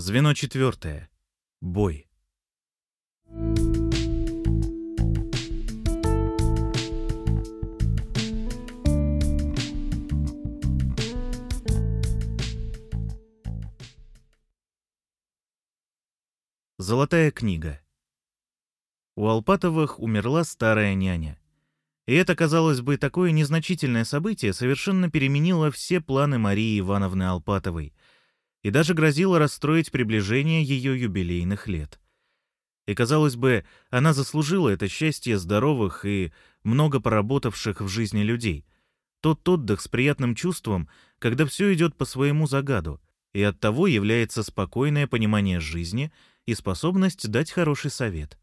Звено четвертое. Бой. Золотая книга. У Алпатовых умерла старая няня. И это, казалось бы, такое незначительное событие совершенно переменило все планы Марии Ивановны Алпатовой и даже грозило расстроить приближение ее юбилейных лет. И, казалось бы, она заслужила это счастье здоровых и много поработавших в жизни людей. Тот отдых с приятным чувством, когда все идет по своему загаду, и оттого является спокойное понимание жизни и способность дать хороший совет.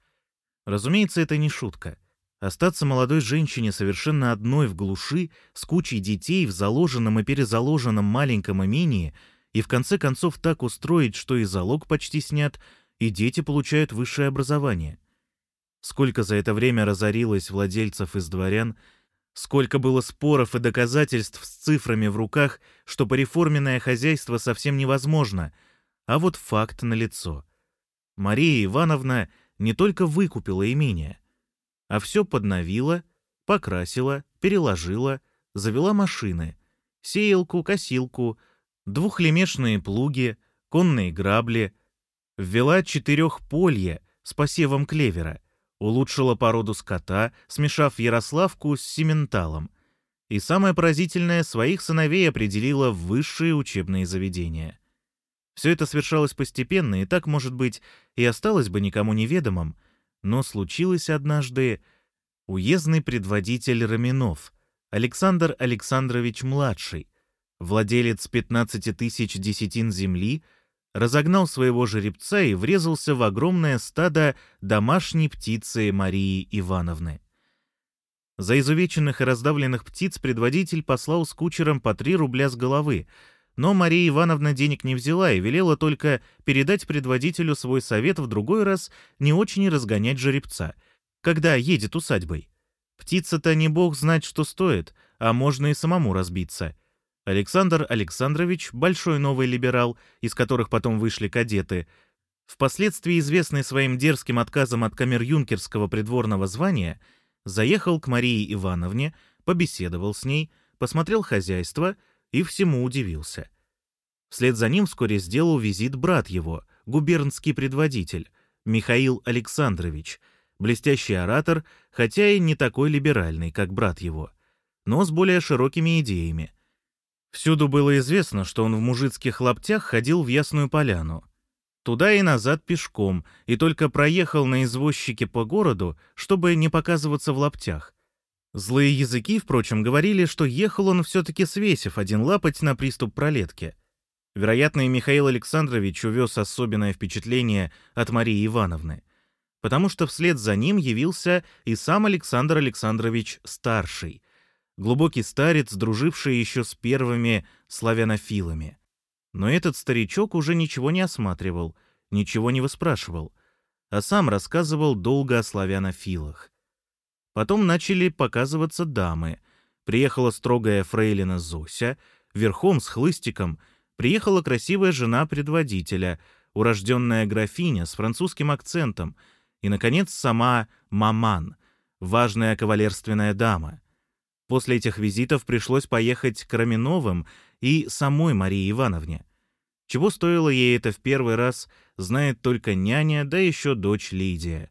Разумеется, это не шутка — Остаться молодой женщине совершенно одной в глуши, с кучей детей в заложенном и перезаложенном маленьком имении и в конце концов так устроить, что и залог почти снят, и дети получают высшее образование. Сколько за это время разорилось владельцев из дворян, сколько было споров и доказательств с цифрами в руках, что пореформенное хозяйство совсем невозможно, а вот факт налицо. Мария Ивановна не только выкупила имение — а все подновила, покрасила, переложила, завела машины, сеялку, косилку, двухлемешные плуги, конные грабли, ввела четырехполье с посевом клевера, улучшила породу скота, смешав Ярославку с сементалом, и самое поразительное, своих сыновей определила в высшие учебные заведения. Все это совершалось постепенно, и так, может быть, и осталось бы никому неведомым, но случилось однажды уездный предводитель Раминов, Александр Александрович-младший, владелец 15 тысяч десятин земли, разогнал своего жеребца и врезался в огромное стадо домашней птицы Марии Ивановны. За изувеченных и раздавленных птиц предводитель послал с кучером по 3 рубля с головы, но Мария Ивановна денег не взяла и велела только передать предводителю свой совет в другой раз не очень разгонять жеребца, когда едет усадьбой. Птица-то не бог знать, что стоит, а можно и самому разбиться. Александр Александрович, большой новый либерал, из которых потом вышли кадеты, впоследствии известный своим дерзким отказом от камер-юнкерского придворного звания, заехал к Марии Ивановне, побеседовал с ней, посмотрел хозяйство — и всему удивился. Вслед за ним вскоре сделал визит брат его, губернский предводитель, Михаил Александрович, блестящий оратор, хотя и не такой либеральный, как брат его, но с более широкими идеями. Всюду было известно, что он в мужицких лаптях ходил в Ясную Поляну. Туда и назад пешком, и только проехал на извозчике по городу, чтобы не показываться в лаптях, Злые языки, впрочем, говорили, что ехал он все-таки свесив один лапоть на приступ пролетки. Вероятно, и Михаил Александрович увез особенное впечатление от Марии Ивановны, потому что вслед за ним явился и сам Александр Александрович Старший, глубокий старец, друживший еще с первыми славянофилами. Но этот старичок уже ничего не осматривал, ничего не выспрашивал, а сам рассказывал долго о славянофилах. Потом начали показываться дамы. Приехала строгая фрейлина Зося, верхом с хлыстиком, приехала красивая жена предводителя, урожденная графиня с французским акцентом, и, наконец, сама Маман, важная кавалерственная дама. После этих визитов пришлось поехать к Раминовым и самой Марии Ивановне. Чего стоило ей это в первый раз, знает только няня, да еще дочь Лидия.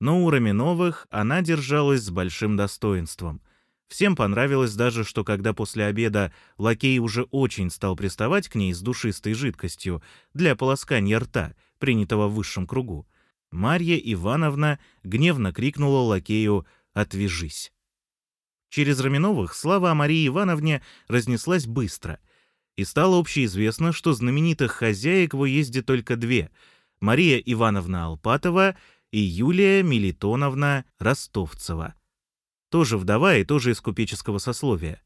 Но у Раминовых она держалась с большим достоинством. Всем понравилось даже, что когда после обеда лакей уже очень стал приставать к ней с душистой жидкостью для полоскания рта, принятого в высшем кругу, Марья Ивановна гневно крикнула лакею «Отвяжись!». Через Раминовых слава о Марии Ивановне разнеслась быстро, и стало общеизвестно, что знаменитых хозяек в уезде только две — Мария Ивановна Алпатова — и Юлия Мелитоновна Ростовцева. Тоже вдова и тоже из купеческого сословия.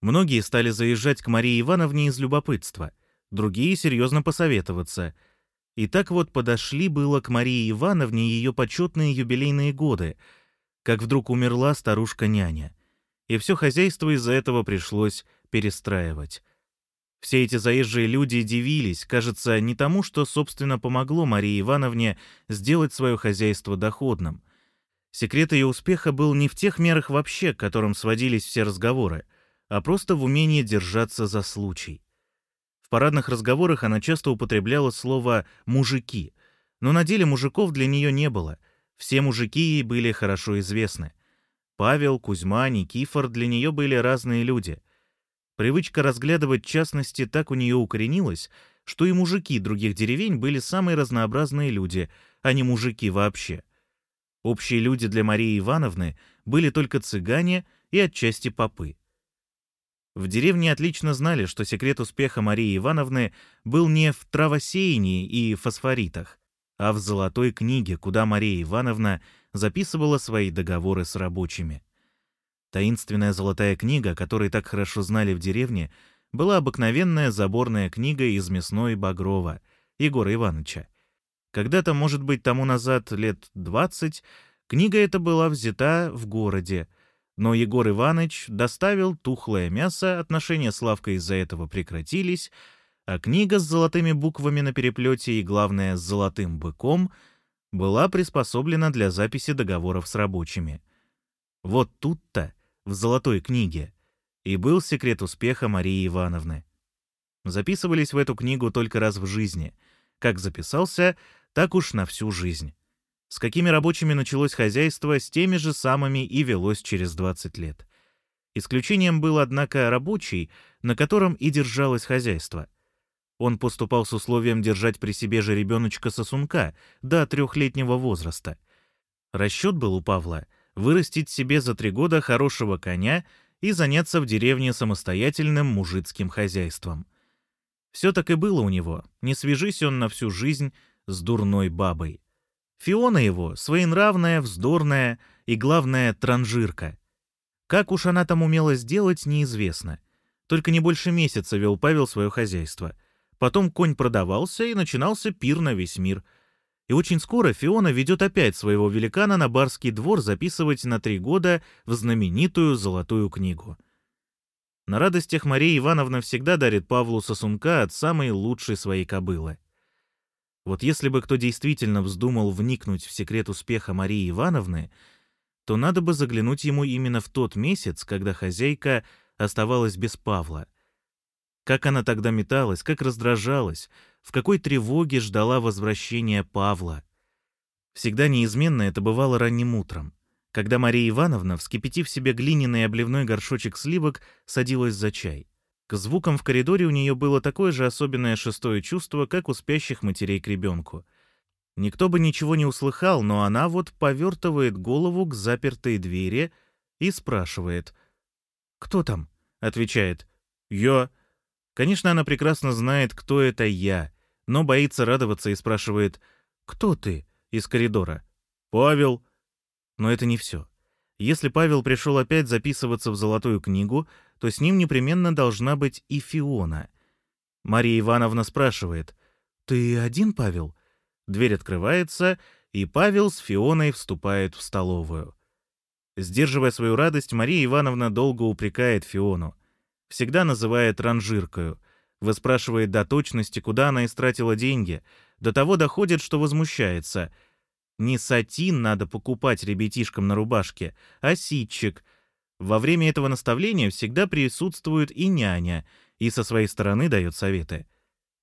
Многие стали заезжать к Марии Ивановне из любопытства, другие серьезно посоветоваться. И так вот подошли было к Марии Ивановне ее почетные юбилейные годы, как вдруг умерла старушка-няня. И все хозяйство из-за этого пришлось перестраивать. Все эти заезжие люди дивились, кажется, не тому, что, собственно, помогло Марии Ивановне сделать свое хозяйство доходным. Секрет ее успеха был не в тех мерах вообще, к которым сводились все разговоры, а просто в умении держаться за случай. В парадных разговорах она часто употребляла слово «мужики», но на деле мужиков для нее не было. Все мужики ей были хорошо известны. Павел, Кузьма, Никифор для нее были разные люди. Привычка разглядывать частности так у нее укоренилась, что и мужики других деревень были самые разнообразные люди, а не мужики вообще. Общие люди для Марии Ивановны были только цыгане и отчасти попы. В деревне отлично знали, что секрет успеха Марии Ивановны был не в травосеянии и фосфоритах, а в золотой книге, куда Мария Ивановна записывала свои договоры с рабочими. Таинственная золотая книга, которую так хорошо знали в деревне, была обыкновенная заборная книга из мясной Багрова, Егора Ивановича. Когда-то, может быть, тому назад лет двадцать, книга эта была взята в городе, но Егор Иванович доставил тухлое мясо, отношения с лавкой из-за этого прекратились, а книга с золотыми буквами на переплете и, главное, с золотым быком — была приспособлена для записи договоров с рабочими. Вот тут-то, в золотой книге, и был секрет успеха Марии Ивановны. Записывались в эту книгу только раз в жизни. Как записался, так уж на всю жизнь. С какими рабочими началось хозяйство, с теми же самыми и велось через 20 лет. Исключением был, однако, рабочий, на котором и держалось хозяйство — он поступал с условием держать при себе же ребеночка-сосунка до трехлетнего возраста. Расчет был у Павла вырастить себе за три года хорошего коня и заняться в деревне самостоятельным мужицким хозяйством. Все так и было у него, не свяжись он на всю жизнь с дурной бабой. Фиона его своенравная, вздорная и, главное, транжирка. Как уж она там умела сделать, неизвестно. Только не больше месяца вел Павел свое хозяйство — Потом конь продавался, и начинался пир на весь мир. И очень скоро Фиона ведет опять своего великана на барский двор записывать на три года в знаменитую золотую книгу. На радостях Мария Ивановна всегда дарит Павлу сосунка от самой лучшей своей кобылы. Вот если бы кто действительно вздумал вникнуть в секрет успеха Марии Ивановны, то надо бы заглянуть ему именно в тот месяц, когда хозяйка оставалась без Павла — как она тогда металась, как раздражалась, в какой тревоге ждала возвращения Павла. Всегда неизменно это бывало ранним утром, когда Мария Ивановна, вскипятив себе глиняный обливной горшочек сливок, садилась за чай. К звукам в коридоре у нее было такое же особенное шестое чувство, как у спящих матерей к ребенку. Никто бы ничего не услыхал, но она вот повертывает голову к запертой двери и спрашивает. «Кто там?» — отвечает. «Я». Конечно, она прекрасно знает, кто это я, но боится радоваться и спрашивает «Кто ты?» из коридора. «Павел». Но это не все. Если Павел пришел опять записываться в золотую книгу, то с ним непременно должна быть и Фиона. Мария Ивановна спрашивает «Ты один, Павел?» Дверь открывается, и Павел с Фионой вступает в столовую. Сдерживая свою радость, Мария Ивановна долго упрекает Фиону — Всегда называет ранжиркою. Выспрашивает до точности, куда она истратила деньги. До того доходит, что возмущается. Не сатин надо покупать ребятишкам на рубашке, а ситчик. Во время этого наставления всегда присутствует и няня, и со своей стороны дает советы.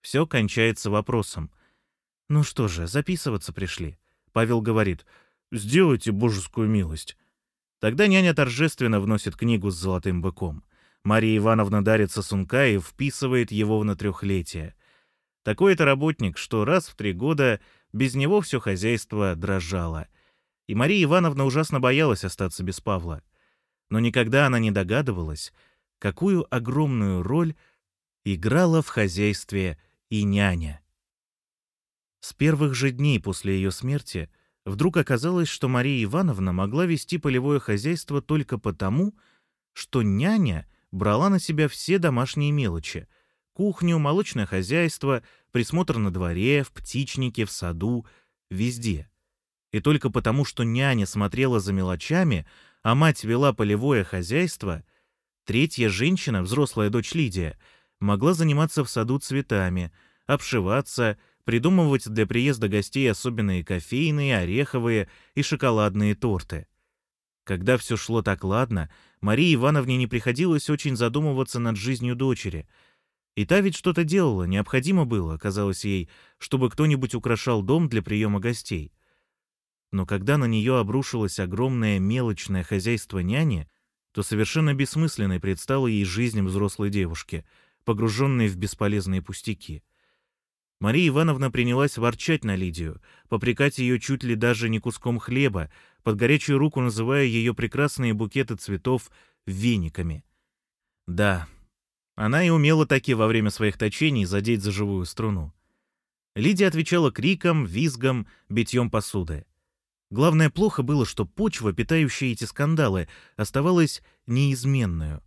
Все кончается вопросом. «Ну что же, записываться пришли?» Павел говорит, «Сделайте божескую милость». Тогда няня торжественно вносит книгу с золотым быком. Мария Ивановна дарит сосунка и вписывает его на трехлетие. Такой это работник, что раз в три года без него все хозяйство дрожало. И Мария Ивановна ужасно боялась остаться без Павла. Но никогда она не догадывалась, какую огромную роль играла в хозяйстве и няня. С первых же дней после ее смерти вдруг оказалось, что Мария Ивановна могла вести полевое хозяйство только потому, что няня брала на себя все домашние мелочи — кухню, молочное хозяйство, присмотр на дворе, в птичнике, в саду, везде. И только потому, что няня смотрела за мелочами, а мать вела полевое хозяйство, третья женщина, взрослая дочь Лидия, могла заниматься в саду цветами, обшиваться, придумывать для приезда гостей особенные кофейные, ореховые и шоколадные торты. Когда все шло так ладно, Марии Ивановне не приходилось очень задумываться над жизнью дочери. И та ведь что-то делала, необходимо было, казалось ей, чтобы кто-нибудь украшал дом для приема гостей. Но когда на нее обрушилось огромное мелочное хозяйство няни, то совершенно бессмысленной предстала ей жизнь взрослой девушки, погруженной в бесполезные пустяки. Мария Ивановна принялась ворчать на Лидию, попрекать ее чуть ли даже не куском хлеба, под горячую руку называя ее прекрасные букеты цветов вениками. Да, она и умела таки во время своих точений задеть за живую струну. Лидия отвечала криком, визгом, битьем посуды. Главное, плохо было, что почва, питающая эти скандалы, оставалась неизменную.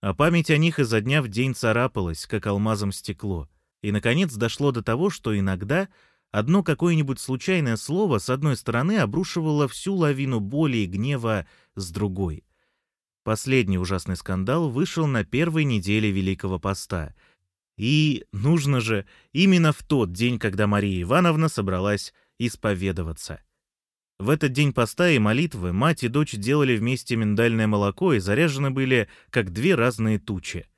А память о них изо дня в день царапалась, как алмазом стекло. И, наконец, дошло до того, что иногда одно какое-нибудь случайное слово с одной стороны обрушивало всю лавину боли и гнева с другой. Последний ужасный скандал вышел на первой неделе Великого Поста. И, нужно же, именно в тот день, когда Мария Ивановна собралась исповедоваться. В этот день поста и молитвы мать и дочь делали вместе миндальное молоко и заряжены были, как две разные тучи.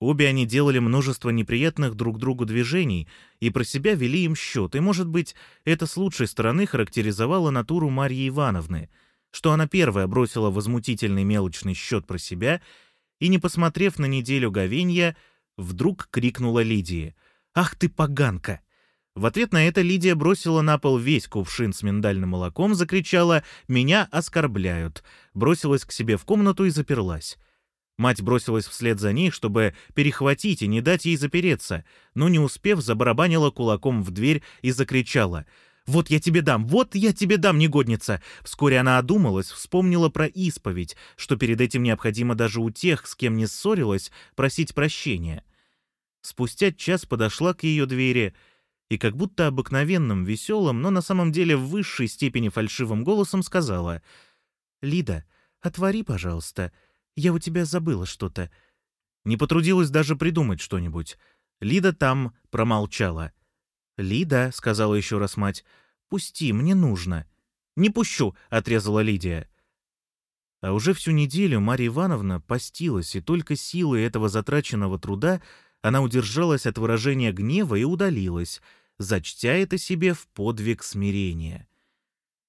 Обе они делали множество неприятных друг другу движений и про себя вели им счет, и, может быть, это с лучшей стороны характеризовало натуру Марьи Ивановны, что она первая бросила возмутительный мелочный счет про себя и, не посмотрев на неделю говенья, вдруг крикнула Лидии «Ах ты поганка!» В ответ на это Лидия бросила на пол весь кувшин с миндальным молоком, закричала «Меня оскорбляют!», бросилась к себе в комнату и заперлась. Мать бросилась вслед за ней, чтобы перехватить и не дать ей запереться, но, не успев, забарабанила кулаком в дверь и закричала «Вот я тебе дам! Вот я тебе дам, негодница!» Вскоре она одумалась, вспомнила про исповедь, что перед этим необходимо даже у тех, с кем не ссорилась, просить прощения. Спустя час подошла к ее двери — и как будто обыкновенным, веселым, но на самом деле в высшей степени фальшивым голосом сказала «Лида, отвори, пожалуйста, я у тебя забыла что-то». Не потрудилась даже придумать что-нибудь. Лида там промолчала. «Лида», — сказала еще раз мать, — «пусти, мне нужно». «Не пущу», — отрезала Лидия. А уже всю неделю Марья Ивановна постилась, и только силой этого затраченного труда она удержалась от выражения гнева и удалилась — зачтя это себе в подвиг смирения.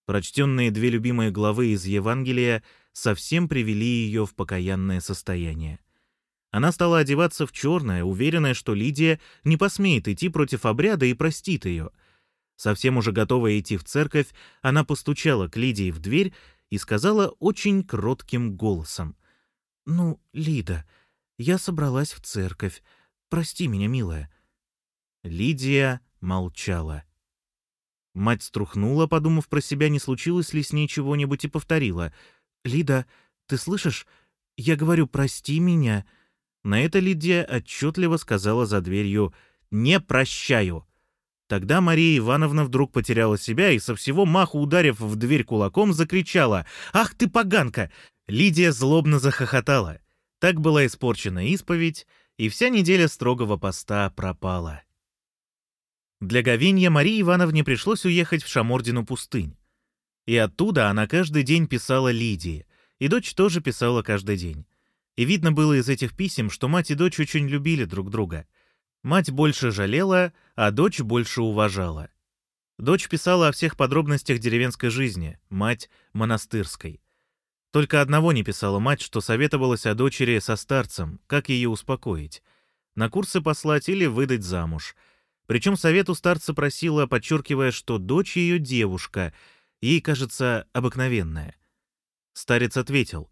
Прочтенные две любимые главы из Евангелия совсем привели ее в покаянное состояние. Она стала одеваться в черное, уверенная, что Лидия не посмеет идти против обряда и простит ее. Совсем уже готовая идти в церковь, она постучала к Лидии в дверь и сказала очень кротким голосом. «Ну, Лида, я собралась в церковь. Прости меня, милая». Лидия молчала. Мать струхнула, подумав про себя, не случилось ли с ней чего-нибудь, и повторила. «Лида, ты слышишь? Я говорю, прости меня». На это Лидия отчетливо сказала за дверью «Не прощаю». Тогда Мария Ивановна вдруг потеряла себя и со всего маху, ударив в дверь кулаком, закричала «Ах ты поганка!» Лидия злобно захохотала. Так была испорчена исповедь, и вся неделя строгого поста пропала. Для говенья Марии Ивановне пришлось уехать в Шамордину пустынь. И оттуда она каждый день писала Лидии, и дочь тоже писала каждый день. И видно было из этих писем, что мать и дочь очень любили друг друга. Мать больше жалела, а дочь больше уважала. Дочь писала о всех подробностях деревенской жизни, мать — монастырской. Только одного не писала мать, что советовалась о дочери со старцем, как ее успокоить. На курсы послать или выдать замуж — причем совет у старца просила, подчеркивая, что дочь ее девушка, ей кажется обыкновенная. Старец ответил,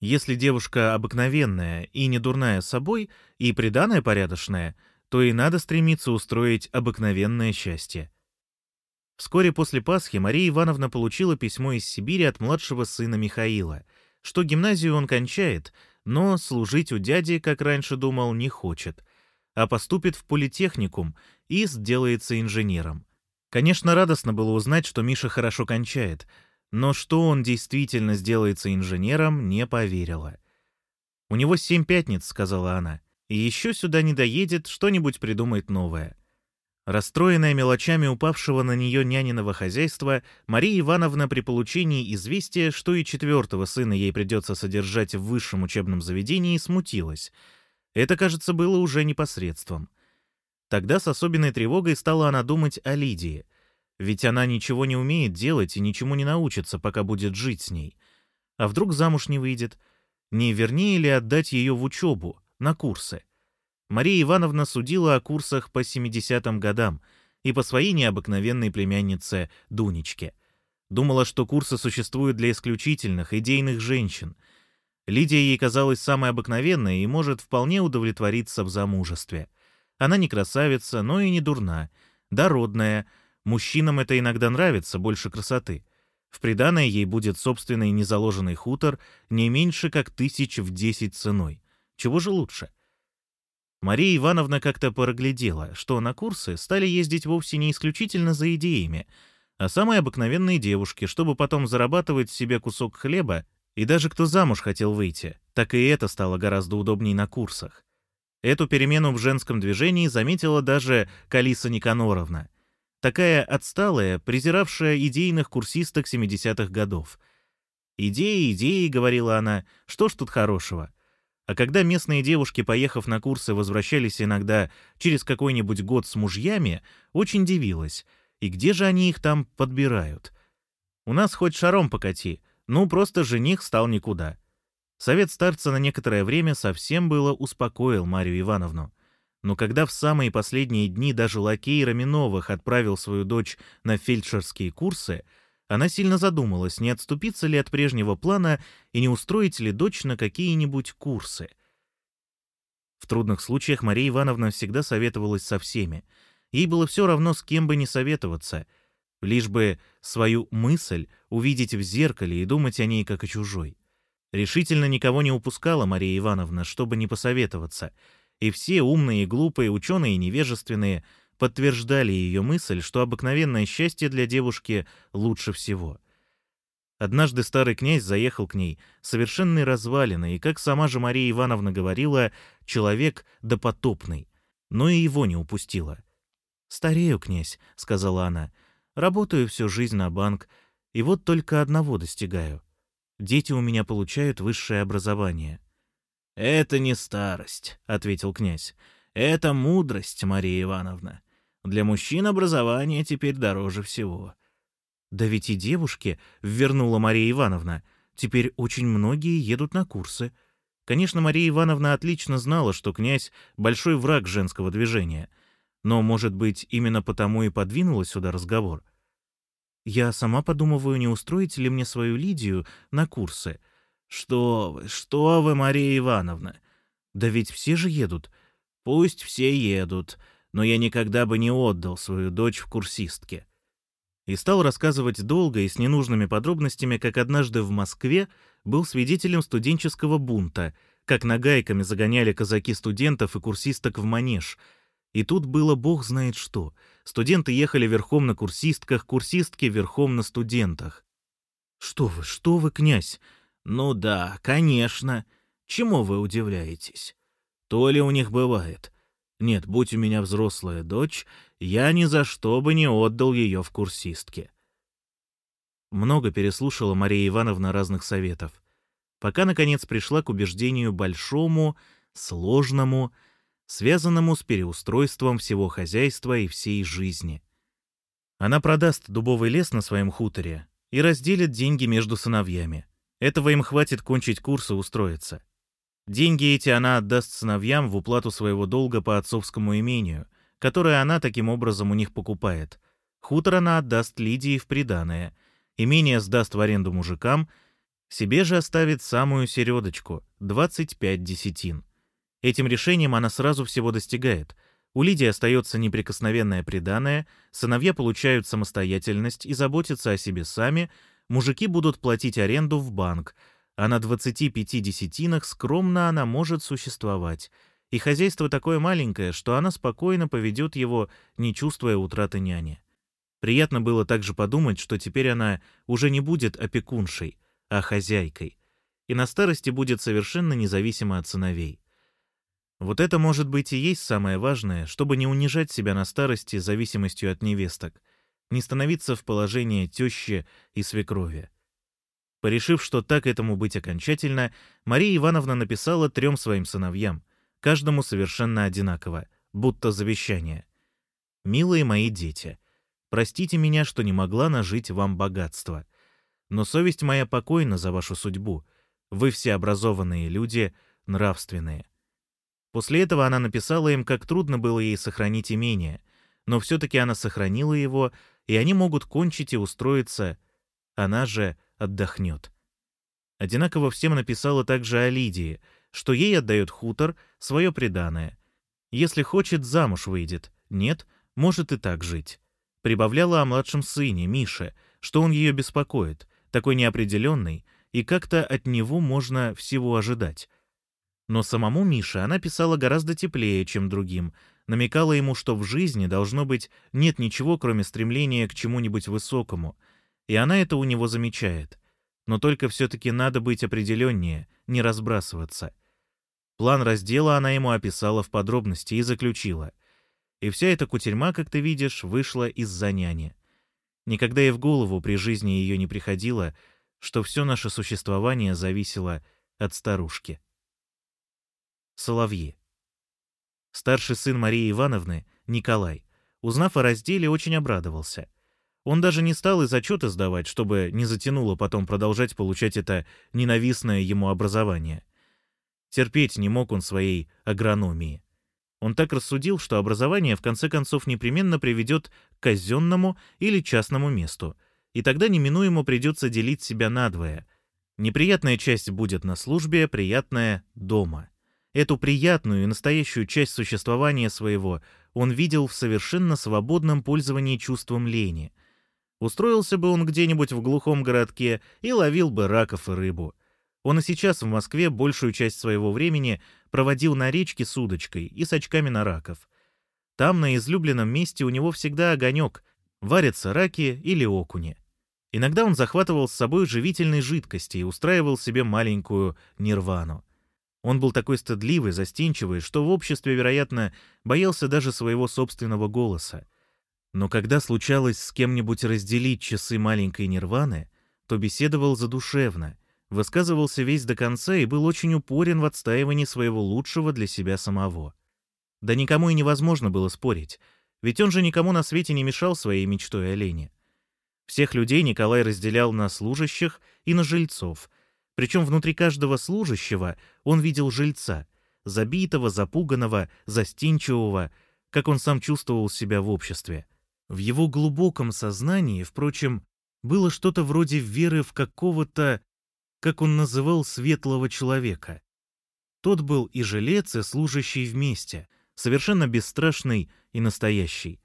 если девушка обыкновенная и не дурная собой, и приданная порядочная, то и надо стремиться устроить обыкновенное счастье. Вскоре после Пасхи Мария Ивановна получила письмо из Сибири от младшего сына Михаила, что гимназию он кончает, но служить у дяди, как раньше думал, не хочет — а поступит в политехникум и сделается инженером. Конечно, радостно было узнать, что Миша хорошо кончает, но что он действительно сделается инженером, не поверила. «У него семь пятниц», — сказала она, — И еще сюда не доедет, что-нибудь придумает новое. Расстроенная мелочами упавшего на нее няниного хозяйства, Мария Ивановна при получении известия, что и четвертого сына ей придется содержать в высшем учебном заведении, смутилась. Это, кажется, было уже непосредством. Тогда с особенной тревогой стала она думать о Лидии. Ведь она ничего не умеет делать и ничему не научится, пока будет жить с ней. А вдруг замуж не выйдет? Не вернее ли отдать ее в учебу, на курсы? Мария Ивановна судила о курсах по 70-м годам и по своей необыкновенной племяннице Дунечке. Думала, что курсы существуют для исключительных, идейных женщин. Лидия ей казалась самой обыкновенной и может вполне удовлетвориться в замужестве. Она не красавица, но и не дурна, дородная. Мужчинам это иногда нравится, больше красоты. В приданое ей будет собственный незаложенный хутор не меньше как тысяч в десять ценой. Чего же лучше — Мария Ивановна как-то проглядела, что на курсы стали ездить вовсе не исключительно за идеями, а самые обыкновенные девушки, чтобы потом зарабатывать себе кусок хлеба, и даже кто замуж хотел выйти, так и это стало гораздо удобней на курсах. Эту перемену в женском движении заметила даже Калиса Никаноровна, такая отсталая, презиравшая идейных курсисток 70-х годов. «Идеи, идеи», — говорила она, — «что ж тут хорошего?» А когда местные девушки, поехав на курсы, возвращались иногда через какой-нибудь год с мужьями, очень дивилась. И где же они их там подбирают? У нас хоть шаром покати, ну просто жених стал никуда. Совет старца на некоторое время совсем было успокоил Марию Ивановну. Но когда в самые последние дни даже лакей Раминовых отправил свою дочь на фельдшерские курсы — она сильно задумалась, не отступиться ли от прежнего плана и не устроить ли дочь на какие-нибудь курсы. В трудных случаях Мария Ивановна всегда советовалась со всеми. Ей было все равно, с кем бы не советоваться, лишь бы свою мысль увидеть в зеркале и думать о ней как о чужой. Решительно никого не упускала Мария Ивановна, чтобы не посоветоваться, и все умные и глупые, ученые и невежественные — подтверждали ее мысль, что обыкновенное счастье для девушки лучше всего. Однажды старый князь заехал к ней, совершенный развалиной, и, как сама же Мария Ивановна говорила, человек допотопный, но и его не упустила. «Старею, князь», — сказала она, — «работаю всю жизнь на банк, и вот только одного достигаю. Дети у меня получают высшее образование». «Это не старость», — ответил князь. «Это мудрость, Мария Ивановна. Для мужчин образование теперь дороже всего. Да ведь и девушки, вернула Мария Ивановна, теперь очень многие едут на курсы. Конечно, Мария Ивановна отлично знала, что князь — большой враг женского движения. Но, может быть, именно потому и подвинула сюда разговор. Я сама подумываю, не устроить ли мне свою Лидию на курсы. Что вы, что вы, Мария Ивановна? Да ведь все же едут. Пусть все едут но я никогда бы не отдал свою дочь в курсистке. И стал рассказывать долго и с ненужными подробностями, как однажды в Москве был свидетелем студенческого бунта, как нагайками загоняли казаки студентов и курсисток в манеж. И тут было бог знает что. Студенты ехали верхом на курсистках, курсистки верхом на студентах. «Что вы, что вы, князь?» «Ну да, конечно. Чему вы удивляетесь? То ли у них бывает. Нет, будь у меня взрослая дочь, я ни за что бы не отдал ее в курсистке. Много переслушала Мария Ивановна разных советов, пока, наконец, пришла к убеждению большому, сложному, связанному с переустройством всего хозяйства и всей жизни. Она продаст дубовый лес на своем хуторе и разделит деньги между сыновьями. Этого им хватит кончить курс и устроиться. Деньги эти она отдаст сыновьям в уплату своего долга по отцовскому имению, которое она таким образом у них покупает. Хутор она отдаст Лидии в приданое, имение сдаст в аренду мужикам, себе же оставит самую середочку — 25 десятин. Этим решением она сразу всего достигает. У Лидии остается неприкосновенное приданое, сыновья получают самостоятельность и заботятся о себе сами, мужики будут платить аренду в банк — а на 25 десятинах скромно она может существовать, и хозяйство такое маленькое, что она спокойно поведет его, не чувствуя утраты няни. Приятно было также подумать, что теперь она уже не будет опекуншей, а хозяйкой, и на старости будет совершенно независима от сыновей. Вот это, может быть, и есть самое важное, чтобы не унижать себя на старости зависимостью от невесток, не становиться в положение тещи и свекрови. Порешив, что так этому быть окончательно, Мария Ивановна написала трем своим сыновьям, каждому совершенно одинаково, будто завещание. «Милые мои дети, простите меня, что не могла нажить вам богатство. Но совесть моя покойна за вашу судьбу. Вы все образованные люди, нравственные. После этого она написала им, как трудно было ей сохранить имение, но все-таки она сохранила его, и они могут кончить и устроиться. Она же отдохнет. Одинаково всем написала также о Лидии, что ей отдает хутор, свое преданное. Если хочет, замуж выйдет, нет, может и так жить. Прибавляла о младшем сыне, Мише, что он ее беспокоит, такой неопределенный, и как-то от него можно всего ожидать. Но самому Мише она писала гораздо теплее, чем другим, намекала ему, что в жизни должно быть нет ничего, кроме стремления к чему-нибудь высокому, и она это у него замечает. Но только все-таки надо быть определеннее, не разбрасываться. План раздела она ему описала в подробности и заключила. И вся эта кутерьма, как ты видишь, вышла из-за няни. Никогда и в голову при жизни ее не приходило, что все наше существование зависело от старушки. Соловьи. Старший сын Марии Ивановны, Николай, узнав о разделе, очень обрадовался. Он даже не стал и зачеты сдавать, чтобы не затянуло потом продолжать получать это ненавистное ему образование. Терпеть не мог он своей агрономии. Он так рассудил, что образование в конце концов непременно приведет к казенному или частному месту, и тогда неминуемо придется делить себя надвое. Неприятная часть будет на службе, приятная — дома. Эту приятную и настоящую часть существования своего он видел в совершенно свободном пользовании чувством лени. Устроился бы он где-нибудь в глухом городке и ловил бы раков и рыбу. Он и сейчас в Москве большую часть своего времени проводил на речке с удочкой и с очками на раков. Там, на излюбленном месте, у него всегда огонек, варятся раки или окуни. Иногда он захватывал с собой живительной жидкости и устраивал себе маленькую нирвану. Он был такой стыдливый, застенчивый, что в обществе, вероятно, боялся даже своего собственного голоса. Но когда случалось с кем-нибудь разделить часы маленькой нирваны, то беседовал задушевно, высказывался весь до конца и был очень упорен в отстаивании своего лучшего для себя самого. Да никому и невозможно было спорить, ведь он же никому на свете не мешал своей мечтой о Лене. Всех людей Николай разделял на служащих и на жильцов — причем внутри каждого служащего он видел жильца, забитого, запуганного, застенчивого, как он сам чувствовал себя в обществе. В его глубоком сознании, впрочем, было что-то вроде веры в какого-то, как он называл, светлого человека. Тот был и жилец, и служащий вместе, совершенно бесстрашный и настоящий.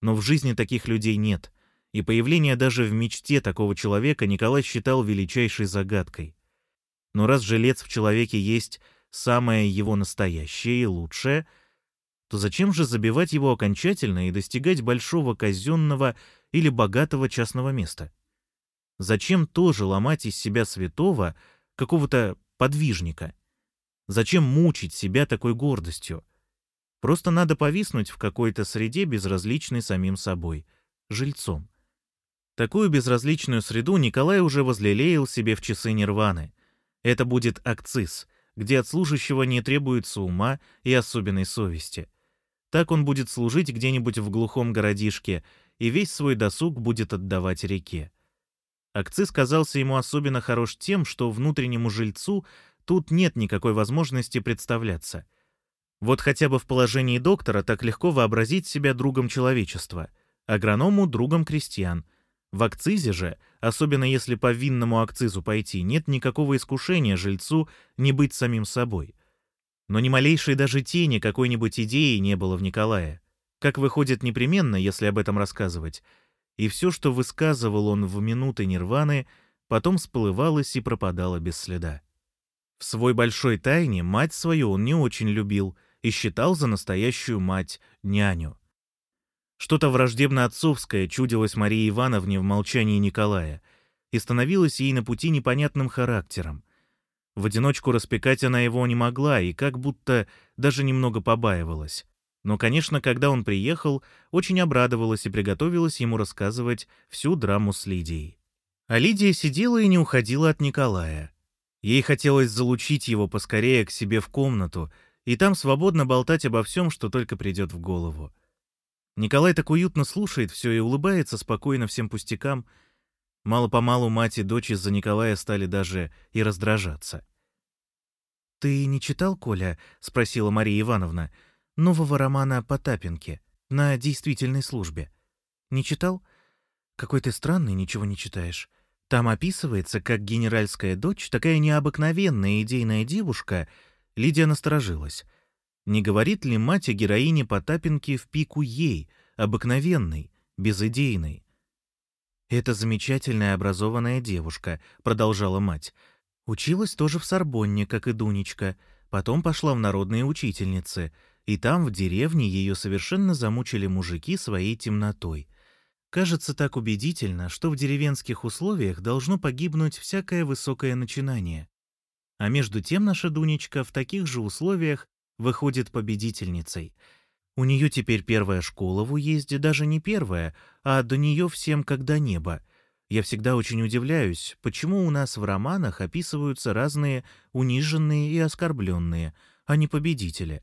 Но в жизни таких людей нет — и появление даже в мечте такого человека Николай считал величайшей загадкой. Но раз жилец в человеке есть самое его настоящее и лучшее, то зачем же забивать его окончательно и достигать большого казенного или богатого частного места? Зачем тоже ломать из себя святого, какого-то подвижника? Зачем мучить себя такой гордостью? Просто надо повиснуть в какой-то среде, безразличной самим собой, жильцом. Такую безразличную среду Николай уже возлелеял себе в часы нирваны. Это будет акциз, где от служащего не требуется ума и особенной совести. Так он будет служить где-нибудь в глухом городишке и весь свой досуг будет отдавать реке. Акциз казался ему особенно хорош тем, что внутреннему жильцу тут нет никакой возможности представляться. Вот хотя бы в положении доктора так легко вообразить себя другом человечества, агроному — другом крестьян — в акцизе же, особенно если по винному акцизу пойти, нет никакого искушения жильцу не быть самим собой. Но ни малейшей даже тени какой-нибудь идеи не было в Николае. Как выходит непременно, если об этом рассказывать. И все, что высказывал он в минуты нирваны, потом всплывалось и пропадало без следа. В свой большой тайне мать свою он не очень любил и считал за настоящую мать, няню. Что-то враждебно-отцовское чудилось Марии Ивановне в молчании Николая и становилось ей на пути непонятным характером. В одиночку распекать она его не могла и как будто даже немного побаивалась. Но, конечно, когда он приехал, очень обрадовалась и приготовилась ему рассказывать всю драму с Лидией. А Лидия сидела и не уходила от Николая. Ей хотелось залучить его поскорее к себе в комнату и там свободно болтать обо всем, что только придет в голову. Николай так уютно слушает все и улыбается спокойно всем пустякам. Мало-помалу мать и дочь из-за Николая стали даже и раздражаться. «Ты не читал, Коля?» — спросила Мария Ивановна. «Нового романа Потапенко на действительной службе. Не читал? Какой ты странный, ничего не читаешь. Там описывается, как генеральская дочь, такая необыкновенная идейная девушка, Лидия насторожилась. Не говорит ли мать о героине Потапенки в пику ей, обыкновенной, безыдейной? «Это замечательная образованная девушка», — продолжала мать. «Училась тоже в Сорбонне, как и Дунечка. Потом пошла в народные учительницы. И там, в деревне, ее совершенно замучили мужики своей темнотой. Кажется так убедительно, что в деревенских условиях должно погибнуть всякое высокое начинание. А между тем наша Дунечка в таких же условиях выходит победительницей. У нее теперь первая школа в уезде, даже не первая, а до нее всем как до неба. Я всегда очень удивляюсь, почему у нас в романах описываются разные униженные и оскорбленные, а не победители.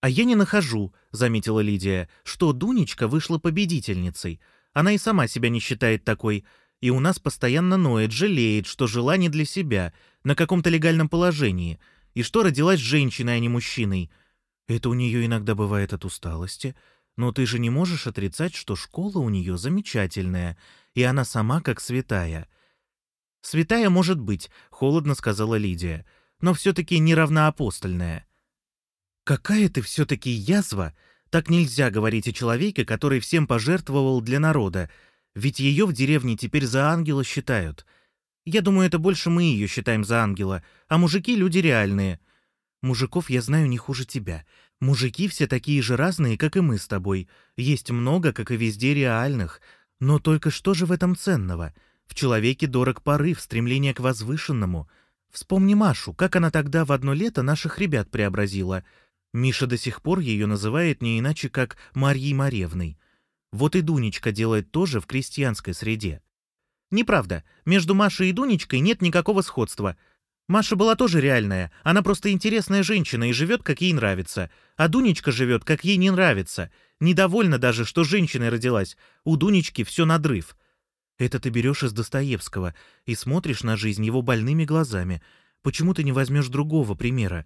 «А я не нахожу», — заметила Лидия, — «что Дунечка вышла победительницей. Она и сама себя не считает такой, и у нас постоянно ноет, жалеет, что жила не для себя, на каком-то легальном положении, и что родилась женщиной, а не мужчиной. Это у нее иногда бывает от усталости, но ты же не можешь отрицать, что школа у нее замечательная, и она сама как святая». «Святая может быть», — холодно сказала Лидия, — «но все-таки не равноапостольная». «Какая ты все-таки язва! Так нельзя говорить о человеке, который всем пожертвовал для народа, ведь ее в деревне теперь за ангела считают. Я думаю, это больше мы ее считаем за ангела, а мужики — люди реальные. Мужиков я знаю не хуже тебя. Мужики все такие же разные, как и мы с тобой. Есть много, как и везде, реальных. Но только что же в этом ценного? В человеке дорог порыв, стремление к возвышенному. Вспомни Машу, как она тогда в одно лето наших ребят преобразила — Миша до сих пор ее называет не иначе, как Марьей Маревной. Вот и Дунечка делает тоже в крестьянской среде. Неправда, между Машей и Дунечкой нет никакого сходства. Маша была тоже реальная, она просто интересная женщина и живет, как ей нравится. А Дунечка живет, как ей не нравится. Недовольна даже, что женщиной родилась. У Дунечки все надрыв. Это ты берешь из Достоевского и смотришь на жизнь его больными глазами. Почему ты не возьмешь другого примера?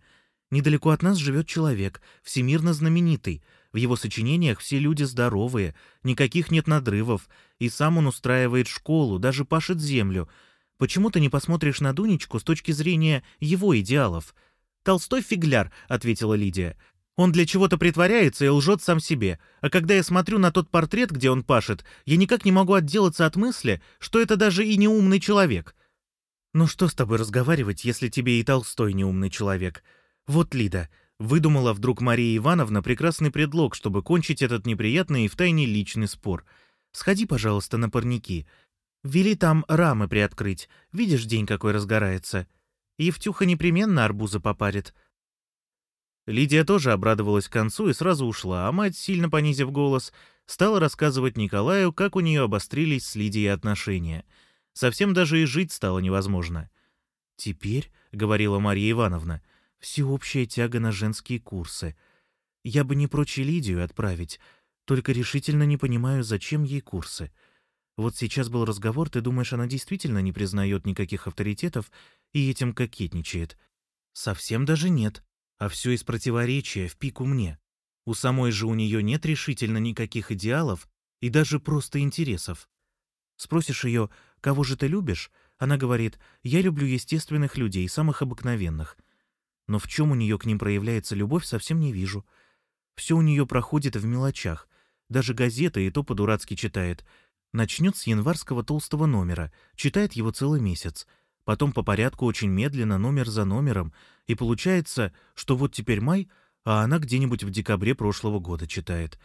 Недалеко от нас живет человек, всемирно знаменитый. В его сочинениях все люди здоровые, никаких нет надрывов, и сам он устраивает школу, даже пашет землю. Почему ты не посмотришь на Дунечку с точки зрения его идеалов? «Толстой фигляр», — ответила Лидия. «Он для чего-то притворяется и лжет сам себе. А когда я смотрю на тот портрет, где он пашет, я никак не могу отделаться от мысли, что это даже и не умный человек». «Ну что с тобой разговаривать, если тебе и Толстой не умный человек?» Вот Лида. Выдумала вдруг Мария Ивановна прекрасный предлог, чтобы кончить этот неприятный и втайне личный спор. «Сходи, пожалуйста, на парники. Вели там рамы приоткрыть. Видишь, день какой разгорается. Евтюха непременно арбузы попарит». Лидия тоже обрадовалась к концу и сразу ушла, а мать, сильно понизив голос, стала рассказывать Николаю, как у нее обострились с Лидией отношения. Совсем даже и жить стало невозможно. «Теперь», — говорила Марья Ивановна, — Всеобщая тяга на женские курсы. Я бы не прочь Лидию отправить, только решительно не понимаю, зачем ей курсы. Вот сейчас был разговор, ты думаешь, она действительно не признает никаких авторитетов и этим кокетничает? Совсем даже нет. А все из противоречия, в пику мне. У самой же у нее нет решительно никаких идеалов и даже просто интересов. Спросишь ее, кого же ты любишь? Она говорит, я люблю естественных людей, самых обыкновенных — но в чем у нее к ним проявляется любовь, совсем не вижу. Все у нее проходит в мелочах. Даже газеты и то по-дурацки читает. Начнет с январского толстого номера, читает его целый месяц. Потом по порядку очень медленно, номер за номером. И получается, что вот теперь май, а она где-нибудь в декабре прошлого года читает.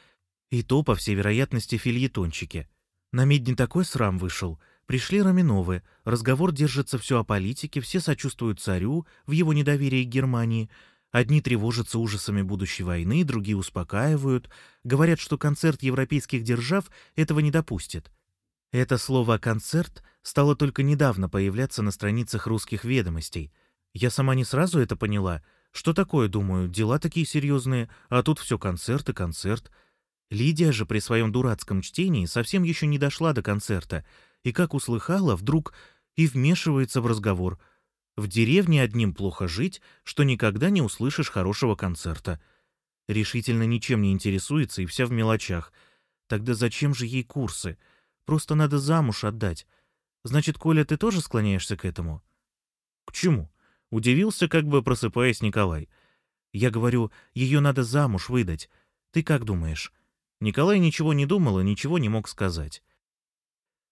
И то, по всей вероятности, фильетончики. На медне такой срам вышел. Пришли Раминовы, разговор держится все о политике, все сочувствуют царю в его недоверии к Германии. Одни тревожатся ужасами будущей войны, другие успокаивают, говорят, что концерт европейских держав этого не допустит. Это слово «концерт» стало только недавно появляться на страницах русских ведомостей. Я сама не сразу это поняла. Что такое, думаю, дела такие серьезные, а тут все концерт и концерт. Лидия же при своем дурацком чтении совсем еще не дошла до концерта — и, как услыхала, вдруг и вмешивается в разговор. В деревне одним плохо жить, что никогда не услышишь хорошего концерта. Решительно ничем не интересуется и вся в мелочах. Тогда зачем же ей курсы? Просто надо замуж отдать. Значит, Коля, ты тоже склоняешься к этому? К чему? Удивился, как бы просыпаясь Николай. Я говорю, ее надо замуж выдать. Ты как думаешь? Николай ничего не думал и ничего не мог сказать.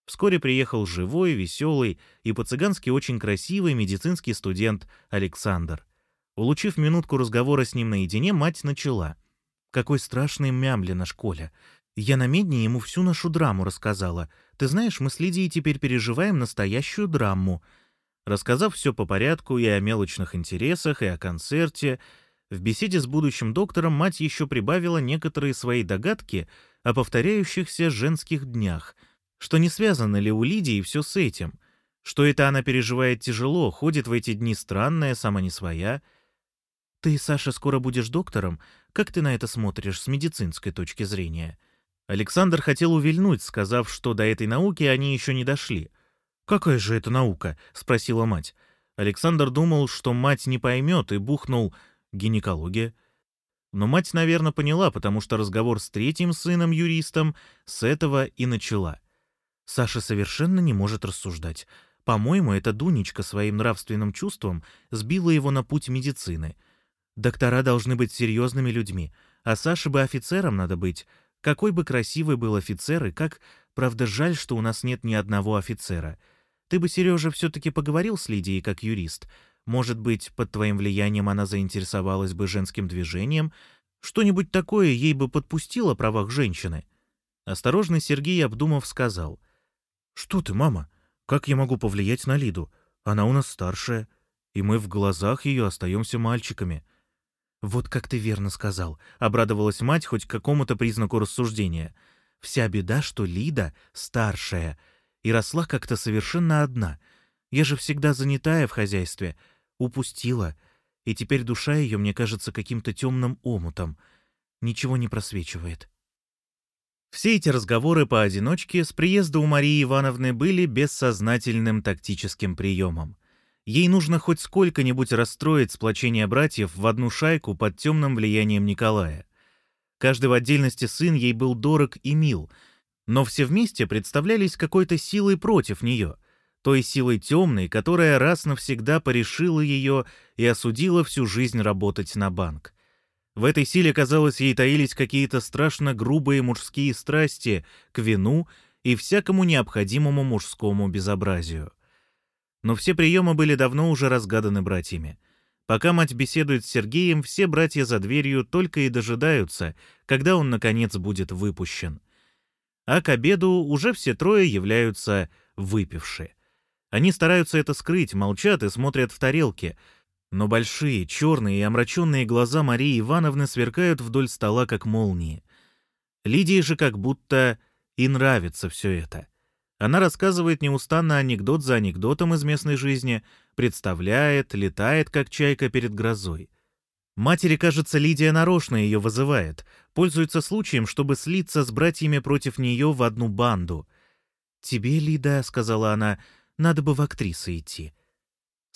Вскоре приехал живой, веселый и по-цыгански очень красивый медицинский студент Александр. Улучив минутку разговора с ним наедине, мать начала. «Какой страшный мямли на школе. Я на медне ему всю нашу драму рассказала. Ты знаешь, мы с Лидией теперь переживаем настоящую драму». Рассказав все по порядку и о мелочных интересах, и о концерте, в беседе с будущим доктором мать еще прибавила некоторые свои догадки о повторяющихся женских днях — что не связано ли у Лидии все с этим? Что это она переживает тяжело, ходит в эти дни странная, сама не своя? Ты, Саша, скоро будешь доктором? Как ты на это смотришь с медицинской точки зрения? Александр хотел увильнуть, сказав, что до этой науки они еще не дошли. «Какая же это наука?» — спросила мать. Александр думал, что мать не поймет, и бухнул «гинекология». Но мать, наверное, поняла, потому что разговор с третьим сыном-юристом с этого и начала. Саша совершенно не может рассуждать. По-моему, эта Дунечка своим нравственным чувством сбила его на путь медицины. Доктора должны быть серьезными людьми, а Саше бы офицером надо быть. Какой бы красивый был офицер и как... Правда, жаль, что у нас нет ни одного офицера. Ты бы, Сережа, все-таки поговорил с Лидией как юрист. Может быть, под твоим влиянием она заинтересовалась бы женским движением? Что-нибудь такое ей бы подпустило правах женщины?» Осторожный Сергей, обдумав, сказал. «Что ты, мама? Как я могу повлиять на Лиду? Она у нас старшая, и мы в глазах ее остаемся мальчиками». «Вот как ты верно сказал», — обрадовалась мать хоть какому-то признаку рассуждения. «Вся беда, что Лида старшая, и росла как-то совершенно одна. Я же всегда занятая в хозяйстве. Упустила, и теперь душа ее мне кажется каким-то темным омутом. Ничего не просвечивает». Все эти разговоры поодиночке с приезда у Марии Ивановны были бессознательным тактическим приемом. Ей нужно хоть сколько-нибудь расстроить сплочение братьев в одну шайку под темным влиянием Николая. Каждый в отдельности сын ей был дорог и мил, но все вместе представлялись какой-то силой против нее, той силой темной, которая раз навсегда порешила ее и осудила всю жизнь работать на банк. В этой силе, казалось, ей таились какие-то страшно грубые мужские страсти к вину и всякому необходимому мужскому безобразию. Но все приемы были давно уже разгаданы братьями. Пока мать беседует с Сергеем, все братья за дверью только и дожидаются, когда он, наконец, будет выпущен. А к обеду уже все трое являются выпившие. Они стараются это скрыть, молчат и смотрят в тарелки, но большие, черные и омраченные глаза Марии Ивановны сверкают вдоль стола, как молнии. Лидии же как будто и нравится все это. Она рассказывает неустанно анекдот за анекдотом из местной жизни, представляет, летает, как чайка перед грозой. Матери, кажется, Лидия нарочно ее вызывает, пользуется случаем, чтобы слиться с братьями против нее в одну банду. «Тебе, Лида, — сказала она, — надо бы в актрисы идти.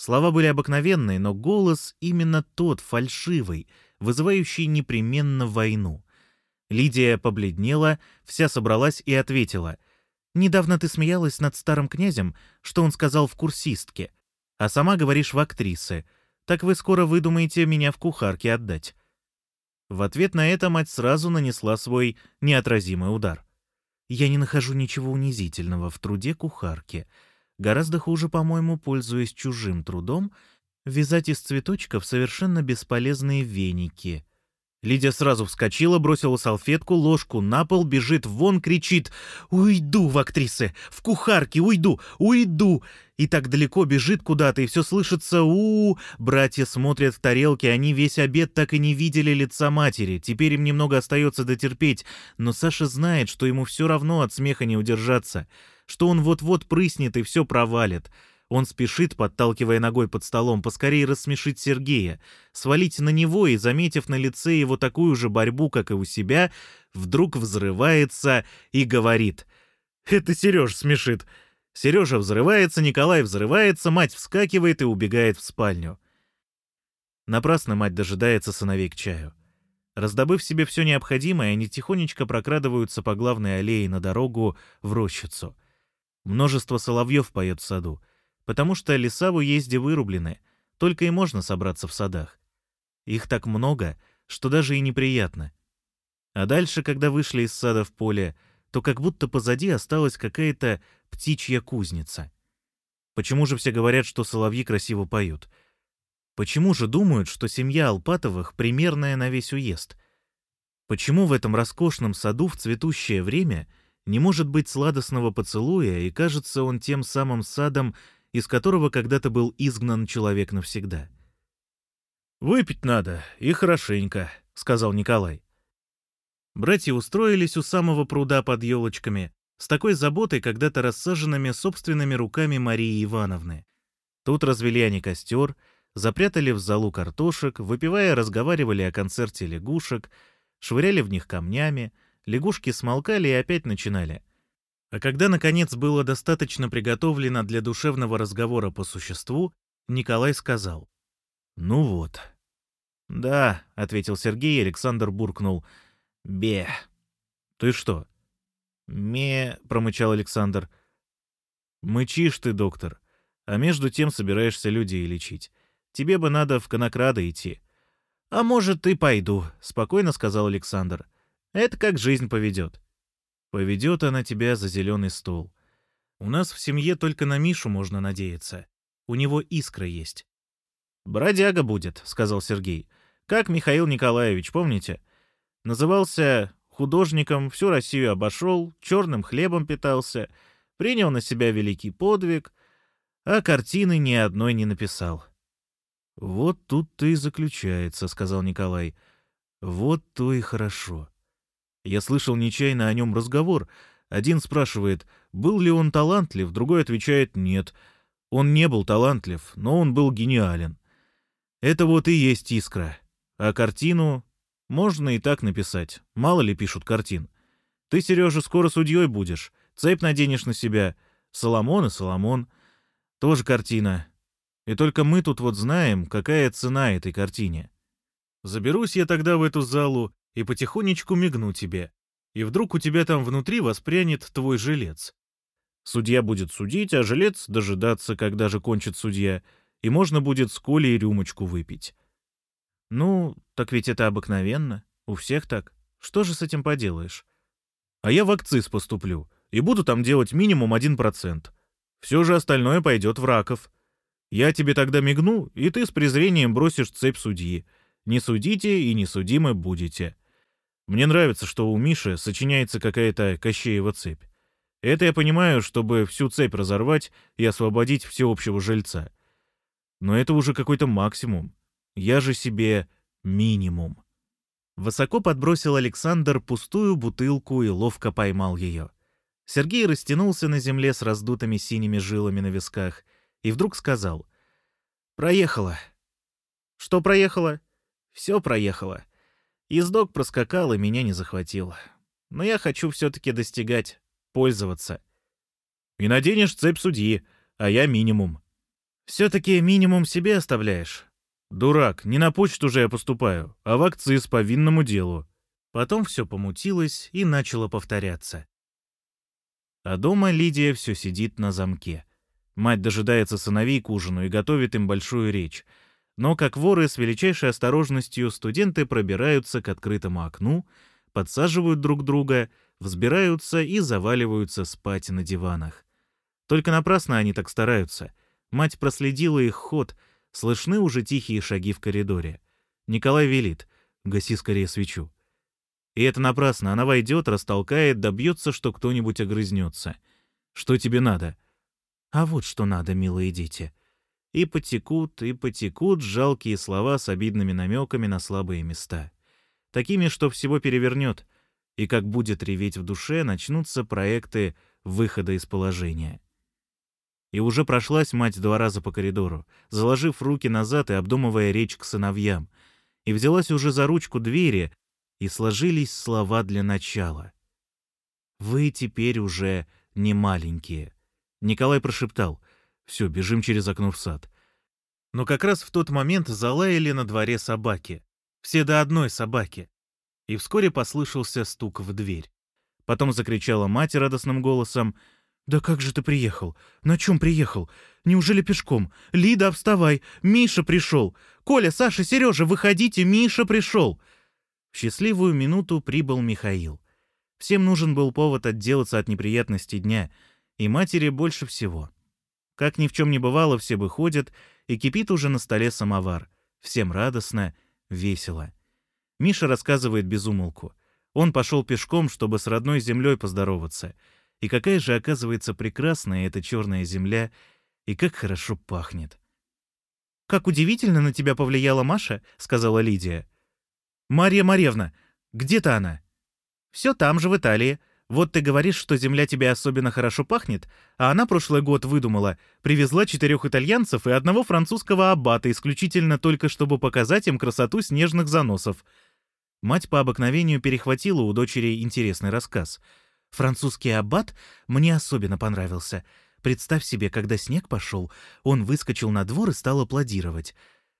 Слова были обыкновенные, но голос именно тот, фальшивый, вызывающий непременно войну. Лидия побледнела, вся собралась и ответила. «Недавно ты смеялась над старым князем, что он сказал в курсистке, а сама говоришь в актрисы. Так вы скоро выдумаете меня в кухарке отдать». В ответ на это мать сразу нанесла свой неотразимый удар. «Я не нахожу ничего унизительного в труде кухарки», Гораздо хуже, по-моему, пользуясь чужим трудом, вязать из цветочков совершенно бесполезные веники. Лидия сразу вскочила, бросила салфетку, ложку на пол, бежит вон, кричит «Уйду в актрисы! В кухарки! Уйду! Уйду!» И так далеко бежит куда-то, и все слышится у, -у, Братья смотрят в тарелки, они весь обед так и не видели лица матери. Теперь им немного остается дотерпеть, но Саша знает, что ему все равно от смеха не удержаться, что он вот-вот прыснет и все провалит. Он спешит, подталкивая ногой под столом, поскорее рассмешить Сергея, свалить на него и, заметив на лице его такую же борьбу, как и у себя, вдруг взрывается и говорит «Это Сереж смешит». Сережа взрывается, Николай взрывается, мать вскакивает и убегает в спальню. Напрасно мать дожидается сыновей к чаю. Раздобыв себе все необходимое, они тихонечко прокрадываются по главной аллее на дорогу в рощицу. Множество соловьев поет в саду потому что леса в уезде вырублены, только и можно собраться в садах. Их так много, что даже и неприятно. А дальше, когда вышли из сада в поле, то как будто позади осталась какая-то птичья кузница. Почему же все говорят, что соловьи красиво поют? Почему же думают, что семья Алпатовых примерная на весь уезд? Почему в этом роскошном саду в цветущее время не может быть сладостного поцелуя, и кажется он тем самым садом, из которого когда-то был изгнан человек навсегда. «Выпить надо, и хорошенько», — сказал Николай. Братья устроились у самого пруда под елочками, с такой заботой, когда-то рассаженными собственными руками Марии Ивановны. Тут развели они костер, запрятали в залу картошек, выпивая, разговаривали о концерте лягушек, швыряли в них камнями, лягушки смолкали и опять начинали. А когда, наконец, было достаточно приготовлено для душевного разговора по существу, Николай сказал. «Ну вот». «Да», — ответил Сергей, и Александр буркнул. «Бе». «Ты что?» «Ме», — промычал Александр. «Мычишь ты, доктор, а между тем собираешься людей лечить. Тебе бы надо в конокрада идти». «А может, и пойду», — спокойно сказал Александр. «Это как жизнь поведет». Поведет она тебя за зеленый стол. У нас в семье только на Мишу можно надеяться. У него искра есть. «Бродяга будет», — сказал Сергей. «Как Михаил Николаевич, помните? Назывался художником, всю Россию обошел, черным хлебом питался, принял на себя великий подвиг, а картины ни одной не написал». «Вот тут-то и заключается», — сказал Николай. «Вот то и хорошо. Я слышал нечаянно о нем разговор. Один спрашивает, был ли он талантлив, другой отвечает «нет». Он не был талантлив, но он был гениален. Это вот и есть искра. А картину можно и так написать. Мало ли пишут картин. Ты, Сережа, скоро судьей будешь. Цепь наденешь на себя. Соломон и Соломон. Тоже картина. И только мы тут вот знаем, какая цена этой картине. Заберусь я тогда в эту залу и потихонечку мигну тебе, и вдруг у тебя там внутри воспрянет твой жилец. Судья будет судить, а жилец дожидаться, когда же кончит судья, и можно будет с Колей рюмочку выпить. Ну, так ведь это обыкновенно, у всех так. Что же с этим поделаешь? А я в акциз поступлю, и буду там делать минимум 1%. Все же остальное пойдет в раков. Я тебе тогда мигну, и ты с презрением бросишь цепь судьи. Не судите и не судимы будете. Мне нравится, что у Миши сочиняется какая-то Кощеева цепь. Это я понимаю, чтобы всю цепь разорвать и освободить всеобщего жильца. Но это уже какой-то максимум. Я же себе минимум. Высоко подбросил Александр пустую бутылку и ловко поймал ее. Сергей растянулся на земле с раздутыми синими жилами на висках и вдруг сказал. «Проехала». «Что проехала?» «Все проехало. Ездок проскакал и меня не захватил. Но я хочу все-таки достигать, пользоваться. И наденешь цепь судьи, а я минимум. Все-таки минимум себе оставляешь. Дурак, не на почту же я поступаю, а в акциз по винному делу. Потом все помутилось и начало повторяться. А дома Лидия все сидит на замке. Мать дожидается сыновей к ужину и готовит им большую речь — но как воры с величайшей осторожностью студенты пробираются к открытому окну, подсаживают друг друга, взбираются и заваливаются спать на диванах. Только напрасно они так стараются. Мать проследила их ход, слышны уже тихие шаги в коридоре. Николай велит. гаси скорее свечу. И это напрасно. Она войдет, растолкает, добьется, что кто-нибудь огрызнется. Что тебе надо? А вот что надо, милые дети. И потекут, и потекут жалкие слова с обидными намеками на слабые места. Такими, что всего перевернет. И как будет реветь в душе, начнутся проекты выхода из положения. И уже прошлась мать два раза по коридору, заложив руки назад и обдумывая речь к сыновьям, и взялась уже за ручку двери, и сложились слова для начала. «Вы теперь уже не маленькие», — Николай прошептал. «Все, бежим через окно в сад». Но как раз в тот момент залаяли на дворе собаки. Все до одной собаки. И вскоре послышался стук в дверь. Потом закричала мать радостным голосом — «Да как же ты приехал? На чем приехал? Неужели пешком? Лида, вставай! Миша пришел! Коля, Саша, Сережа, выходите, Миша пришел!» В счастливую минуту прибыл Михаил. Всем нужен был повод отделаться от неприятностей дня, и матери больше всего. Как ни в чем не бывало, все выходят, и кипит уже на столе самовар. Всем радостно, весело. Миша рассказывает без умолку. Он пошел пешком, чтобы с родной землей поздороваться — и какая же, оказывается, прекрасная эта черная земля, и как хорошо пахнет. «Как удивительно на тебя повлияла Маша», — сказала Лидия. «Марья Марьевна, где-то она?» «Все там же, в Италии. Вот ты говоришь, что земля тебе особенно хорошо пахнет, а она прошлый год выдумала, привезла четырех итальянцев и одного французского аббата исключительно только чтобы показать им красоту снежных заносов». Мать по обыкновению перехватила у дочери интересный рассказ — Французский аббат мне особенно понравился. Представь себе, когда снег пошел, он выскочил на двор и стал аплодировать.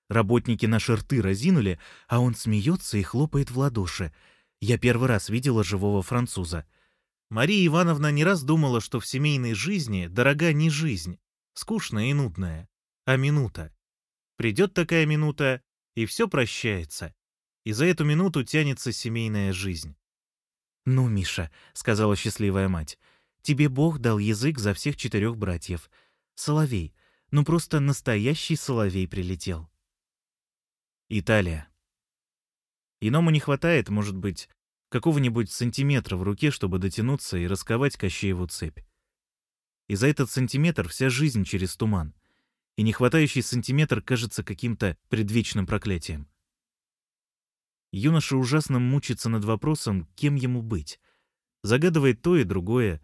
Работники наши рты разинули, а он смеется и хлопает в ладоши. Я первый раз видела живого француза. Мария Ивановна не раз думала, что в семейной жизни дорога не жизнь, скучная и нудная, а минута. Придет такая минута, и все прощается. И за эту минуту тянется семейная жизнь. «Ну, Миша», — сказала счастливая мать, — «тебе Бог дал язык за всех четырех братьев. Соловей. Ну, просто настоящий соловей прилетел». Италия. Иному не хватает, может быть, какого-нибудь сантиметра в руке, чтобы дотянуться и расковать Кощееву цепь. И за этот сантиметр вся жизнь через туман. И нехватающий сантиметр кажется каким-то предвечным проклятием. Юноша ужасно мучится над вопросом, кем ему быть. Загадывает то и другое.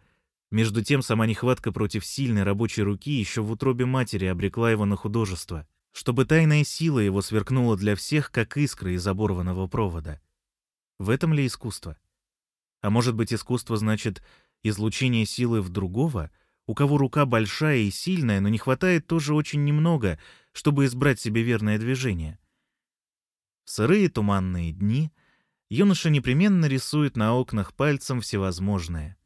Между тем, сама нехватка против сильной рабочей руки еще в утробе матери обрекла его на художество, чтобы тайная сила его сверкнула для всех, как искра из оборванного провода. В этом ли искусство? А может быть, искусство значит излучение силы в другого, у кого рука большая и сильная, но не хватает тоже очень немного, чтобы избрать себе верное движение — в сырые туманные дни юноша непременно рисует на окнах пальцем всевозможное.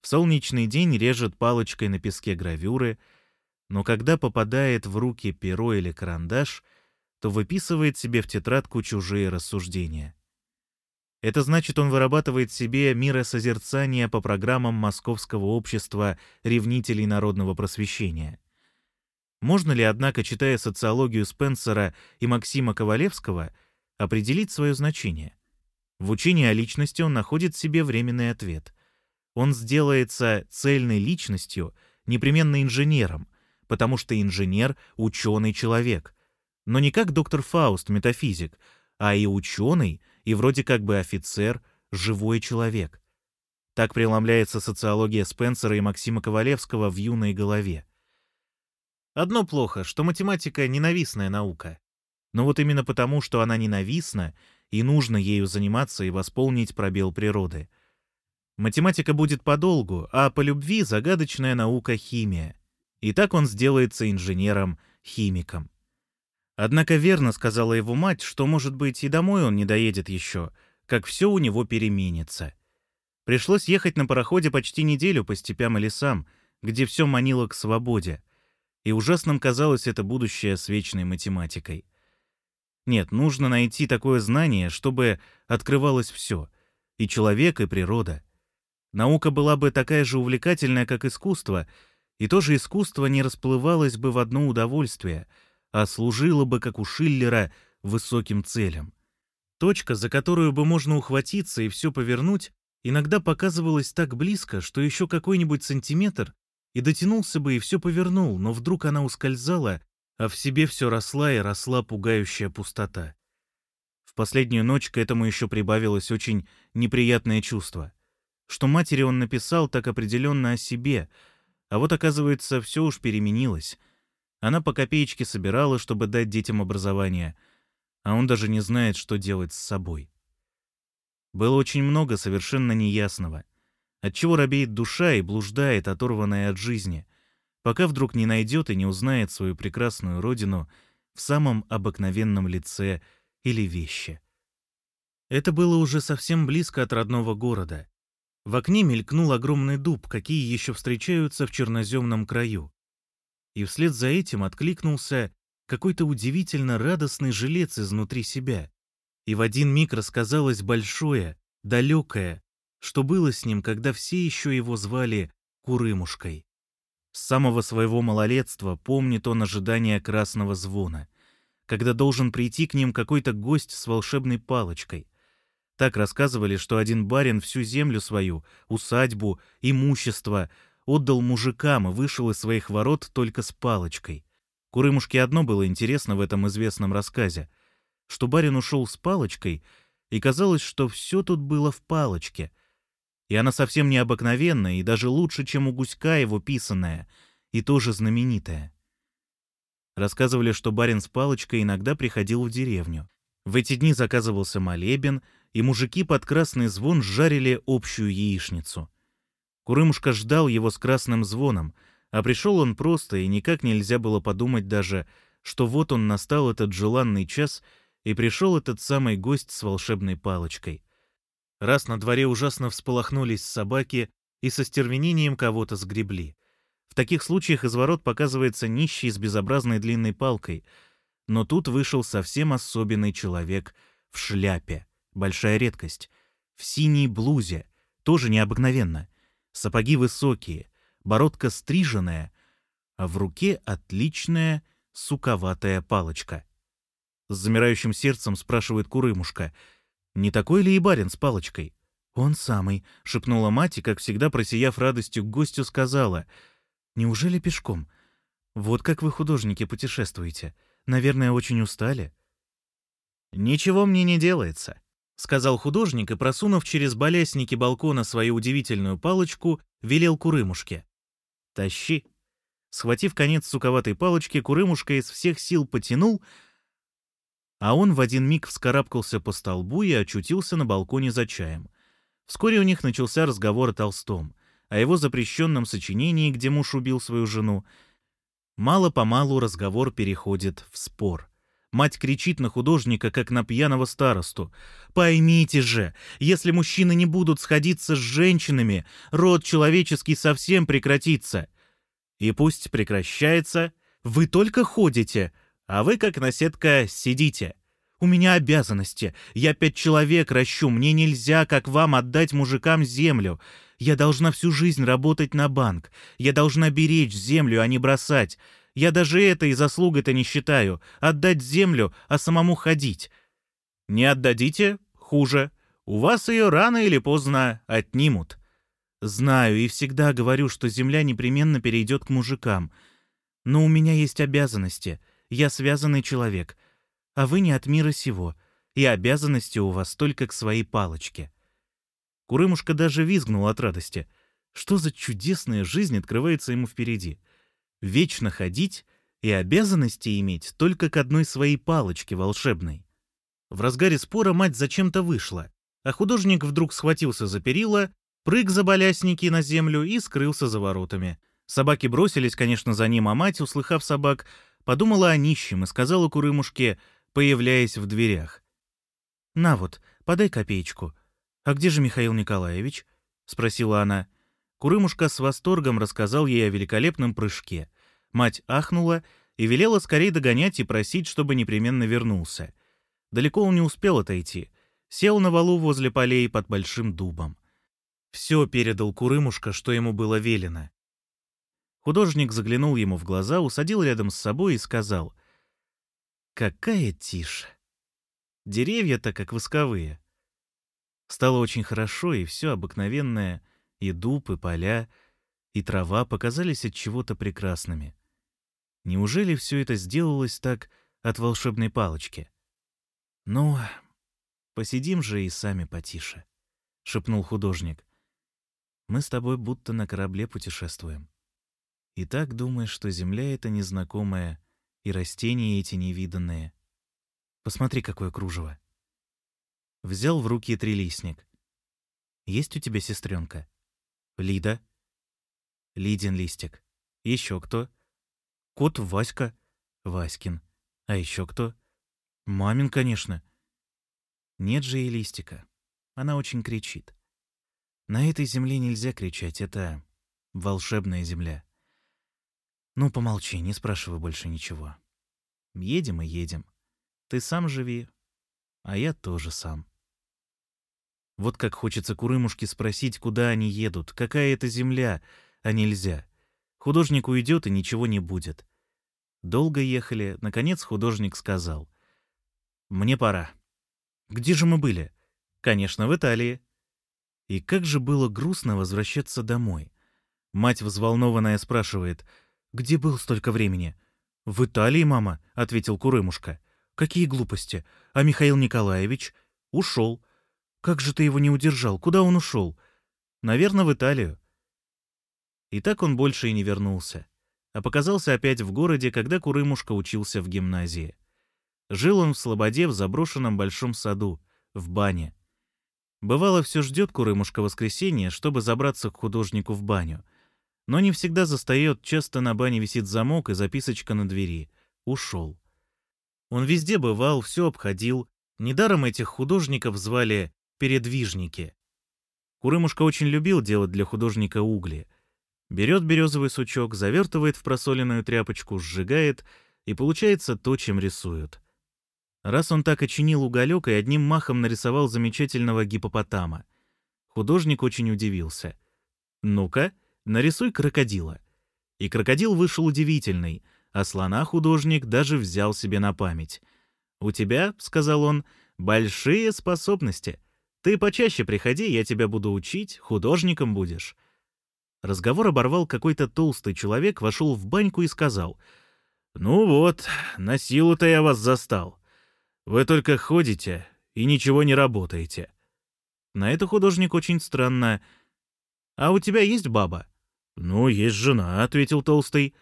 В солнечный день режет палочкой на песке гравюры, но когда попадает в руки перо или карандаш, то выписывает себе в тетрадку чужие рассуждения. Это значит, он вырабатывает себе миросозерцание по программам Московского общества ревнителей народного просвещения. Можно ли, однако, читая социологию Спенсера и Максима Ковалевского, определить свое значение. В учении о личности он находит себе временный ответ. Он сделается цельной личностью, непременно инженером, потому что инженер — ученый человек. Но не как доктор Фауст, метафизик, а и ученый, и вроде как бы офицер, живой человек. Так преломляется социология Спенсера и Максима Ковалевского в юной голове. Одно плохо, что математика — ненавистная наука. Но вот именно потому, что она ненавистна, и нужно ею заниматься и восполнить пробел природы. Математика будет подолгу, а по любви загадочная наука химия. И так он сделается инженером-химиком. Однако верно сказала его мать, что, может быть, и домой он не доедет еще, как все у него переменится. Пришлось ехать на пароходе почти неделю по степям и лесам, где все манило к свободе. И ужасным казалось это будущее с вечной математикой — нет, нужно найти такое знание, чтобы открывалось все. И человек, и природа. Наука была бы такая же увлекательная, как искусство, и тоже искусство не расплывалось бы в одно удовольствие, а служило бы, как у Шиллера, высоким целям. Точка, за которую бы можно ухватиться и все повернуть, иногда показывалась так близко, что еще какой-нибудь сантиметр и дотянулся бы и все повернул, но вдруг она ускользала, а в себе все росла и росла пугающая пустота. В последнюю ночь к этому еще прибавилось очень неприятное чувство. Что матери он написал так определенно о себе, а вот, оказывается, все уж переменилось. Она по копеечке собирала, чтобы дать детям образование, а он даже не знает, что делать с собой. Было очень много совершенно неясного, отчего робеет душа и блуждает, оторванная от жизни, пока вдруг не найдет и не узнает свою прекрасную родину в самом обыкновенном лице или вещи. Это было уже совсем близко от родного города. В окне мелькнул огромный дуб, какие еще встречаются в черноземном краю. И вслед за этим откликнулся какой-то удивительно радостный жилец изнутри себя. И в один миг рассказалось большое, далекое, что было с ним, когда все еще его звали Курымушкой. С самого своего малолетства помнит он ожидание красного звона, когда должен прийти к ним какой-то гость с волшебной палочкой. Так рассказывали, что один барин всю землю свою, усадьбу, имущество отдал мужикам и вышел из своих ворот только с палочкой. Курымушке одно было интересно в этом известном рассказе, что барин ушел с палочкой, и казалось, что все тут было в палочке, и она совсем необыкновенная и даже лучше, чем у Гуська его писанная, и тоже знаменитая. Рассказывали, что барин с палочкой иногда приходил в деревню. В эти дни заказывался молебен, и мужики под красный звон жарили общую яичницу. Курымушка ждал его с красным звоном, а пришел он просто, и никак нельзя было подумать даже, что вот он настал этот желанный час, и пришел этот самый гость с волшебной палочкой. Раз на дворе ужасно всполохнулись собаки и со стервенением кого-то сгребли. В таких случаях из ворот показывается нищий с безобразной длинной палкой. Но тут вышел совсем особенный человек в шляпе. Большая редкость. В синей блузе. Тоже необыкновенно. Сапоги высокие, бородка стриженная, а в руке отличная суковатая палочка. С замирающим сердцем спрашивает Курымушка — не такой ли и барин с палочкой? «Он самый», — шепнула мать и, как всегда, просияв радостью, к гостю сказала. «Неужели пешком? Вот как вы, художники, путешествуете. Наверное, очень устали». «Ничего мне не делается», — сказал художник и, просунув через балясники балкона свою удивительную палочку, велел Курымушке. «Тащи». Схватив конец суковатой палочки, Курымушка из всех сил потянул — а он в один миг вскарабкался по столбу и очутился на балконе за чаем. Вскоре у них начался разговор о Толстом, о его запрещенном сочинении, где муж убил свою жену. Мало-помалу разговор переходит в спор. Мать кричит на художника, как на пьяного старосту. «Поймите же, если мужчины не будут сходиться с женщинами, род человеческий совсем прекратится». «И пусть прекращается. Вы только ходите, а вы, как наседка, сидите. У меня обязанности. Я пять человек ращу. Мне нельзя, как вам, отдать мужикам землю. Я должна всю жизнь работать на банк. Я должна беречь землю, а не бросать. Я даже это и заслугой-то не считаю. Отдать землю, а самому ходить. Не отдадите — хуже. У вас ее рано или поздно отнимут. Знаю и всегда говорю, что земля непременно перейдет к мужикам. Но у меня есть обязанности — я связанный человек, а вы не от мира сего, и обязанности у вас только к своей палочке». Курымушка даже визгнул от радости. Что за чудесная жизнь открывается ему впереди? Вечно ходить и обязанности иметь только к одной своей палочке волшебной. В разгаре спора мать зачем-то вышла, а художник вдруг схватился за перила, прыг за балясники на землю и скрылся за воротами. Собаки бросились, конечно, за ним, а мать, услыхав собак, Подумала о нищем и сказала Курымушке, появляясь в дверях. «На вот, подай копеечку. А где же Михаил Николаевич?» — спросила она. Курымушка с восторгом рассказал ей о великолепном прыжке. Мать ахнула и велела скорее догонять и просить, чтобы непременно вернулся. Далеко он не успел отойти. Сел на валу возле полей под большим дубом. Все передал Курымушка, что ему было велено. Художник заглянул ему в глаза, усадил рядом с собой и сказал. «Какая тишь! Деревья-то как восковые. Стало очень хорошо, и все обыкновенное, и дуб, и поля, и трава показались от чего-то прекрасными. Неужели все это сделалось так от волшебной палочки? Ну, посидим же и сами потише, — шепнул художник. Мы с тобой будто на корабле путешествуем. И так думаешь, что земля эта незнакомая, и растения эти невиданные. Посмотри, какое кружево. Взял в руки трилистник. Есть у тебя сестренка? Лида. Лидин листик. Еще кто? Кот Васька. Васькин. А еще кто? Мамин, конечно. Нет же и листика. Она очень кричит. На этой земле нельзя кричать, это волшебная земля. Ну, помолчи, не спрашивай больше ничего. Едем и едем. Ты сам живи, а я тоже сам. Вот как хочется Курымушке спросить, куда они едут, какая это земля, а нельзя. Художник уйдет, и ничего не будет. Долго ехали, наконец художник сказал. «Мне пора». «Где же мы были?» «Конечно, в Италии». И как же было грустно возвращаться домой. Мать взволнованная спрашивает, «Где был столько времени?» «В Италии, мама», — ответил Курымушка. «Какие глупости! А Михаил Николаевич?» «Ушел». «Как же ты его не удержал? Куда он ушел?» «Наверное, в Италию». И так он больше и не вернулся, а показался опять в городе, когда Курымушка учился в гимназии. Жил он в Слободе в заброшенном большом саду, в бане. Бывало, все ждет Курымушка воскресенье, чтобы забраться к художнику в баню. Но не всегда застает, часто на бане висит замок и записочка на двери. Ушел. Он везде бывал, все обходил. Недаром этих художников звали «передвижники». Курымушка очень любил делать для художника угли. Берет березовый сучок, завертывает в просоленную тряпочку, сжигает, и получается то, чем рисуют. Раз он так очинил уголек и одним махом нарисовал замечательного гипопотама. Художник очень удивился. «Ну-ка, нарисуй крокодила». И крокодил вышел удивительный, а слона художник даже взял себе на память. «У тебя, — сказал он, — большие способности. Ты почаще приходи, я тебя буду учить, художником будешь». Разговор оборвал какой-то толстый человек, вошел в баньку и сказал, «Ну вот, на силу-то я вас застал. Вы только ходите и ничего не работаете. На это художник очень странно. А у тебя есть баба? Ну, есть жена, ответил толстый.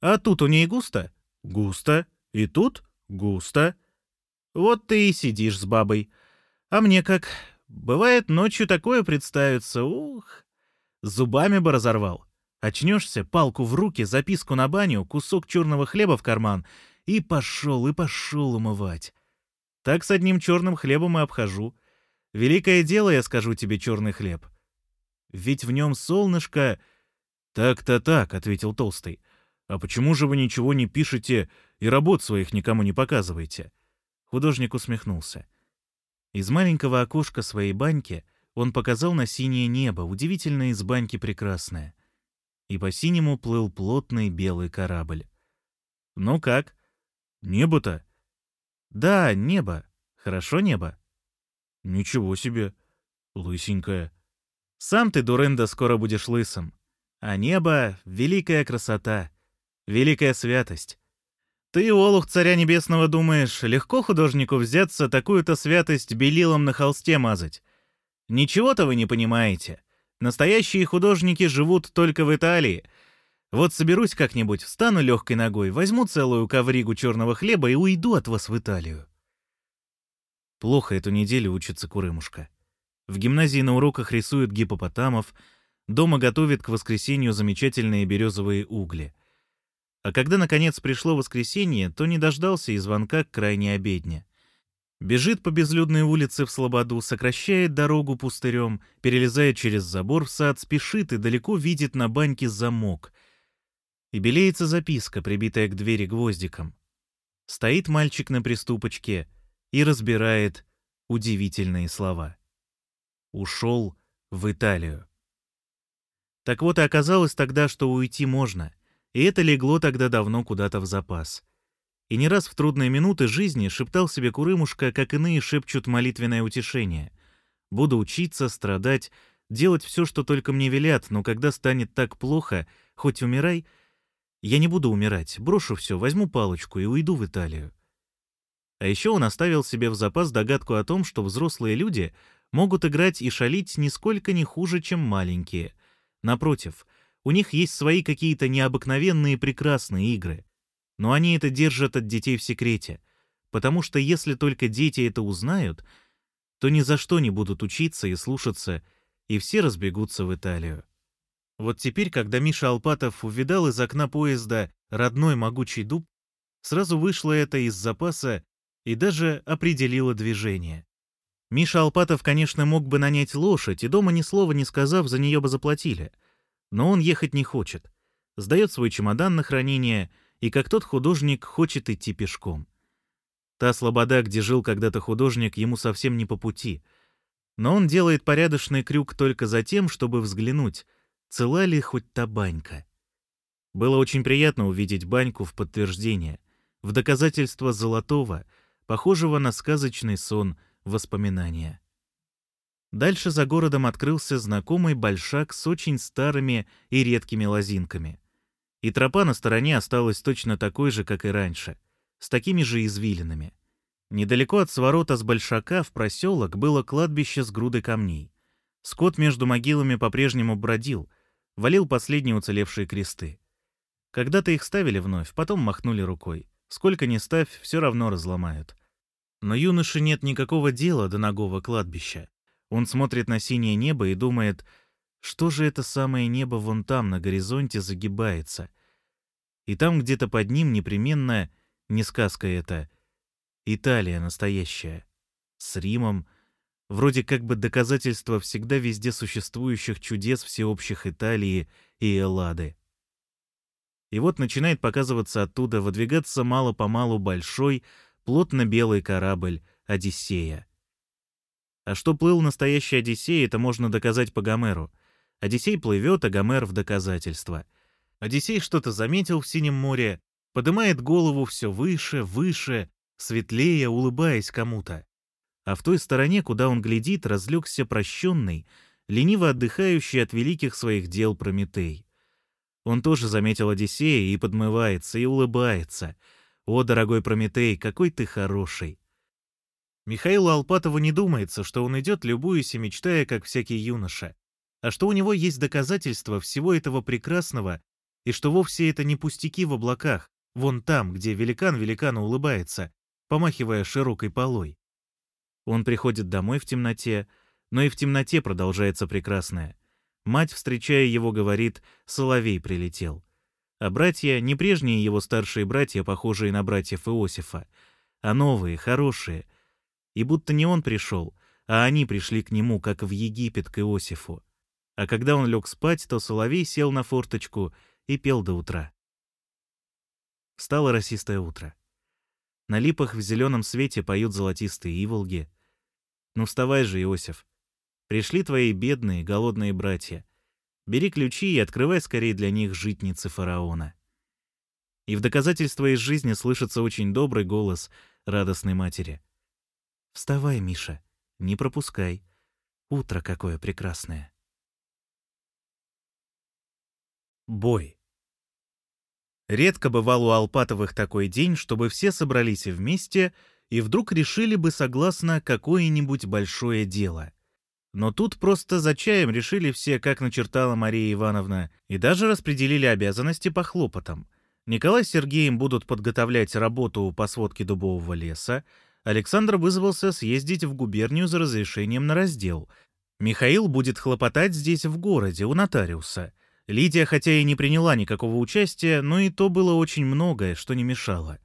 А тут у ней густо? Густо. И тут? Густо. Вот ты и сидишь с бабой. А мне как? Бывает, ночью такое представится. Ух! Зубами бы разорвал. Очнешься, палку в руки, записку на баню, кусок черного хлеба в карман и пошел, и пошел умывать. Так с одним черным хлебом и обхожу. Великое дело, я скажу тебе, черный хлеб. Ведь в нем солнышко... Так-то так, — ответил Толстый. А почему же вы ничего не пишете и работ своих никому не показываете? Художник усмехнулся. Из маленького окошка своей баньки он показал на синее небо, удивительно из баньки прекрасное. И по синему плыл плотный белый корабль. «Ну как? Небо-то?» Да, небо. Хорошо небо. Ничего себе. Лысенькое. Сам ты, Дуренда, скоро будешь лысым. А небо — великая красота, великая святость. Ты, Олух Царя Небесного, думаешь, легко художнику взяться такую-то святость белилом на холсте мазать? Ничего-то вы не понимаете. Настоящие художники живут только в Италии — вот соберусь как-нибудь, встану легкой ногой, возьму целую ковригу черного хлеба и уйду от вас в Италию. Плохо эту неделю учится Курымушка. В гимназии на уроках рисует гипопотамов, дома готовит к воскресенью замечательные березовые угли. А когда, наконец, пришло воскресенье, то не дождался и звонка к крайней обедне. Бежит по безлюдной улице в Слободу, сокращает дорогу пустырем, перелезает через забор в сад, спешит и далеко видит на баньке замок — и белеется записка, прибитая к двери гвоздиком. Стоит мальчик на приступочке и разбирает удивительные слова. Ушел в Италию. Так вот и оказалось тогда, что уйти можно, и это легло тогда давно куда-то в запас. И не раз в трудные минуты жизни шептал себе Курымушка, как иные шепчут молитвенное утешение. «Буду учиться, страдать, делать все, что только мне велят, но когда станет так плохо, хоть умирай, я не буду умирать, брошу все, возьму палочку и уйду в Италию». А еще он оставил себе в запас догадку о том, что взрослые люди могут играть и шалить нисколько не хуже, чем маленькие. Напротив, у них есть свои какие-то необыкновенные прекрасные игры. Но они это держат от детей в секрете, потому что если только дети это узнают, то ни за что не будут учиться и слушаться, и все разбегутся в Италию. Вот теперь, когда Миша Алпатов увидал из окна поезда родной могучий дуб, сразу вышло это из запаса и даже определило движение. Миша Алпатов, конечно, мог бы нанять лошадь, и дома ни слова не сказав, за нее бы заплатили. Но он ехать не хочет. Сдает свой чемодан на хранение, и как тот художник хочет идти пешком. Та слобода, где жил когда-то художник, ему совсем не по пути. Но он делает порядочный крюк только за тем, чтобы взглянуть, цела ли хоть та банька. Было очень приятно увидеть баньку в подтверждение, в доказательство золотого, похожего на сказочный сон — воспоминания. Дальше за городом открылся знакомый большак с очень старыми и редкими лозинками. И тропа на стороне осталась точно такой же, как и раньше, с такими же извилинами. Недалеко от сворота с большака в проселок было кладбище с грудой камней. Скот между могилами по-прежнему бродил, валил последние уцелевшие кресты. Когда-то их ставили вновь, потом махнули рукой. Сколько ни ставь, все равно разломают. Но юноше нет никакого дела до ногого кладбища. Он смотрит на синее небо и думает, что же это самое небо вон там, на горизонте, загибается. И там где-то под ним непременно, не сказка это, Италия настоящая. С Римом, вроде как бы доказательство всегда везде существующих чудес всеобщих Италии и Эллады. И вот начинает показываться оттуда, выдвигаться мало-помалу большой, плотно-белый корабль «Одиссея». А что плыл настоящий Одиссей, это можно доказать по Гомеру. Одиссей плывет, а Гомер в доказательство. Одиссей что-то заметил в синем море, поднимает голову все выше, выше, светлее, улыбаясь кому-то. А в той стороне, куда он глядит, разлегся прощенный, лениво отдыхающий от великих своих дел Прометей. Он тоже заметил Одиссея и подмывается, и улыбается — «О, дорогой Прометей, какой ты хороший!» Михаилу Алпатову не думается, что он идет, любуясь и мечтая, как всякий юноша, а что у него есть доказательства всего этого прекрасного, и что вовсе это не пустяки в облаках, вон там, где великан великану улыбается, помахивая широкой полой. Он приходит домой в темноте, но и в темноте продолжается прекрасное. Мать, встречая его, говорит «Соловей прилетел». А братья — не прежние его старшие братья, похожие на братьев Иосифа, а новые, хорошие. И будто не он пришел, а они пришли к нему, как в Египет к Иосифу. А когда он лег спать, то Соловей сел на форточку и пел до утра. Стало росистое утро. На липах в зеленом свете поют золотистые иволги. Ну вставай же, Иосиф. Пришли твои бедные, голодные братья. Бери ключи и открывай скорее для них житницы фараона. И в доказательство из жизни слышится очень добрый голос радостной матери. «Вставай, Миша, не пропускай. Утро какое прекрасное». Бой. Редко бывал у Алпатовых такой день, чтобы все собрались вместе и вдруг решили бы согласно какое-нибудь большое дело — но тут просто за чаем решили все, как начертала Мария Ивановна, и даже распределили обязанности по хлопотам. Николай с Сергеем будут подготовлять работу по сводке дубового леса, Александр вызвался съездить в губернию за разрешением на раздел. Михаил будет хлопотать здесь в городе, у нотариуса. Лидия хотя и не приняла никакого участия, но и то было очень многое, что не мешало.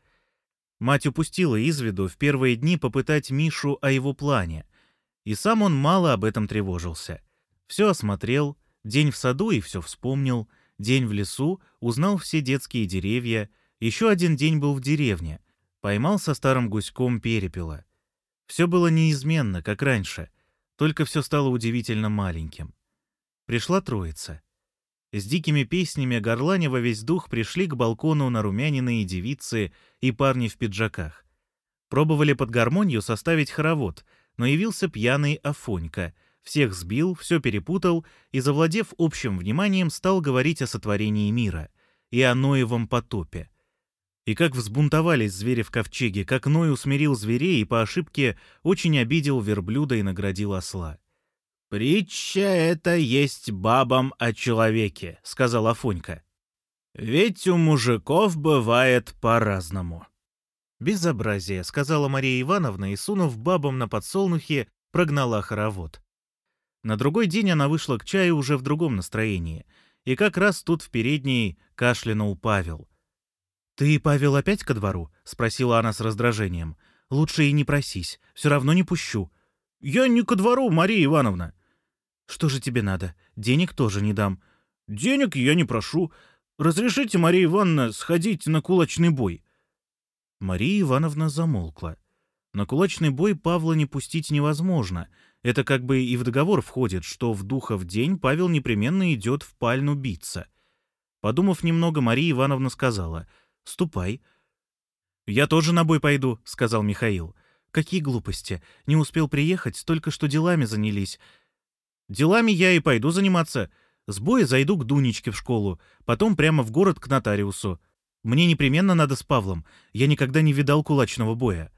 Мать упустила из виду в первые дни попытать Мишу о его плане — и сам он мало об этом тревожился. Все осмотрел, день в саду и все вспомнил, день в лесу, узнал все детские деревья, еще один день был в деревне, поймал со старым гуськом перепела. Все было неизменно, как раньше, только все стало удивительно маленьким. Пришла троица. С дикими песнями горланя во весь дух пришли к балкону нарумяненные девицы и парни в пиджаках. Пробовали под гармонию составить хоровод, но явился пьяный Афонька, всех сбил, все перепутал и, завладев общим вниманием, стал говорить о сотворении мира и о Ноевом потопе. И как взбунтовались звери в ковчеге, как Ной усмирил зверей и по ошибке очень обидел верблюда и наградил осла. «Притча это есть бабам о человеке», — сказал Афонька. «Ведь у мужиков бывает по-разному». «Безобразие», — сказала Мария Ивановна и, сунув бабам на подсолнухи, прогнала хоровод. На другой день она вышла к чаю уже в другом настроении, и как раз тут в передней кашлянул Павел — «Ты, Павел, опять ко двору?» — спросила она с раздражением. «Лучше и не просись, все равно не пущу». «Я не ко двору, Мария Ивановна». «Что же тебе надо? Денег тоже не дам». «Денег я не прошу. Разрешите, Мария Ивановна, сходить на кулачный бой». Мария Ивановна замолкла. На кулачный бой Павла не пустить невозможно. Это как бы и в договор входит, что в духов день Павел непременно идет в пальну биться. Подумав немного, Мария Ивановна сказала — Ступай». «Я тоже на бой пойду», — сказал Михаил. «Какие глупости. Не успел приехать, только что делами занялись». «Делами я и пойду заниматься. С боя зайду к Дунечке в школу, потом прямо в город к нотариусу. Мне непременно надо с Павлом. Я никогда не видал кулачного боя».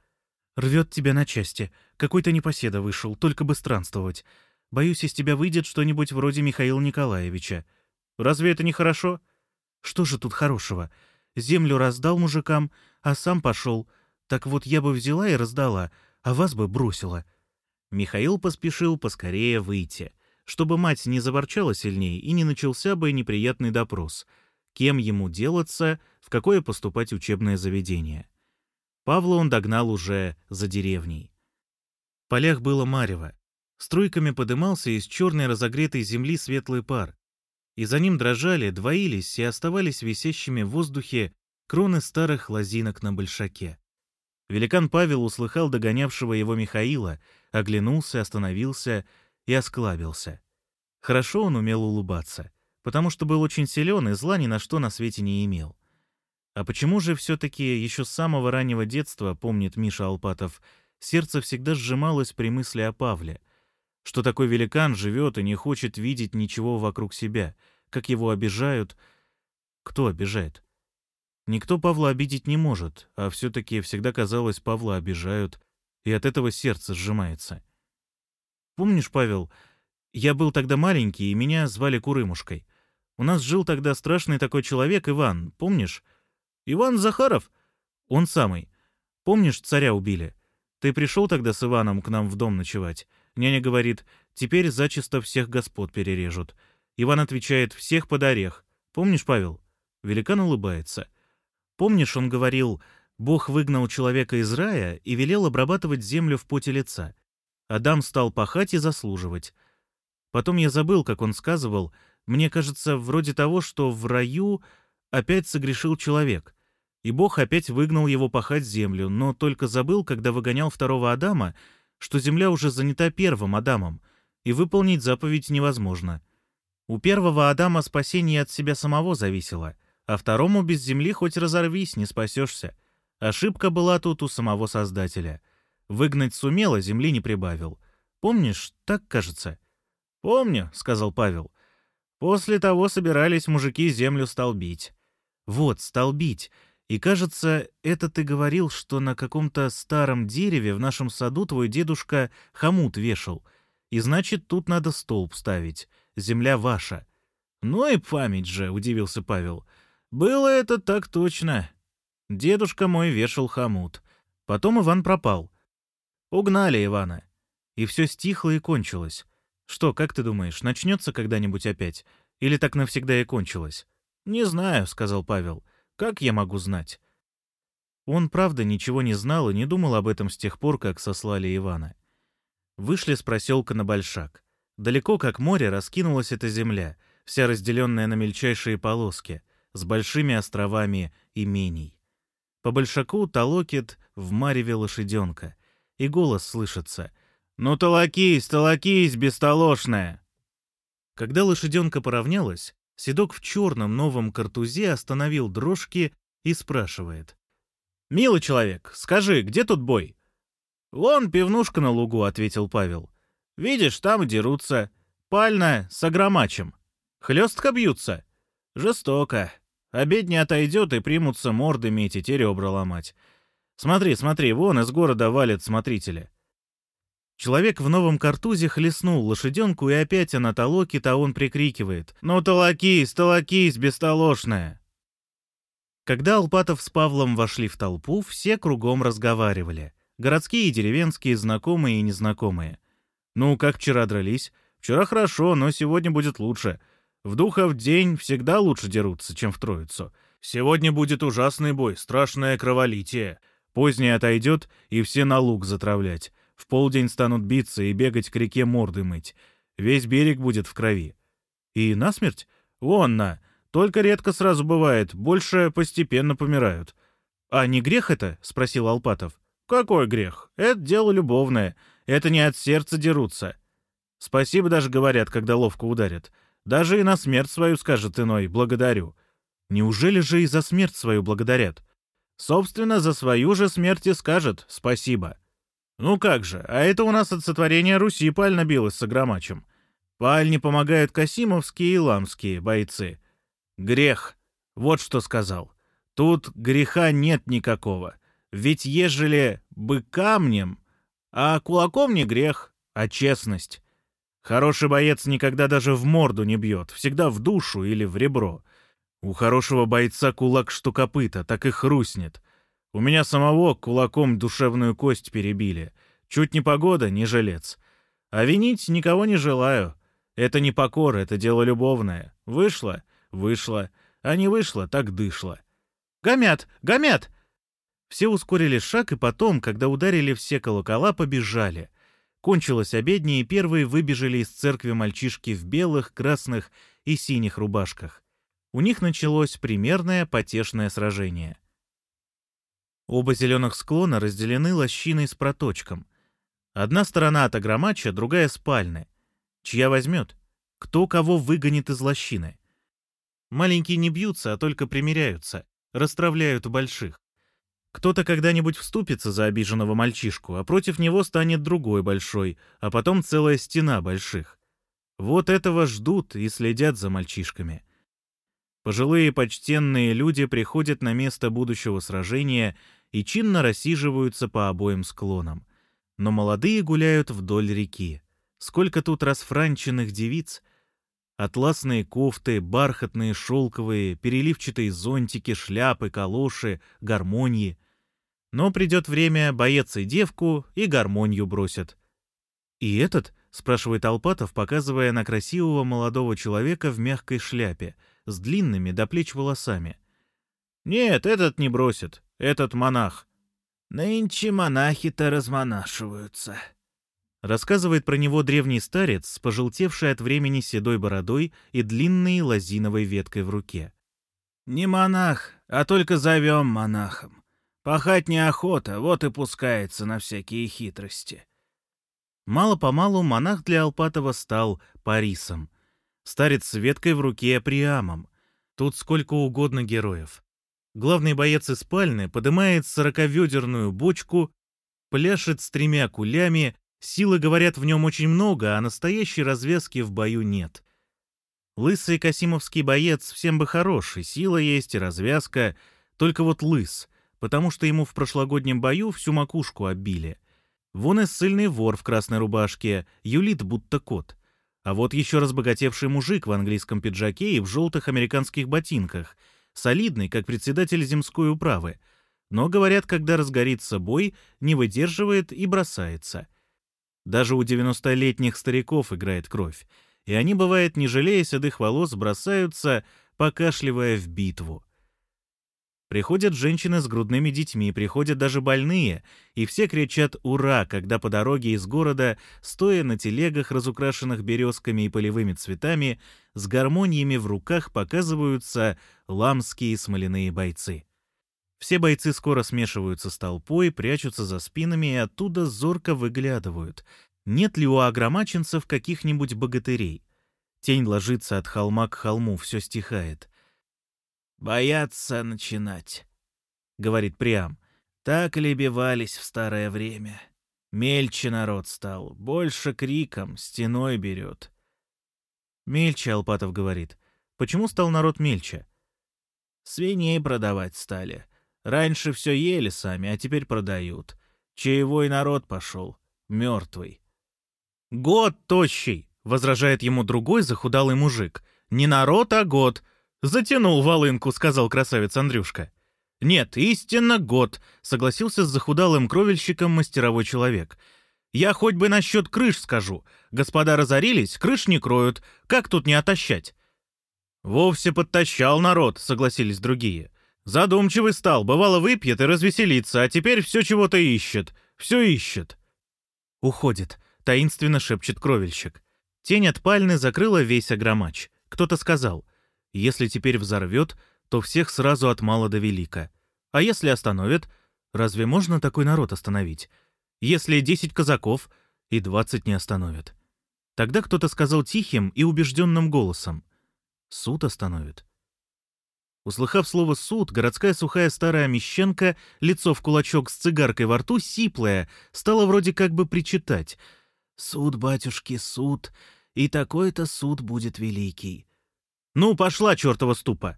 «Рвет тебя на части. Какой-то непоседа вышел, только бы странствовать. Боюсь, из тебя выйдет что-нибудь вроде Михаила Николаевича. Разве это не хорошо?» «Что же тут хорошего? Землю раздал мужикам, а сам пошел. Так вот я бы взяла и раздала, а вас бы бросила». Михаил поспешил поскорее выйти, чтобы мать не заворчала сильнее и не начался бы неприятный допрос. Кем ему делаться, в какое поступать учебное заведение. Павла он догнал уже за деревней. В полях было марево. Струйками подымался из черной разогретой земли светлый пар и за ним дрожали, двоились и оставались висящими в воздухе кроны старых лозинок на большаке. Великан Павел услыхал догонявшего его Михаила, оглянулся, остановился и осклабился. Хорошо он умел улыбаться, потому что был очень силен и зла ни на что на свете не имел. А почему же все-таки еще с самого раннего детства, помнит Миша Алпатов, сердце всегда сжималось при мысли о Павле, что такой великан живет и не хочет видеть ничего вокруг себя, как его обижают. Кто обижает? Никто Павла обидеть не может, а все-таки всегда казалось, Павла обижают, и от этого сердце сжимается. Помнишь, Павел, я был тогда маленький, и меня звали Курымушкой. У нас жил тогда страшный такой человек, Иван, помнишь? Иван Захаров? Он самый. Помнишь, царя убили? Ты пришел тогда с Иваном к нам в дом ночевать? Няня говорит, теперь зачисто всех господ перережут. Иван отвечает, всех под орех. Помнишь, Павел? Великан улыбается. Помнишь, он говорил, Бог выгнал человека из рая и велел обрабатывать землю в поте лица. Адам стал пахать и заслуживать. Потом я забыл, как он сказывал, мне кажется, вроде того, что в раю опять согрешил человек, и Бог опять выгнал его пахать землю, но только забыл, когда выгонял второго Адама, что земля уже занята первым Адамом, и выполнить заповедь невозможно. У первого Адама спасение от себя самого зависело, а второму без земли хоть разорвись, не спасешься. Ошибка была тут у самого Создателя. Выгнать сумело, земли не прибавил. Помнишь, так кажется? «Помню», — сказал Павел. «После того собирались мужики землю столбить». «Вот, столбить. И кажется, это ты говорил, что на каком-то старом дереве в нашем саду твой дедушка хомут вешал. И значит, тут надо столб ставить. Земля ваша. Ну и память же, удивился Павел. Было это так точно. Дедушка мой вешал хомут. Потом Иван пропал. Угнали Ивана. И все стихло и кончилось. Что, как ты думаешь, начнется когда-нибудь опять? Или так навсегда и кончилось? Не знаю, сказал Павел. Как я могу знать? Он, правда, ничего не знал и не думал об этом с тех пор, как сослали Ивана. Вышли с проселка на Большак. Далеко, как море, раскинулась эта земля, вся разделенная на мельчайшие полоски, с большими островами имений. По Большаку толокет в мареве лошаденка, и голос слышится «Ну толокись, толокись, бестолошная!» Когда лошаденка поравнялась, Седок в черном новом картузе остановил дрожки и спрашивает. «Милый человек, скажи, где тут бой?» «Вон пивнушка на лугу», — ответил Павел. «Видишь, там дерутся. Пальная с огромачем. Хлестко бьются. Жестоко. Обед не отойдет и примутся морды метить и ребра ломать. Смотри, смотри, вон из города валят смотрители». Человек в новом картузе хлестнул лошаденку, и опять она толокит, а он прикрикивает. «Ну, толокись, толокись, бестолошная!» Когда Алпатов с Павлом вошли в толпу, все кругом разговаривали. Городские и деревенские, знакомые и незнакомые. «Ну, как вчера дрались?» «Вчера хорошо, но сегодня будет лучше. В духа в день всегда лучше дерутся, чем в троицу. Сегодня будет ужасный бой, страшное кроволитие. Позднее отойдет, и все на луг затравлять. В полдень станут биться и бегать к реке морды мыть. Весь берег будет в крови. И насмерть? Вон на. Только редко сразу бывает, больше постепенно помирают. «А не грех это?» — спросил Алпатов. «Какой грех? Это дело любовное. Это не от сердца дерутся. Спасибо даже говорят, когда ловко ударят. Даже и на смерть свою скажет иной «благодарю». Неужели же и за смерть свою благодарят? Собственно, за свою же смерть и скажет «спасибо». Ну как же, а это у нас от сотворения Руси паль набилась с огромачем. Паль помогают касимовские и ламские бойцы. Грех. Вот что сказал. Тут греха нет никакого. Ведь ежели бы камнем, а кулаком не грех, а честность. Хороший боец никогда даже в морду не бьет, всегда в душу или в ребро. У хорошего бойца кулак что копыта, так и хрустнет. У меня самого кулаком душевную кость перебили. Чуть не погода, не жилец. А винить никого не желаю. Это не покора, это дело любовное. Вышло? Вышло. А не вышло, так дышло. «Гомят! Гомят!» Все ускорили шаг, и потом, когда ударили все колокола, побежали. Кончилось обедня, и первые выбежали из церкви мальчишки в белых, красных и синих рубашках. У них началось примерное потешное сражение — Оба зеленых склона разделены лощиной с проточком. Одна сторона от Агромача, другая — спальны. Чья возьмет? Кто кого выгонит из лощины? Маленькие не бьются, а только примиряются, расстравляют больших. Кто-то когда-нибудь вступится за обиженного мальчишку, а против него станет другой большой, а потом целая стена больших. Вот этого ждут и следят за мальчишками. Пожилые почтенные люди приходят на место будущего сражения и чинно рассиживаются по обоим склонам. Но молодые гуляют вдоль реки. Сколько тут расфранченных девиц! Атласные кофты, бархатные, шелковые, переливчатые зонтики, шляпы, калоши, гармонии. Но придет время, боец и девку, и гармонию бросят. «И этот?» — спрашивает Алпатов, показывая на красивого молодого человека в мягкой шляпе, с длинными до плеч волосами. «Нет, этот не бросит. Этот монах. Нынче монахи-то размонашиваются. Рассказывает про него древний старец с пожелтевшей от времени седой бородой и длинной лозиновой веткой в руке. Не монах, а только зовем монахом. Пахать неохота, вот и пускается на всякие хитрости. Мало-помалу монах для Алпатова стал Парисом. Старец с веткой в руке Приамом. Тут сколько угодно героев. Главный боец из спальны подымает сороковедерную бочку, пляшет с тремя кулями, силы, говорят, в нем очень много, а настоящей развязки в бою нет. Лысый касимовский боец всем бы хорош, и сила есть, и развязка, только вот лыс, потому что ему в прошлогоднем бою всю макушку обили. Вон и ссыльный вор в красной рубашке, юлит будто кот. А вот еще разбогатевший мужик в английском пиджаке и в желтых американских ботинках — солидный, как председатель земской управы, но, говорят, когда разгорится бой, не выдерживает и бросается. Даже у 90-летних стариков играет кровь, и они, бывает, не жалея седых волос, бросаются, покашливая в битву. Приходят женщины с грудными детьми, приходят даже больные, и все кричат «Ура!», когда по дороге из города, стоя на телегах, разукрашенных березками и полевыми цветами, с гармониями в руках показываются ламские смоляные бойцы. Все бойцы скоро смешиваются с толпой, прячутся за спинами и оттуда зорко выглядывают. Нет ли у агромаченцев каких-нибудь богатырей? Тень ложится от холма к холму, все стихает. «Боятся начинать», — говорит Приам. «Так лебевались в старое время. Мельче народ стал, больше криком, стеной берет». «Мельче», — Алпатов говорит. «Почему стал народ мельче?» «Свиней продавать стали. Раньше все ели сами, а теперь продают. Чаевой народ пошел, мертвый». «Год тощий», — возражает ему другой захудалый мужик. «Не народ, а год. Затянул волынку», — сказал красавец Андрюшка. «Нет, истинно год», — согласился с захудалым кровельщиком мастеровой человек. «Я хоть бы насчет крыш скажу. Господа разорились, крыш не кроют. Как тут не отощать?» «Вовсе подтащал народ», — согласились другие. «Задумчивый стал, бывало выпьет и развеселится, а теперь все чего-то ищет. Все ищет». «Уходит», — таинственно шепчет кровельщик. Тень от пальны закрыла весь огромач. Кто-то сказал, «Если теперь взорвет, то всех сразу от мала до велика. А если остановит, разве можно такой народ остановить? Если десять казаков, и двадцать не остановят». Тогда кто-то сказал тихим и убежденным голосом, «Суд остановит». Услыхав слово «суд», городская сухая старая мещенка, лицо в кулачок с цигаркой во рту, сиплая, стала вроде как бы причитать. «Суд, батюшки, суд, и такой-то суд будет великий». «Ну, пошла, чертова ступа!»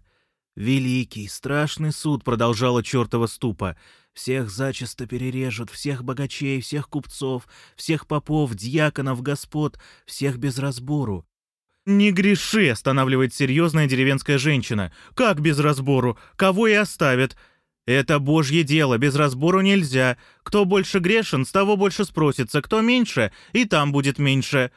«Великий, страшный суд», — продолжала чертова ступа. «Всех зачисто перережут, всех богачей, всех купцов, всех попов, дьяконов, господ, всех без разбору». «Не греши», — останавливает серьезная деревенская женщина. «Как без разбору? Кого и оставят?» «Это божье дело, без разбору нельзя. Кто больше грешен, с того больше спросится, кто меньше, и там будет меньше».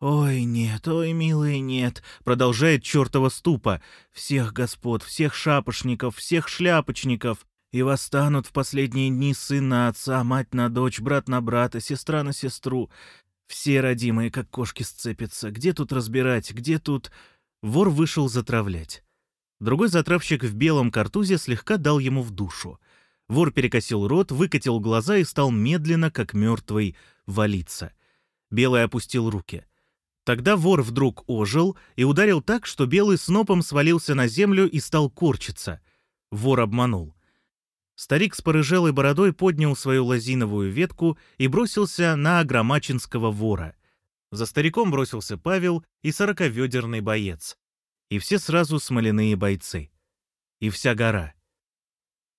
«Ой, нет, ой, милые, нет», — продолжает чертова ступа. «Всех господ, всех шапошников, всех шляпочников. И восстанут в последние дни сын на отца, мать на дочь, брат на брата, сестра на сестру. Все родимые, как кошки, сцепятся. Где тут разбирать, где тут...» Вор вышел затравлять. Другой затравщик в белом картузе слегка дал ему в душу. Вор перекосил рот, выкатил глаза и стал медленно, как мертвый, валиться. Белый опустил руки. Тогда вор вдруг ожил и ударил так, что белый снопом свалился на землю и стал корчиться. Вор обманул. Старик с порыжелой бородой поднял свою лозиновую ветку и бросился на агромачинского вора. За стариком бросился Павел и сороковедерный боец. И все сразу смоляные бойцы. И вся гора.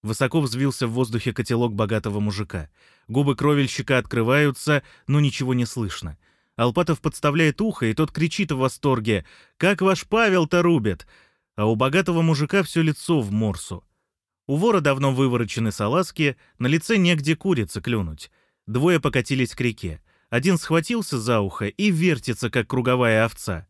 Высоко взвился в воздухе котелок богатого мужика. Губы кровельщика открываются, но ничего не слышно — Алпатов подставляет ухо, и тот кричит в восторге «Как ваш Павел-то рубит!» А у богатого мужика все лицо в морсу. У вора давно выворочены салазки, на лице негде курица клюнуть. Двое покатились к реке. Один схватился за ухо и вертится, как круговая овца.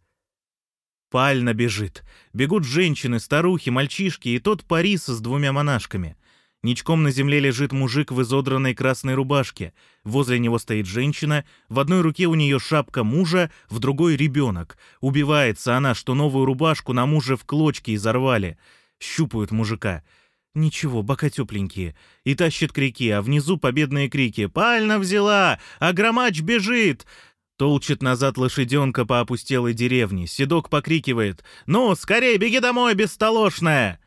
Пально бежит. Бегут женщины, старухи, мальчишки и тот Парис с двумя монашками. Ничком на земле лежит мужик в изодранной красной рубашке. Возле него стоит женщина, в одной руке у нее шапка мужа, в другой — ребенок. Убивается она, что новую рубашку на мужа в клочки изорвали. Щупают мужика. Ничего, бока тепленькие. И тащит к реке, а внизу победные крики. «Пально взяла! А громач бежит!» Толчет назад лошаденка по опустелой деревне. Седок покрикивает. «Ну, скорее беги домой, бестолошная!»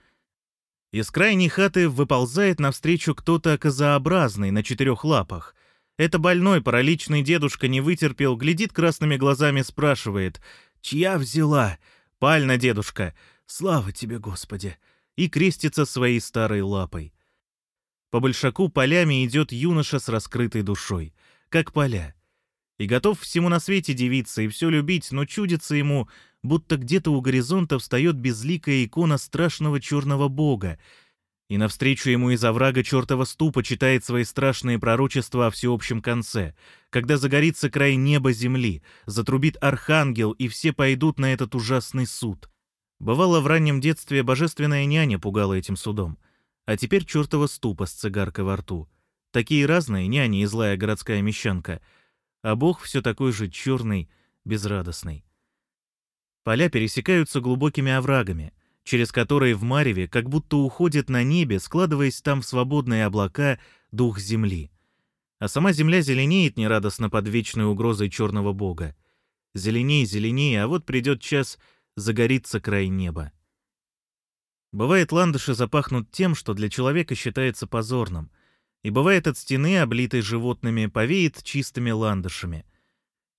Из крайней хаты выползает навстречу кто-то козообразный на четырех лапах. Это больной параличный дедушка не вытерпел, глядит красными глазами, спрашивает «Чья взяла?» «Пально, дедушка!» «Слава тебе, Господи!» И крестится своей старой лапой. По большаку полями идет юноша с раскрытой душой, как поля. И готов всему на свете дивиться и все любить, но чудится ему, будто где-то у горизонта встает безликая икона страшного черного бога, и навстречу ему из оврага чертова ступа читает свои страшные пророчества о всеобщем конце, когда загорится край неба земли, затрубит архангел, и все пойдут на этот ужасный суд. Бывало, в раннем детстве божественная няня пугала этим судом, а теперь чертова ступа с цигаркой во рту. Такие разные няни и злая городская мещанка, а бог все такой же черный, безрадостный. Поля пересекаются глубокими оврагами, через которые в Мареве как будто уходит на небе, складываясь там в свободные облака, дух земли. А сама земля зеленеет нерадостно под вечной угрозой черного бога. Зеленей, зеленей, а вот придет час, загорится край неба. Бывает, ландыши запахнут тем, что для человека считается позорным. И бывает, от стены, облитой животными, повеет чистыми ландышами.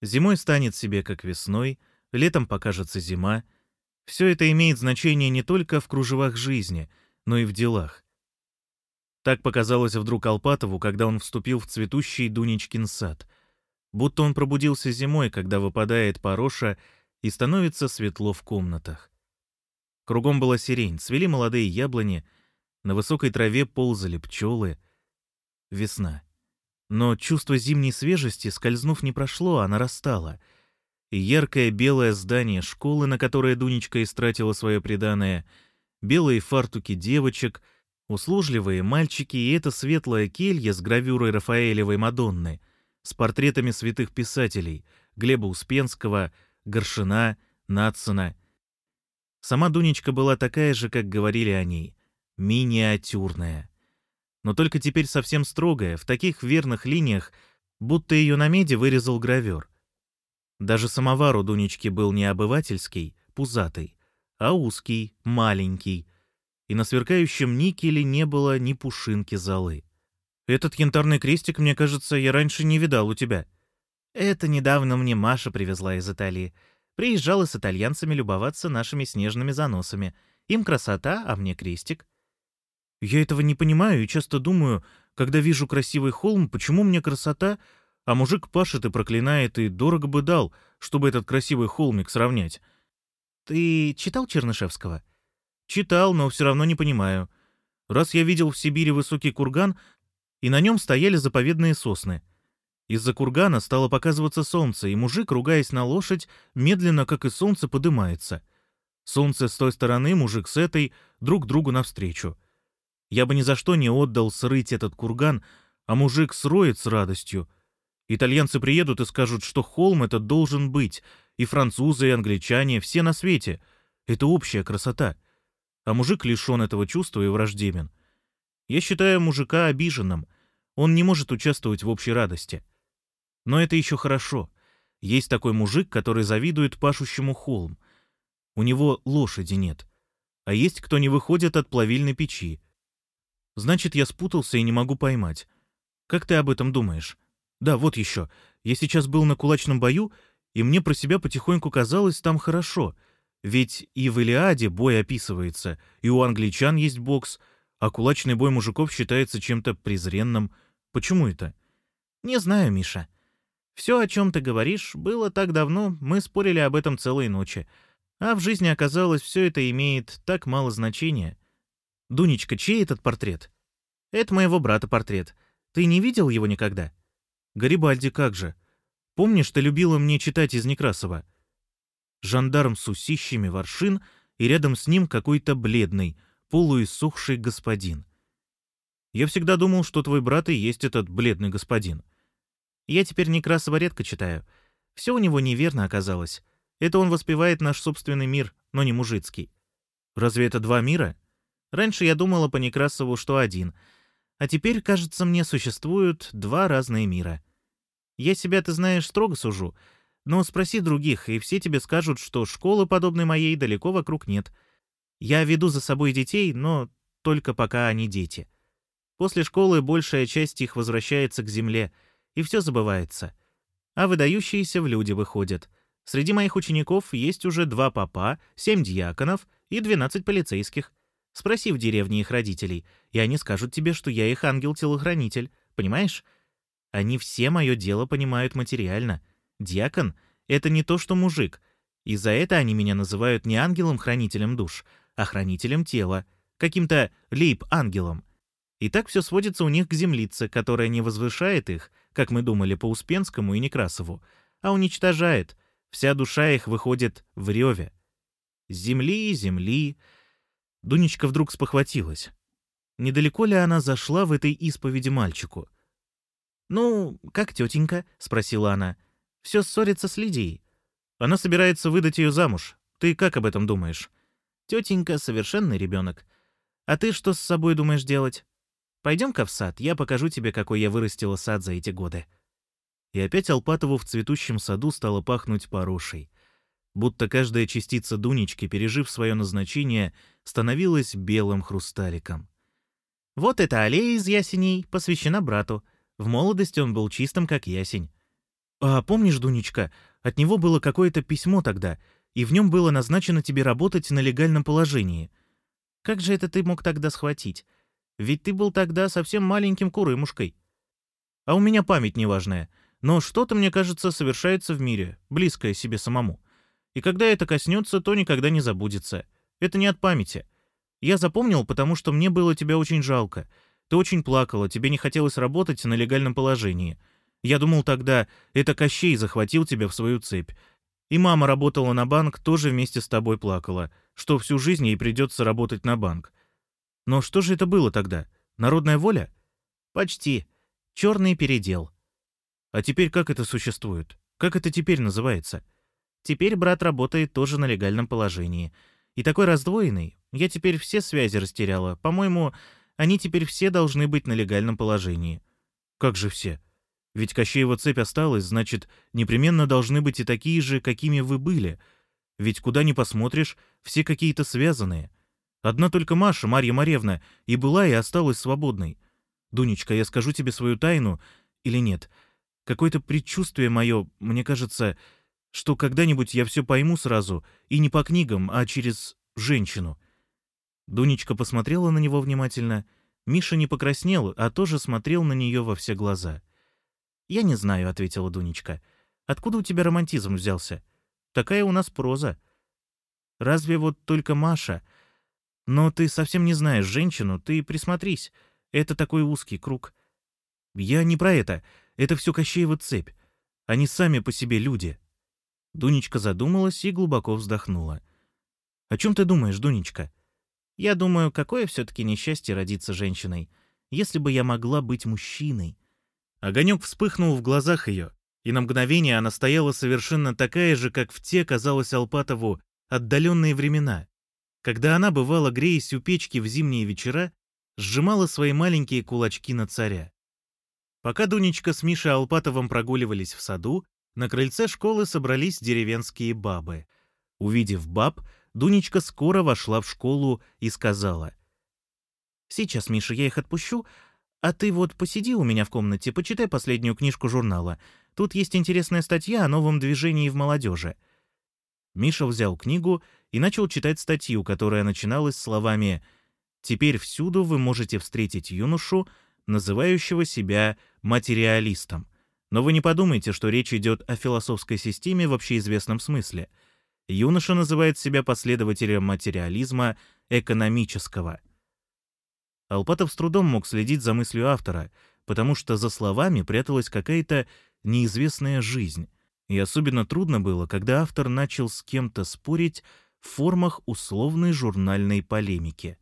Зимой станет себе как весной, летом покажется зима. Все это имеет значение не только в кружевах жизни, но и в делах. Так показалось вдруг Алпатову, когда он вступил в цветущий Дунечкин сад. Будто он пробудился зимой, когда выпадает пороша и становится светло в комнатах. Кругом была сирень, цвели молодые яблони, на высокой траве ползали пчелы. Весна. Но чувство зимней свежести, скользнув, не прошло, а нарастало. И яркое белое здание школы, на которое Дунечка истратила свое преданное, белые фартуки девочек, услужливые мальчики и эта светлая келья с гравюрой Рафаэлевой Мадонны, с портретами святых писателей Глеба Успенского, Горшина, Нацина — Сама Дунечка была такая же, как говорили о ней, миниатюрная. Но только теперь совсем строгая, в таких верных линиях, будто ее на меди вырезал гравер. Даже самовар у Дунечки был не обывательский, пузатый, а узкий, маленький, и на сверкающем никеле не было ни пушинки золы. «Этот янтарный крестик, мне кажется, я раньше не видал у тебя». «Это недавно мне Маша привезла из Италии. Приезжала с итальянцами любоваться нашими снежными заносами. Им красота, а мне крестик. Я этого не понимаю и часто думаю, когда вижу красивый холм, почему мне красота, а мужик пашет и проклинает, и дорого бы дал, чтобы этот красивый холмик сравнять. Ты читал Чернышевского? Читал, но все равно не понимаю. Раз я видел в Сибири высокий курган, и на нем стояли заповедные сосны — из-за кургана стало показываться солнце, и мужик, ругаясь на лошадь, медленно, как и солнце, подымается. Солнце с той стороны, мужик с этой, друг другу навстречу. Я бы ни за что не отдал срыть этот курган, а мужик сроет с радостью. Итальянцы приедут и скажут, что холм этот должен быть, и французы, и англичане, все на свете. Это общая красота. А мужик лишен этого чувства и враждебен. Я считаю мужика обиженным. Он не может участвовать в общей радости. Но это еще хорошо. Есть такой мужик, который завидует пашущему холм. У него лошади нет. А есть кто не выходит от плавильной печи. Значит, я спутался и не могу поймать. Как ты об этом думаешь? Да, вот еще. Я сейчас был на кулачном бою, и мне про себя потихоньку казалось там хорошо. Ведь и в Илиаде бой описывается, и у англичан есть бокс, а кулачный бой мужиков считается чем-то презренным. Почему это? Не знаю, Миша. Все, о чем ты говоришь, было так давно, мы спорили об этом целые ночи. А в жизни оказалось, все это имеет так мало значения. Дунечка, чей этот портрет? Это моего брата портрет. Ты не видел его никогда? Гарибальди, как же. Помнишь, ты любила мне читать из Некрасова? Жандарм с усищами воршин, и рядом с ним какой-то бледный, полуиссохший господин. Я всегда думал, что твой брат и есть этот бледный господин. — я теперь Некрасова редко читаю. Все у него неверно оказалось. Это он воспевает наш собственный мир, но не мужицкий. Разве это два мира? Раньше я думала по Некрасову, что один. А теперь, кажется, мне существуют два разные мира. Я себя, ты знаешь, строго сужу. Но спроси других, и все тебе скажут, что школы, подобной моей, далеко вокруг нет. Я веду за собой детей, но только пока они дети. После школы большая часть их возвращается к земле — и все забывается. А выдающиеся в люди выходят. Среди моих учеников есть уже два папа, семь дьяконов и двенадцать полицейских. Спроси в деревне их родителей, и они скажут тебе, что я их ангел-телохранитель. Понимаешь? Они все мое дело понимают материально. Дьякон — это не то, что мужик. И за это они меня называют не ангелом-хранителем душ, а хранителем тела, каким-то лейб-ангелом. И так все сводится у них к землице, которая не возвышает их, как мы думали по Успенскому и Некрасову, а уничтожает. Вся душа их выходит в реве. Земли, земли. Дунечка вдруг спохватилась. Недалеко ли она зашла в этой исповеди мальчику? «Ну, как тетенька?» — спросила она. «Все ссорится с Лидией. Она собирается выдать ее замуж. Ты как об этом думаешь?» «Тетенька — совершенный ребенок. А ты что с собой думаешь делать?» Пойдем-ка в сад, я покажу тебе, какой я вырастила сад за эти годы». И опять Алпатову в цветущем саду стало пахнуть порошей. Будто каждая частица Дунечки, пережив свое назначение, становилась белым хрусталиком. Вот эта аллея из ясеней посвящена брату. В молодости он был чистым, как ясень. А помнишь, Дунечка, от него было какое-то письмо тогда, и в нем было назначено тебе работать на легальном положении. Как же это ты мог тогда схватить? Ведь ты был тогда совсем маленьким курымушкой. А у меня память неважная, но что-то, мне кажется, совершается в мире, близкое себе самому. И когда это коснется, то никогда не забудется. Это не от памяти. Я запомнил, потому что мне было тебя очень жалко. Ты очень плакала, тебе не хотелось работать на легальном положении. Я думал тогда, это Кощей захватил тебя в свою цепь. И мама работала на банк, тоже вместе с тобой плакала, что всю жизнь ей придется работать на банк. Но что же это было тогда? Народная воля? Почти. Черный передел. А теперь как это существует? Как это теперь называется? Теперь брат работает тоже на легальном положении. И такой раздвоенный. Я теперь все связи растеряла. По-моему, они теперь все должны быть на легальном положении. Как же все? Ведь Кощеева цепь осталась, значит, непременно должны быть и такие же, какими вы были. Ведь куда ни посмотришь, все какие-то связанные. Одна только Маша, Марья Маревна, и была, и осталась свободной. Дунечка, я скажу тебе свою тайну или нет? Какое-то предчувствие мое, мне кажется, что когда-нибудь я все пойму сразу, и не по книгам, а через женщину. Дунечка посмотрела на него внимательно. Миша не покраснел, а тоже смотрел на нее во все глаза. «Я не знаю», — ответила Дунечка. «Откуда у тебя романтизм взялся? Такая у нас проза. Разве вот только Маша? Но ты совсем не знаешь женщину, ты присмотрись. Это такой узкий круг. Я не про это. Это все Кощеева цепь. Они сами по себе люди. Дунечка задумалась и глубоко вздохнула. «О чем ты думаешь, Дунечка?» «Я думаю, какое все-таки несчастье родиться женщиной, если бы я могла быть мужчиной». Огонек вспыхнул в глазах ее, и на мгновение она стояла совершенно такая же, как в те, казалось Алпатову, отдаленные времена, когда она, бывала, греясь у печки в зимние вечера, сжимала свои маленькие кулачки на царя. Пока Дунечка с Мишей Алпатовым прогуливались в саду, на крыльце школы собрались деревенские бабы. Увидев баб, Дунечка скоро вошла в школу и сказала. «Сейчас, Миша, я их отпущу, а ты вот посиди у меня в комнате, почитай последнюю книжку журнала. Тут есть интересная статья о новом движении в молодежи». Миша взял книгу и начал читать статью, которая начиналась словами «Теперь всюду вы можете встретить юношу, называющего себя материалистом. Но вы не подумайте, что речь идет о философской системе в общеизвестном смысле. Юноша называет себя последователем материализма экономического. Алпатов с трудом мог следить за мыслью автора, потому что за словами пряталась какая-то неизвестная жизнь, и особенно трудно было, когда автор начал с кем-то спорить в формах условной журнальной полемики.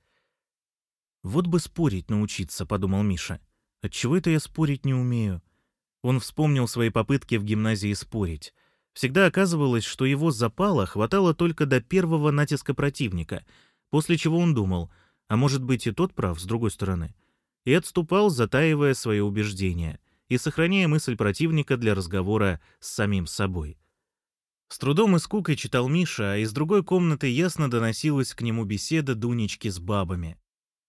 «Вот бы спорить научиться», — подумал Миша. «Отчего это я спорить не умею?» Он вспомнил свои попытки в гимназии спорить. Всегда оказывалось, что его запала хватало только до первого натиска противника, после чего он думал, а может быть и тот прав, с другой стороны, и отступал, затаивая свои убеждения и сохраняя мысль противника для разговора с самим собой. С трудом и скукой читал Миша, а из другой комнаты ясно доносилась к нему беседа Дунечки с бабами.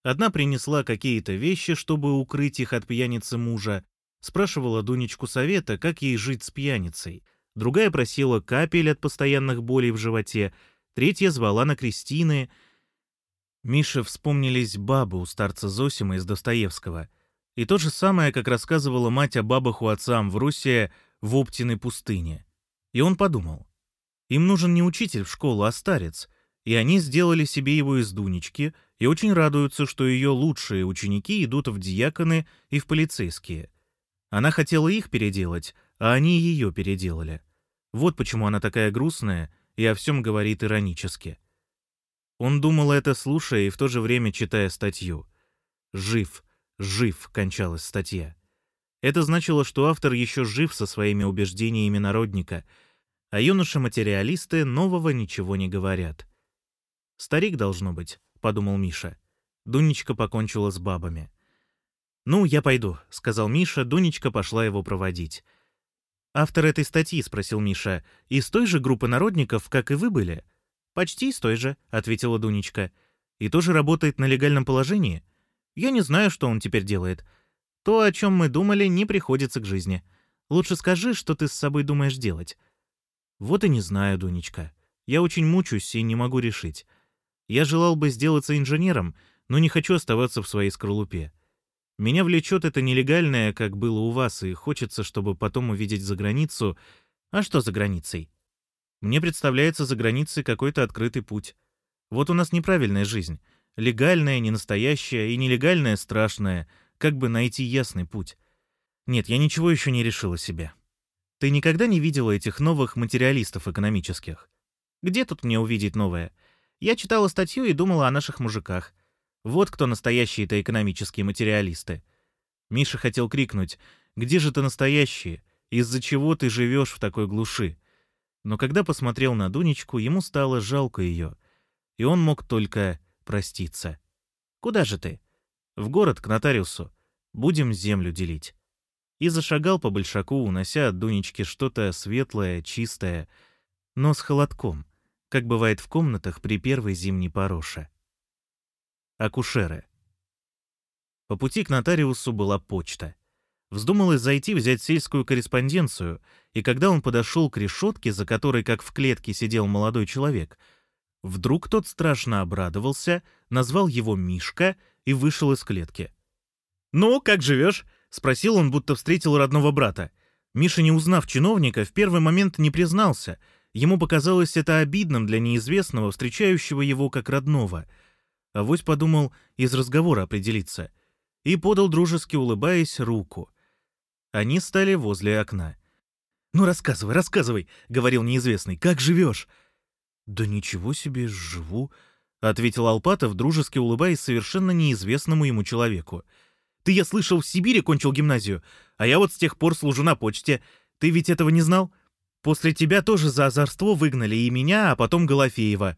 Одна принесла какие-то вещи, чтобы укрыть их от пьяницы мужа, Спрашивала Дунечку совета, как ей жить с пьяницей. Другая просила капель от постоянных болей в животе. Третья звала на крестины. Мише вспомнились бабы у старца Зосима из Достоевского. И то же самое, как рассказывала мать о бабах у отцам в Руси в Оптиной пустыне. И он подумал. Им нужен не учитель в школу, а старец. И они сделали себе его из Дунечки и очень радуются, что ее лучшие ученики идут в диаконы и в полицейские. Она хотела их переделать, а они ее переделали. Вот почему она такая грустная и о всем говорит иронически. Он думал это, слушая и в то же время читая статью. «Жив, жив», — кончалась статья. Это значило, что автор еще жив со своими убеждениями народника, а юноши-материалисты нового ничего не говорят. «Старик должно быть», — подумал Миша. Дунечка покончила с бабами. «Ну, я пойду», — сказал Миша, Дунечка пошла его проводить. «Автор этой статьи?» — спросил Миша. «Из той же группы народников, как и вы были?» «Почти из той же», — ответила Дунечка. «И тоже работает на легальном положении?» «Я не знаю, что он теперь делает. То, о чем мы думали, не приходится к жизни. Лучше скажи, что ты с собой думаешь делать». «Вот и не знаю, Дунечка. Я очень мучаюсь и не могу решить. Я желал бы сделаться инженером, но не хочу оставаться в своей скорлупе. Меня влечет это нелегальное, как было у вас, и хочется, чтобы потом увидеть за границу. А что за границей? Мне представляется за границей какой-то открытый путь. Вот у нас неправильная жизнь. Легальная, ненастоящая и нелегальная страшная. Как бы найти ясный путь? Нет, я ничего еще не решила себе. Ты никогда не видела этих новых материалистов экономических? Где тут мне увидеть новое? Я читала статью и думала о наших мужиках. Вот кто настоящие-то экономические материалисты. Миша хотел крикнуть «Где же ты настоящие? Из-за чего ты живешь в такой глуши?» Но когда посмотрел на Дунечку, ему стало жалко ее, и он мог только проститься. «Куда же ты?» «В город, к нотариусу. Будем землю делить». И зашагал по большаку, унося от Дунечки что-то светлое, чистое, но с холодком, как бывает в комнатах при первой зимней пороше акушеры. По пути к нотариусу была почта. Вздумалось зайти взять сельскую корреспонденцию, и когда он подошел к решетке, за которой, как в клетке, сидел молодой человек, вдруг тот страшно обрадовался, назвал его Мишка и вышел из клетки. «Ну, как живешь?» — спросил он, будто встретил родного брата. Миша, не узнав чиновника, в первый момент не признался. Ему показалось это обидным для неизвестного, встречающего его как родного — Авось подумал из разговора определиться. И подал, дружески улыбаясь, руку. Они стали возле окна. «Ну, рассказывай, рассказывай», — говорил неизвестный, — «как живешь?» «Да ничего себе, живу», — ответил Алпатов, дружески улыбаясь совершенно неизвестному ему человеку. «Ты, я слышал, в Сибири кончил гимназию, а я вот с тех пор служу на почте. Ты ведь этого не знал? После тебя тоже за озорство выгнали и меня, а потом Голофеева».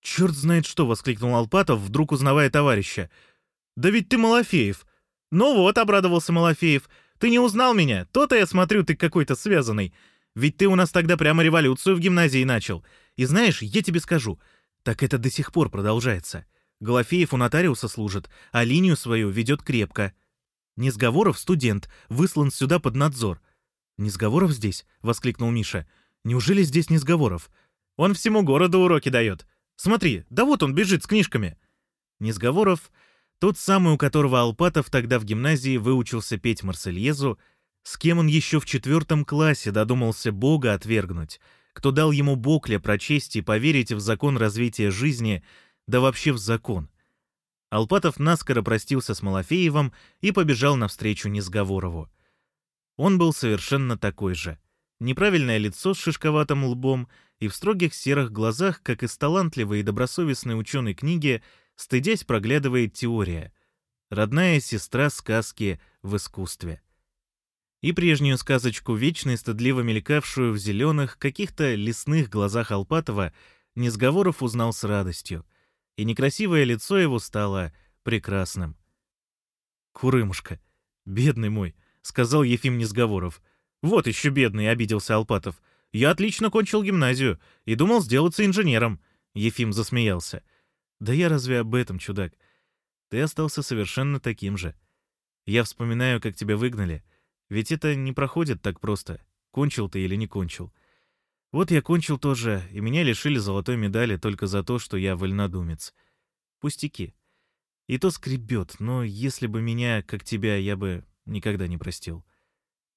«Черт знает что!» — воскликнул Алпатов, вдруг узнавая товарища. «Да ведь ты Малафеев!» «Ну вот», — обрадовался Малафеев, — «ты не узнал меня? То-то я смотрю, ты какой-то связанный. Ведь ты у нас тогда прямо революцию в гимназии начал. И знаешь, я тебе скажу, так это до сих пор продолжается. Голофеев у нотариуса служит, а линию свою ведет крепко. Несговоров студент, выслан сюда под надзор. «Несговоров здесь?» — воскликнул Миша. «Неужели здесь Несговоров? Он всему городу уроки дает. Смотри, да вот он бежит с книжками. Несговоров, тот самый, у которого Алпатов тогда в гимназии выучился петь Марсельезу, с кем он еще в четвертом классе додумался Бога отвергнуть, кто дал ему Бокля прочесть и поверить в закон развития жизни, да вообще в закон. Алпатов наскоро простился с Малафеевым и побежал навстречу Несговорову. Он был совершенно такой же. Неправильное лицо с шишковатым лбом — и в строгих серых глазах, как из талантливой и добросовестной ученой книги, стыдясь проглядывает теория. Родная сестра сказки в искусстве. И прежнюю сказочку, вечно и стыдливо мелькавшую в зеленых, каких-то лесных глазах Алпатова, Несговоров узнал с радостью, и некрасивое лицо его стало прекрасным. «Курымушка, бедный мой», — сказал Ефим Несговоров. «Вот еще бедный», — обиделся Алпатов. Я отлично кончил гимназию и думал сделаться инженером. Ефим засмеялся. Да я разве об этом, чудак? Ты остался совершенно таким же. Я вспоминаю, как тебя выгнали. Ведь это не проходит так просто. Кончил ты или не кончил. Вот я кончил тоже, и меня лишили золотой медали только за то, что я вольнодумец. Пустяки. И то скребет, но если бы меня, как тебя, я бы никогда не простил.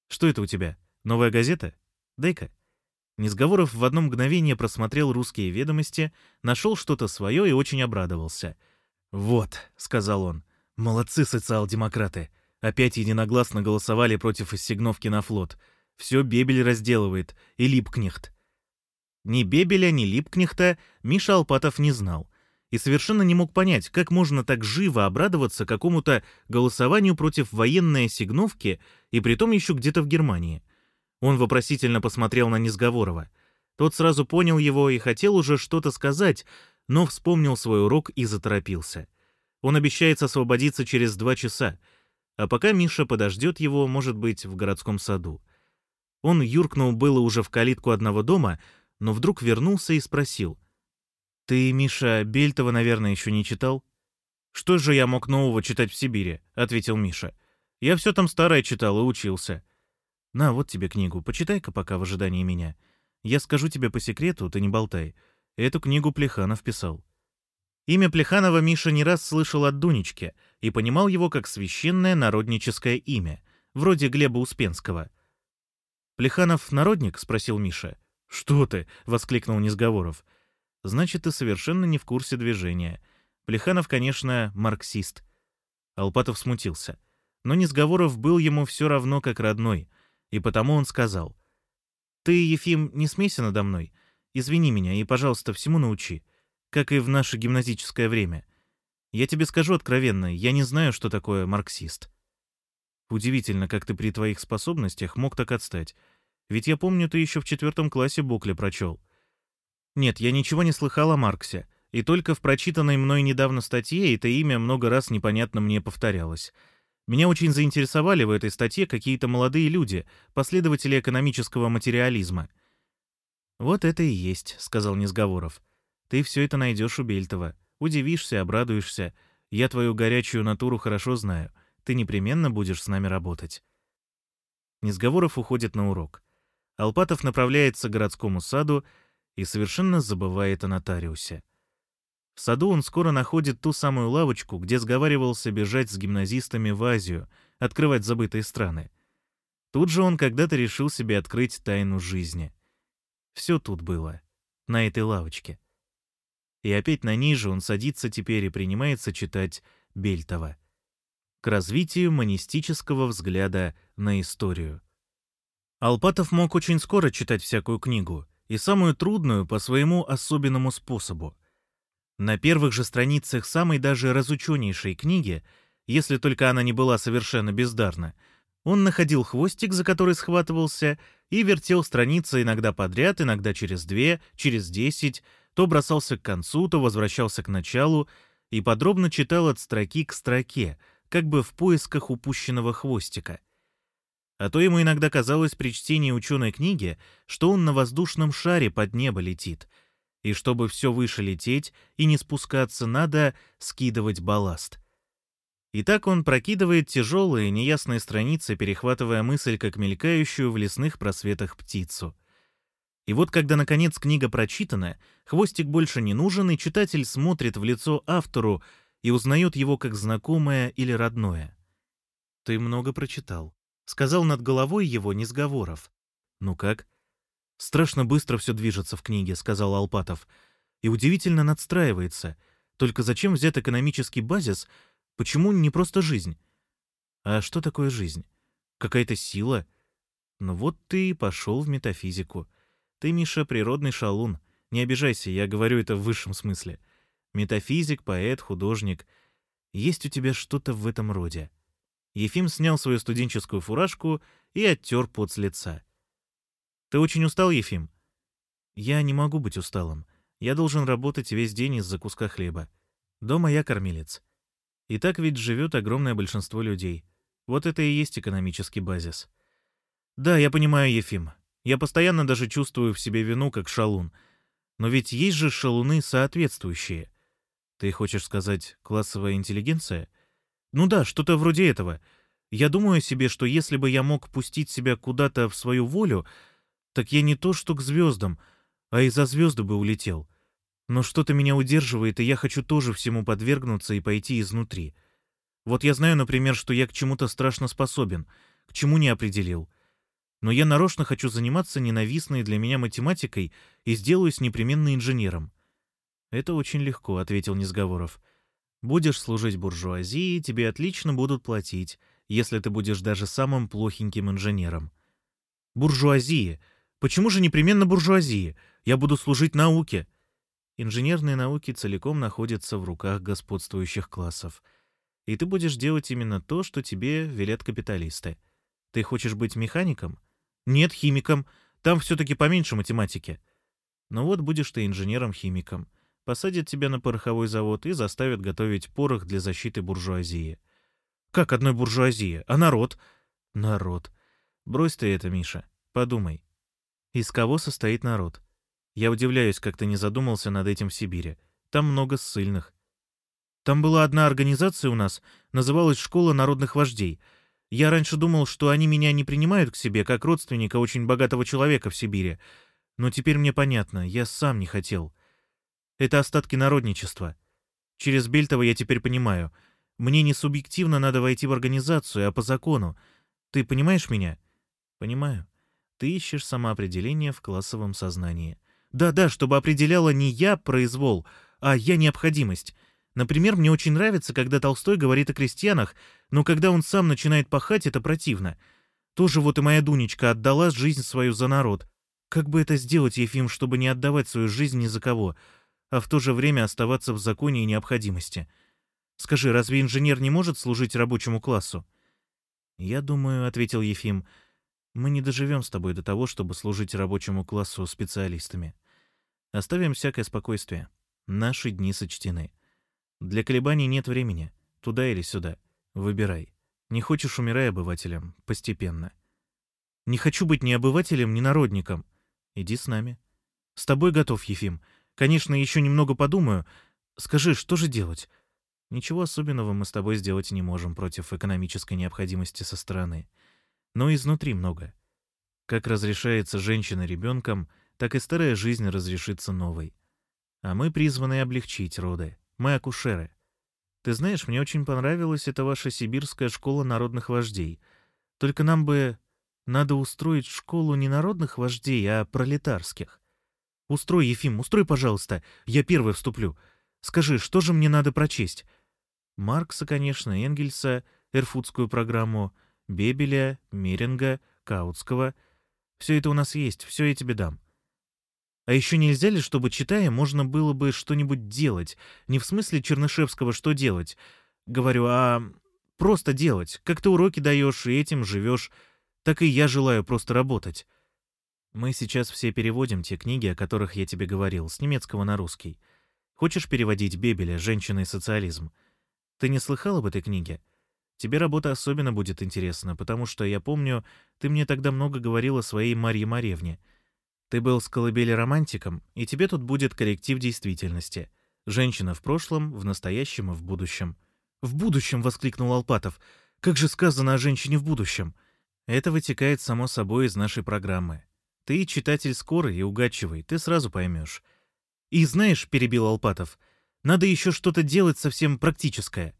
Что это у тебя? Новая газета? Дай-ка. Несговоров в одно мгновение просмотрел русские ведомости, нашел что-то свое и очень обрадовался. «Вот», — сказал он, — «молодцы социал-демократы. Опять единогласно голосовали против ассигновки на флот. Все Бебель разделывает, и Липкнехт». Ни Бебеля, ни Липкнехта Миша Алпатов не знал и совершенно не мог понять, как можно так живо обрадоваться какому-то голосованию против военной ассигновки и притом еще где-то в Германии — он вопросительно посмотрел на Несговорова. Тот сразу понял его и хотел уже что-то сказать, но вспомнил свой урок и заторопился. Он обещается освободиться через два часа, а пока Миша подождет его, может быть, в городском саду. Он юркнул было уже в калитку одного дома, но вдруг вернулся и спросил. «Ты, Миша, Бельтова, наверное, еще не читал?» «Что же я мог нового читать в Сибири?» — ответил Миша. «Я все там старое читал и учился». «На, вот тебе книгу, почитай-ка пока в ожидании меня. Я скажу тебе по секрету, ты не болтай. Эту книгу Плеханов писал». Имя Плеханова Миша не раз слышал от Дунечки и понимал его как священное народническое имя, вроде Глеба Успенского. «Плеханов народник?» — спросил Миша. «Что ты?» — воскликнул Низговоров. «Значит, ты совершенно не в курсе движения. Плеханов, конечно, марксист». Алпатов смутился. Но Низговоров был ему все равно как родной, и потому он сказал. «Ты, Ефим, не смейся надо мной. Извини меня и, пожалуйста, всему научи как и в наше гимназическое время. Я тебе скажу откровенно, я не знаю, что такое марксист. Удивительно, как ты при твоих способностях мог так отстать. Ведь я помню, ты еще в четвертом классе Букля прочел. Нет, я ничего не слыхал о Марксе, и только в прочитанной мной недавно статье это имя много раз непонятно мне повторялось. Меня очень заинтересовали в этой статье какие-то молодые люди, последователи экономического материализма. «Вот это и есть», — сказал Несговоров. Ты все это найдешь у Бельтова. Удивишься, обрадуешься. Я твою горячую натуру хорошо знаю. Ты непременно будешь с нами работать. Несговоров уходит на урок. Алпатов направляется к городскому саду и совершенно забывает о нотариусе. В саду он скоро находит ту самую лавочку, где сговаривался бежать с гимназистами в Азию, открывать забытые страны. Тут же он когда-то решил себе открыть тайну жизни. Все тут было, на этой лавочке. И опять на ниже он садится теперь и принимается читать Бельтова. К развитию монистического взгляда на историю. Алпатов мог очень скоро читать всякую книгу, и самую трудную по своему особенному способу. На первых же страницах самой даже разученейшей книги, если только она не была совершенно бездарна, он находил хвостик, за который схватывался, и вертел страницы иногда подряд, иногда через две, через десять, то бросался к концу, то возвращался к началу и подробно читал от строки к строке, как бы в поисках упущенного хвостика. А то ему иногда казалось при чтении ученой книги, что он на воздушном шаре под небо летит, и чтобы все выше лететь и не спускаться, надо скидывать балласт. И так он прокидывает тяжелые, неясные страницы, перехватывая мысль, как мелькающую в лесных просветах птицу — и вот когда, наконец, книга прочитана, хвостик больше не нужен, и читатель смотрит в лицо автору и узнает его как знакомое или родное. «Ты много прочитал», — сказал над головой его Несговоров. «Ну как?» «Страшно быстро все движется в книге», — сказал Алпатов. «И удивительно надстраивается. Только зачем взять экономический базис? Почему не просто жизнь?» «А что такое жизнь? Какая-то сила?» «Ну вот ты и пошел в метафизику». Ты, Миша, природный шалун. Не обижайся, я говорю это в высшем смысле. Метафизик, поэт, художник. Есть у тебя что-то в этом роде. Ефим снял свою студенческую фуражку и оттер пот с лица. «Ты очень устал, Ефим?» «Я не могу быть усталым. Я должен работать весь день из-за куска хлеба. Дома я кормилец. И так ведь живет огромное большинство людей. Вот это и есть экономический базис. Да, я понимаю, Ефим. Я постоянно даже чувствую в себе вину, как шалун. Но ведь есть же шалуны соответствующие. Ты хочешь сказать классовая интеллигенция? Ну да, что-то вроде этого. Я думаю себе, что если бы я мог пустить себя куда-то в свою волю, так я не то что к звездам, а и за звезды бы улетел. Но что-то меня удерживает, и я хочу тоже всему подвергнуться и пойти изнутри. Вот я знаю, например, что я к чему-то страшно способен, к чему не определил но я нарочно хочу заниматься ненавистной для меня математикой и сделаюсь непременно инженером». «Это очень легко», — ответил Несговоров. «Будешь служить буржуазии, тебе отлично будут платить, если ты будешь даже самым плохеньким инженером». «Буржуазии? Почему же непременно буржуазии? Я буду служить науке». Инженерные науки целиком находятся в руках господствующих классов. И ты будешь делать именно то, что тебе велят капиталисты. Ты хочешь быть механиком? Нет, химиком. Там все-таки поменьше математики. Ну вот будешь ты инженером-химиком. Посадят тебя на пороховой завод и заставят готовить порох для защиты буржуазии. Как одной буржуазии? А народ? Народ. Брось ты это, Миша. Подумай. Из кого состоит народ? Я удивляюсь, как ты не задумался над этим в Сибири. Там много ссыльных. Там была одна организация у нас, называлась «Школа народных вождей». Я раньше думал, что они меня не принимают к себе, как родственника очень богатого человека в Сибири. Но теперь мне понятно, я сам не хотел. Это остатки народничества. Через Бельтова я теперь понимаю. Мне не субъективно надо войти в организацию, а по закону. Ты понимаешь меня? Понимаю. Ты ищешь самоопределение в классовом сознании. Да-да, чтобы определяла не я произвол, а я необходимость. Например, мне очень нравится, когда Толстой говорит о крестьянах, но когда он сам начинает пахать, это противно. Тоже вот и моя Дунечка отдала жизнь свою за народ. Как бы это сделать, Ефим, чтобы не отдавать свою жизнь ни за кого, а в то же время оставаться в законе и необходимости? Скажи, разве инженер не может служить рабочему классу? «Я думаю», — ответил Ефим, — «мы не доживем с тобой до того, чтобы служить рабочему классу специалистами. Оставим всякое спокойствие. Наши дни сочтены. Для колебаний нет времени. Туда или сюда. Выбирай. Не хочешь — умирай обывателем. Постепенно. Не хочу быть ни обывателем, ни народником. Иди с нами. С тобой готов, Ефим. Конечно, еще немного подумаю. Скажи, что же делать? Ничего особенного мы с тобой сделать не можем против экономической необходимости со стороны. Но изнутри много. Как разрешается женщина ребенком, так и старая жизнь разрешится новой. А мы призваны облегчить роды. Мы акушеры. Ты знаешь, мне очень понравилась эта ваша сибирская школа народных вождей. Только нам бы надо устроить школу не народных вождей, а пролетарских. Устрой, Ефим, устрой, пожалуйста. Я первый вступлю. Скажи, что же мне надо прочесть? Маркса, конечно, Энгельса, Эрфутскую программу, Бебеля, Меринга, Каутского. Все это у нас есть, все я тебе дам. А еще нельзя ли, чтобы, читая, можно было бы что-нибудь делать? Не в смысле Чернышевского «что делать?» Говорю, а просто делать. Как ты уроки даешь и этим живешь, так и я желаю просто работать. Мы сейчас все переводим те книги, о которых я тебе говорил, с немецкого на русский. Хочешь переводить Бебеля «Женщина и социализм»? Ты не слыхал об этой книге? Тебе работа особенно будет интересна, потому что, я помню, ты мне тогда много говорил о своей Марье Маревне — ты был с колыбели романтиком, и тебе тут будет корректив действительности. Женщина в прошлом, в настоящем и в будущем. «В будущем!» — воскликнул Алпатов. «Как же сказано о женщине в будущем?» Это вытекает само собой из нашей программы. Ты читатель скорый и угадчивый, ты сразу поймешь. И знаешь, — перебил Алпатов, — надо еще что-то делать совсем практическое.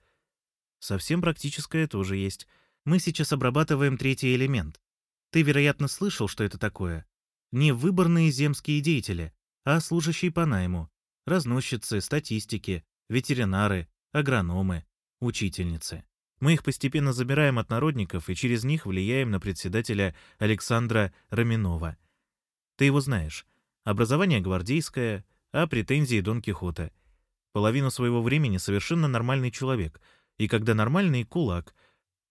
Совсем практическое тоже есть. Мы сейчас обрабатываем третий элемент. Ты, вероятно, слышал, что это такое не выборные земские деятели, а служащие по найму, разносчицы, статистики, ветеринары, агрономы, учительницы. Мы их постепенно забираем от народников и через них влияем на председателя Александра Раминова. Ты его знаешь. Образование гвардейское, а претензии Дон Кихота. Половину своего времени совершенно нормальный человек, и когда нормальный — кулак,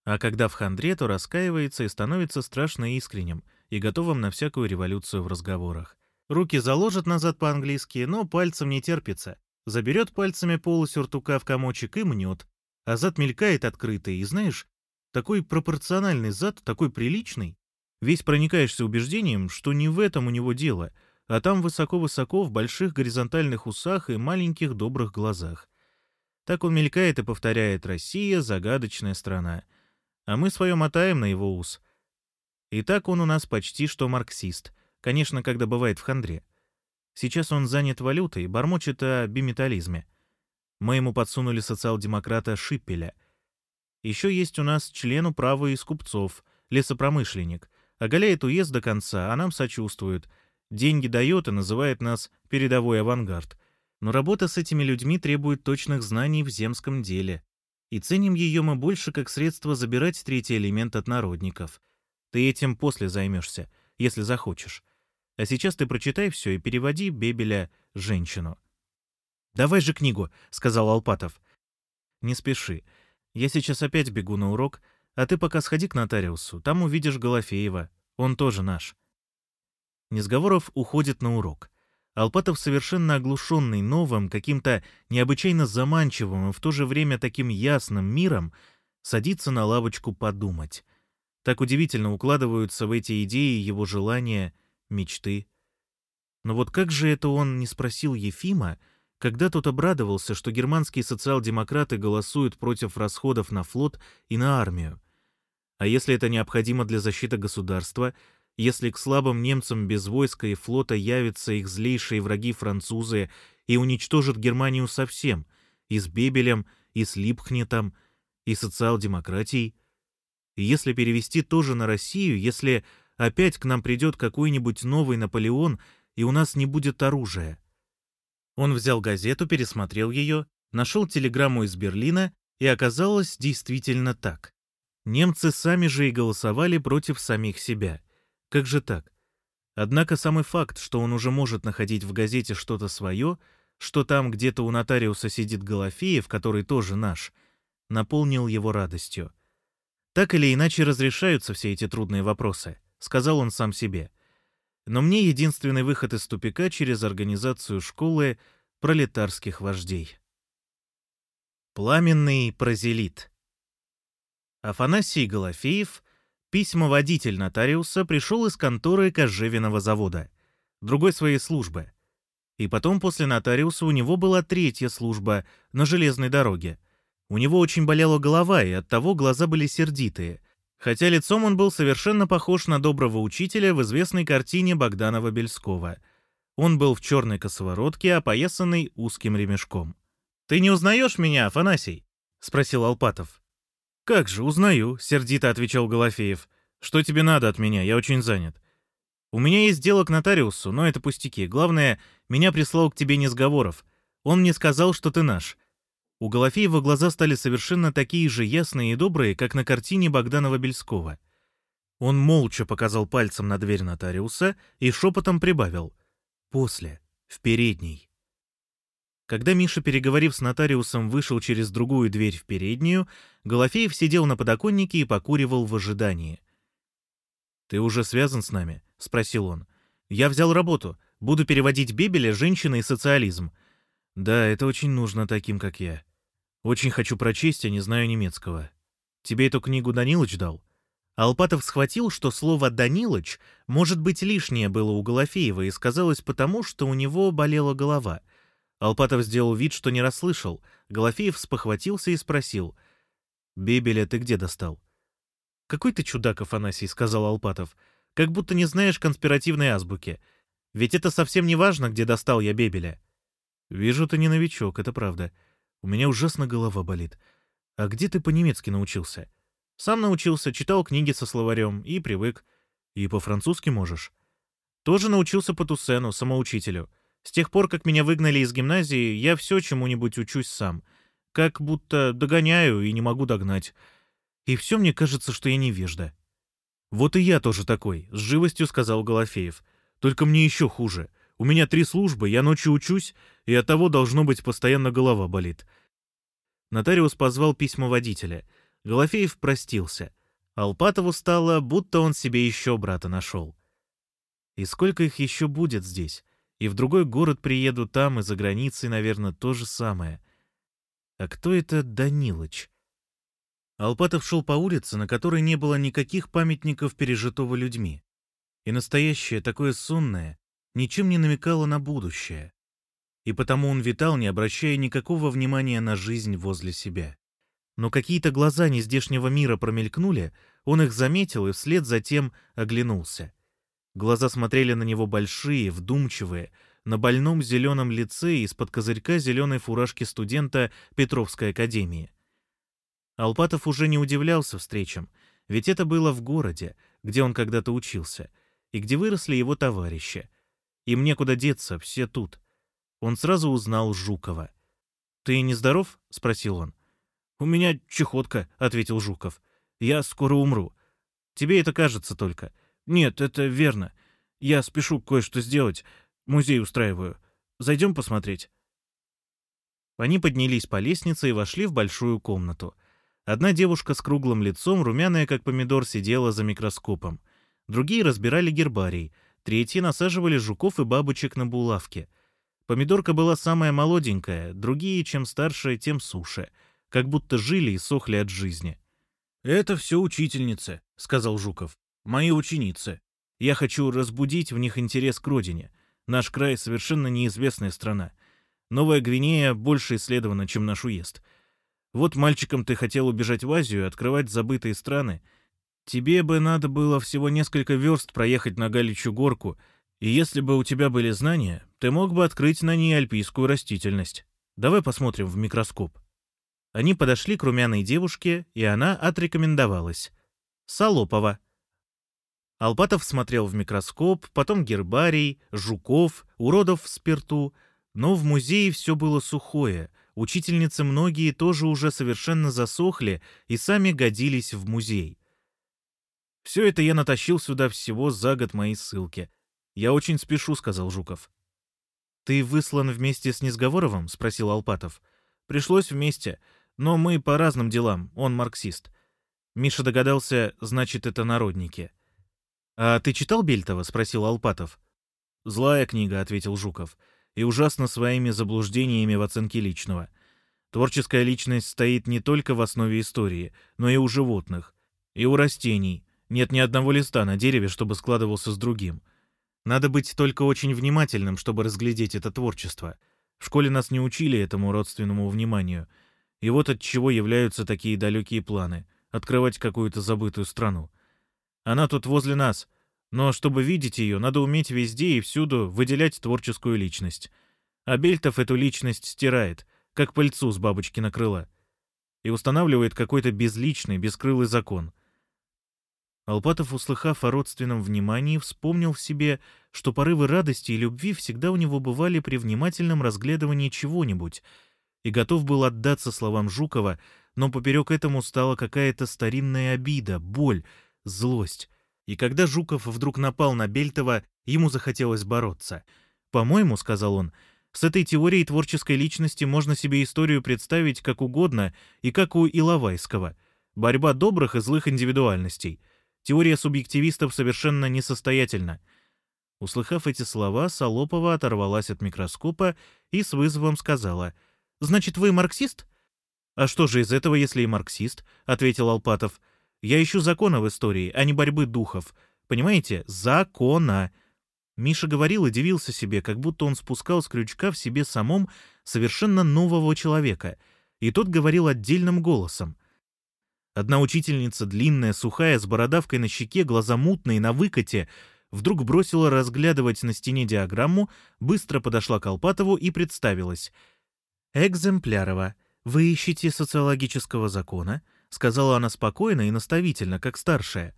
а когда в хандре, то раскаивается и становится страшно искренним — и готовым на всякую революцию в разговорах. Руки заложит назад по-английски, но пальцем не терпится. Заберет пальцами полу сюртука в комочек и мнет. А зад мелькает открытый, и знаешь, такой пропорциональный зад, такой приличный. Весь проникаешься убеждением, что не в этом у него дело, а там высоко-высоко в больших горизонтальных усах и маленьких добрых глазах. Так он мелькает и повторяет «Россия — загадочная страна». А мы свое мотаем на его ус — и так он у нас почти что марксист, конечно, когда бывает в хандре. Сейчас он занят валютой, бормочет о биметализме. Мы ему подсунули социал-демократа Шиппеля. Еще есть у нас член управы из купцов, лесопромышленник. Оголяет уезд до конца, а нам сочувствует. Деньги дает и называет нас «передовой авангард». Но работа с этими людьми требует точных знаний в земском деле. И ценим ее мы больше как средство забирать третий элемент от народников — ты этим после займешься, если захочешь. А сейчас ты прочитай все и переводи Бебеля «Женщину». «Давай же книгу», — сказал Алпатов. «Не спеши. Я сейчас опять бегу на урок, а ты пока сходи к нотариусу, там увидишь Голофеева. Он тоже наш». Несговоров уходит на урок. Алпатов, совершенно оглушенный новым, каким-то необычайно заманчивым и в то же время таким ясным миром, садится на лавочку подумать. Так удивительно укладываются в эти идеи его желания, мечты. Но вот как же это он не спросил Ефима, когда тот обрадовался, что германские социал-демократы голосуют против расходов на флот и на армию? А если это необходимо для защиты государства, если к слабым немцам без войска и флота явятся их злейшие враги французы и уничтожат Германию совсем, и с Бебелем, и с Липхнетом, и социал-демократией? Если перевести тоже на Россию, если опять к нам придет какой-нибудь новый Наполеон, и у нас не будет оружия? Он взял газету, пересмотрел ее, нашел телеграмму из Берлина, и оказалось действительно так. Немцы сами же и голосовали против самих себя. Как же так? Однако самый факт, что он уже может находить в газете что-то свое, что там где-то у нотариуса сидит Голофеев, который тоже наш, наполнил его радостью. Так или иначе разрешаются все эти трудные вопросы, сказал он сам себе. Но мне единственный выход из тупика через организацию школы пролетарских вождей. Пламенный прозелит. Афанасий Голофеев, письмоводитель нотариуса, пришел из конторы кожевенного завода, другой своей службы. И потом после нотариуса у него была третья служба на железной дороге — у него очень болела голова, и оттого глаза были сердитые, хотя лицом он был совершенно похож на доброго учителя в известной картине Богданова-Бельского. Он был в черной косоворотке, опоясанной узким ремешком. «Ты не узнаешь меня, Афанасий?» — спросил Алпатов. «Как же, узнаю», — сердито отвечал Голофеев. «Что тебе надо от меня? Я очень занят». «У меня есть дело к нотариусу, но это пустяки. Главное, меня прислал к тебе не сговоров. Он мне сказал, что ты наш. У Голофеева глаза стали совершенно такие же ясные и добрые, как на картине Богданова-Бельского. Он молча показал пальцем на дверь нотариуса и шепотом прибавил «После, в передней». Когда Миша, переговорив с нотариусом, вышел через другую дверь в переднюю, Голофеев сидел на подоконнике и покуривал в ожидании. «Ты уже связан с нами?» — спросил он. «Я взял работу. Буду переводить Бебеля, женщины и социализм. Да, это очень нужно таким, как я. Очень хочу прочесть, а не знаю немецкого. Тебе эту книгу Данилыч дал? Алпатов схватил, что слово «Данилыч» может быть лишнее было у Голофеева и сказалось потому, что у него болела голова. Алпатов сделал вид, что не расслышал. Голофеев спохватился и спросил. «Бебеля ты где достал?» «Какой ты чудак, Афанасий», — сказал Алпатов. «Как будто не знаешь конспиративной азбуки. Ведь это совсем не важно, где достал я Бебеля». «Вижу, ты не новичок, это правда. У меня ужасно голова болит. А где ты по-немецки научился? Сам научился, читал книги со словарем и привык. И по-французски можешь? Тоже научился по Туссену, самоучителю. С тех пор, как меня выгнали из гимназии, я все чему-нибудь учусь сам. Как будто догоняю и не могу догнать. И все мне кажется, что я невежда. Вот и я тоже такой, с живостью сказал Голофеев. Только мне еще хуже. У меня три службы, я ночью учусь, и от того должно быть постоянно голова болит. Нотариус позвал письмоводителя. Голофеев простился. Алпатову стало, будто он себе еще брата нашел. И сколько их еще будет здесь? И в другой город приеду, там и за границей, наверное, то же самое. А кто это Данилыч? Алпатов шел по улице, на которой не было никаких памятников пережитого людьми. И настоящее, такое сонное, ничем не намекало на будущее. И потому он витал, не обращая никакого внимания на жизнь возле себя. Но какие-то глаза нездешнего мира промелькнули, он их заметил и вслед за тем оглянулся. Глаза смотрели на него большие, вдумчивые, на больном зеленом лице из-под козырька зеленой фуражки студента Петровской академии. Алпатов уже не удивлялся встречам, ведь это было в городе, где он когда-то учился, и где выросли его товарищи, им некуда деться, все тут. Он сразу узнал Жукова. «Ты не здоров?» — спросил он. «У меня чехотка», — ответил Жуков. «Я скоро умру. Тебе это кажется только. Нет, это верно. Я спешу кое-что сделать. Музей устраиваю. Зайдем посмотреть?» Они поднялись по лестнице и вошли в большую комнату. Одна девушка с круглым лицом, румяная как помидор, сидела за микроскопом. Другие разбирали гербарий, Третьи насаживали жуков и бабочек на булавки. Помидорка была самая молоденькая, другие, чем старше, тем суше, как будто жили и сохли от жизни. «Это все учительницы», — сказал Жуков. «Мои ученицы. Я хочу разбудить в них интерес к родине. Наш край — совершенно неизвестная страна. Новая Гвинея больше исследована, чем наш уезд. Вот мальчиком ты хотел убежать в Азию, открывать забытые страны. Тебе бы надо было всего несколько верст проехать на Галичью горку, и если бы у тебя были знания, ты мог бы открыть на ней альпийскую растительность. Давай посмотрим в микроскоп». Они подошли к румяной девушке, и она отрекомендовалась. Солопова. Алпатов смотрел в микроскоп, потом гербарий, жуков, уродов в спирту, но в музее все было сухое. Учительницы многие тоже уже совершенно засохли и сами годились в музей. «Все это я натащил сюда всего за год моей ссылки. Я очень спешу», — сказал Жуков. «Ты выслан вместе с Низговоровым?» — спросил Алпатов. «Пришлось вместе, но мы по разным делам, он марксист». Миша догадался, значит, это народники. «А ты читал Бельтова?» — спросил Алпатов. «Злая книга», — ответил Жуков и ужасно своими заблуждениями в оценке личного. Творческая личность стоит не только в основе истории, но и у животных, и у растений. Нет ни одного листа на дереве, чтобы складывался с другим. Надо быть только очень внимательным, чтобы разглядеть это творчество. В школе нас не учили этому родственному вниманию. И вот от чего являются такие далекие планы — открывать какую-то забытую страну. Она тут возле нас, но чтобы видеть ее, надо уметь везде и всюду выделять творческую личность. А Бельтов эту личность стирает, как пыльцу с бабочки крыла, и устанавливает какой-то безличный, бескрылый закон. Алпатов, услыхав о родственном внимании, вспомнил в себе, что порывы радости и любви всегда у него бывали при внимательном разглядывании чего-нибудь, и готов был отдаться словам Жукова, но поперек этому стала какая-то старинная обида, боль, злость. И когда Жуков вдруг напал на Бельтова, ему захотелось бороться. «По-моему, — сказал он, — с этой теорией творческой личности можно себе историю представить как угодно и как у Иловайского. Борьба добрых и злых индивидуальностей. Теория субъективистов совершенно несостоятельна». Услыхав эти слова, Солопова оторвалась от микроскопа и с вызовом сказала, «Значит, вы марксист?» «А что же из этого, если и марксист?» — ответил Алпатов. — я ищу закона в истории, а не борьбы духов. Понимаете? Закона. Миша говорил и дивился себе, как будто он спускал с крючка в себе самом совершенно нового человека. И тот говорил отдельным голосом. Одна учительница, длинная, сухая, с бородавкой на щеке, глаза мутные, на выкате, вдруг бросила разглядывать на стене диаграмму, быстро подошла к Алпатову и представилась. «Экземплярова, вы ищете социологического закона?» Сказала она спокойно и наставительно, как старшая.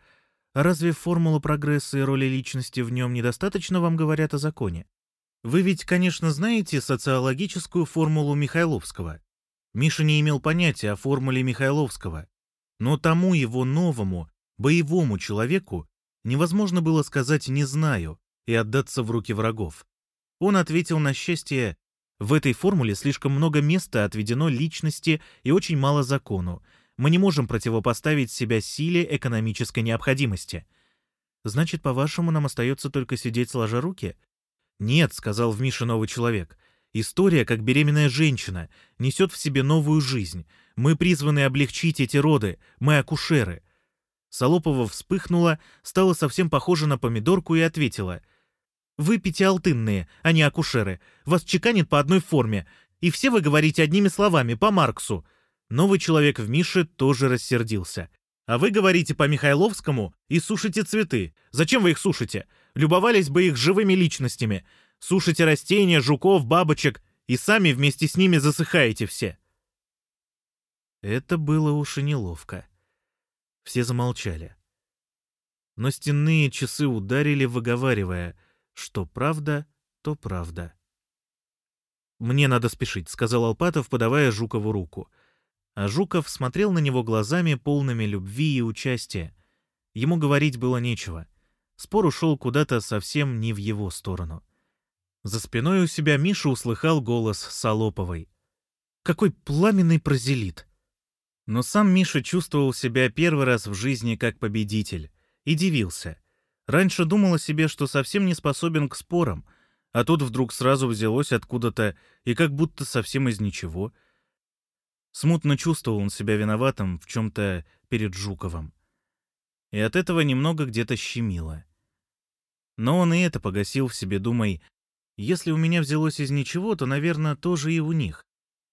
разве формула прогресса и роли личности в нем недостаточно вам говорят о законе? Вы ведь, конечно, знаете социологическую формулу Михайловского. Миша не имел понятия о формуле Михайловского, но тому его новому, боевому человеку невозможно было сказать «не знаю» и отдаться в руки врагов. Он ответил на счастье «В этой формуле слишком много места отведено личности и очень мало закону, мы не можем противопоставить себя силе экономической необходимости. Значит, по-вашему, нам остается только сидеть сложа руки? Нет, сказал в Мише новый человек. История, как беременная женщина, несет в себе новую жизнь. Мы призваны облегчить эти роды, мы акушеры. Солопова вспыхнула, стала совсем похожа на помидорку и ответила. «Вы пятиалтынные, а не акушеры. Вас чеканит по одной форме. И все вы говорите одними словами, по Марксу. Новый человек в Мише тоже рассердился. «А вы говорите по Михайловскому и сушите цветы. Зачем вы их сушите? Любовались бы их живыми личностями. Сушите растения, жуков, бабочек, и сами вместе с ними засыхаете все». Это было уж и неловко. Все замолчали. Но стенные часы ударили, выговаривая, что правда, то правда. «Мне надо спешить», — сказал Алпатов, подавая Жукову руку — а Жуков смотрел на него глазами, полными любви и участия. Ему говорить было нечего. Спор ушел куда-то совсем не в его сторону. За спиной у себя Миша услыхал голос Солоповой. «Какой пламенный прозелит!» Но сам Миша чувствовал себя первый раз в жизни как победитель и дивился. Раньше думал о себе, что совсем не способен к спорам, а тут вдруг сразу взялось откуда-то и как будто совсем из ничего — Смутно чувствовал он себя виноватым в чем-то перед Жуковым. и от этого немного где-то щемило. Но он и это погасил в себе, думай, если у меня взялось из ничего, то, наверное, тоже и у них.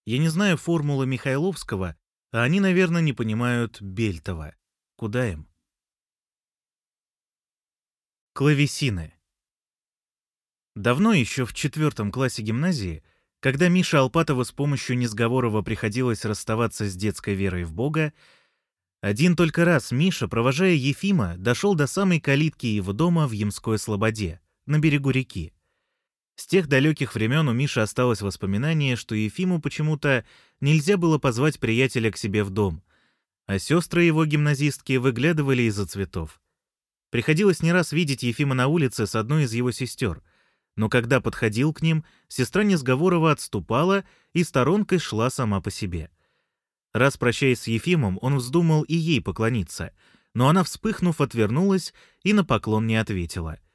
Я не знаю формулы Михайловского, а они, наверное, не понимают Бельтова. Куда им? Клавесины. Давно еще в четвертом классе гимназии, когда Миша Алпатова с помощью Несговорова приходилось расставаться с детской верой в Бога, один только раз Миша, провожая Ефима, дошел до самой калитки его дома в Ямской Слободе, на берегу реки. С тех далеких времен у Миши осталось воспоминание, что Ефиму почему-то нельзя было позвать приятеля к себе в дом, а сестры его гимназистки выглядывали из-за цветов. Приходилось не раз видеть Ефима на улице с одной из его сестер, но когда подходил к ним, сестра Несговорова отступала и сторонкой шла сама по себе. Раз прощаясь с Ефимом, он вздумал и ей поклониться, но она, вспыхнув, отвернулась и на поклон не ответила —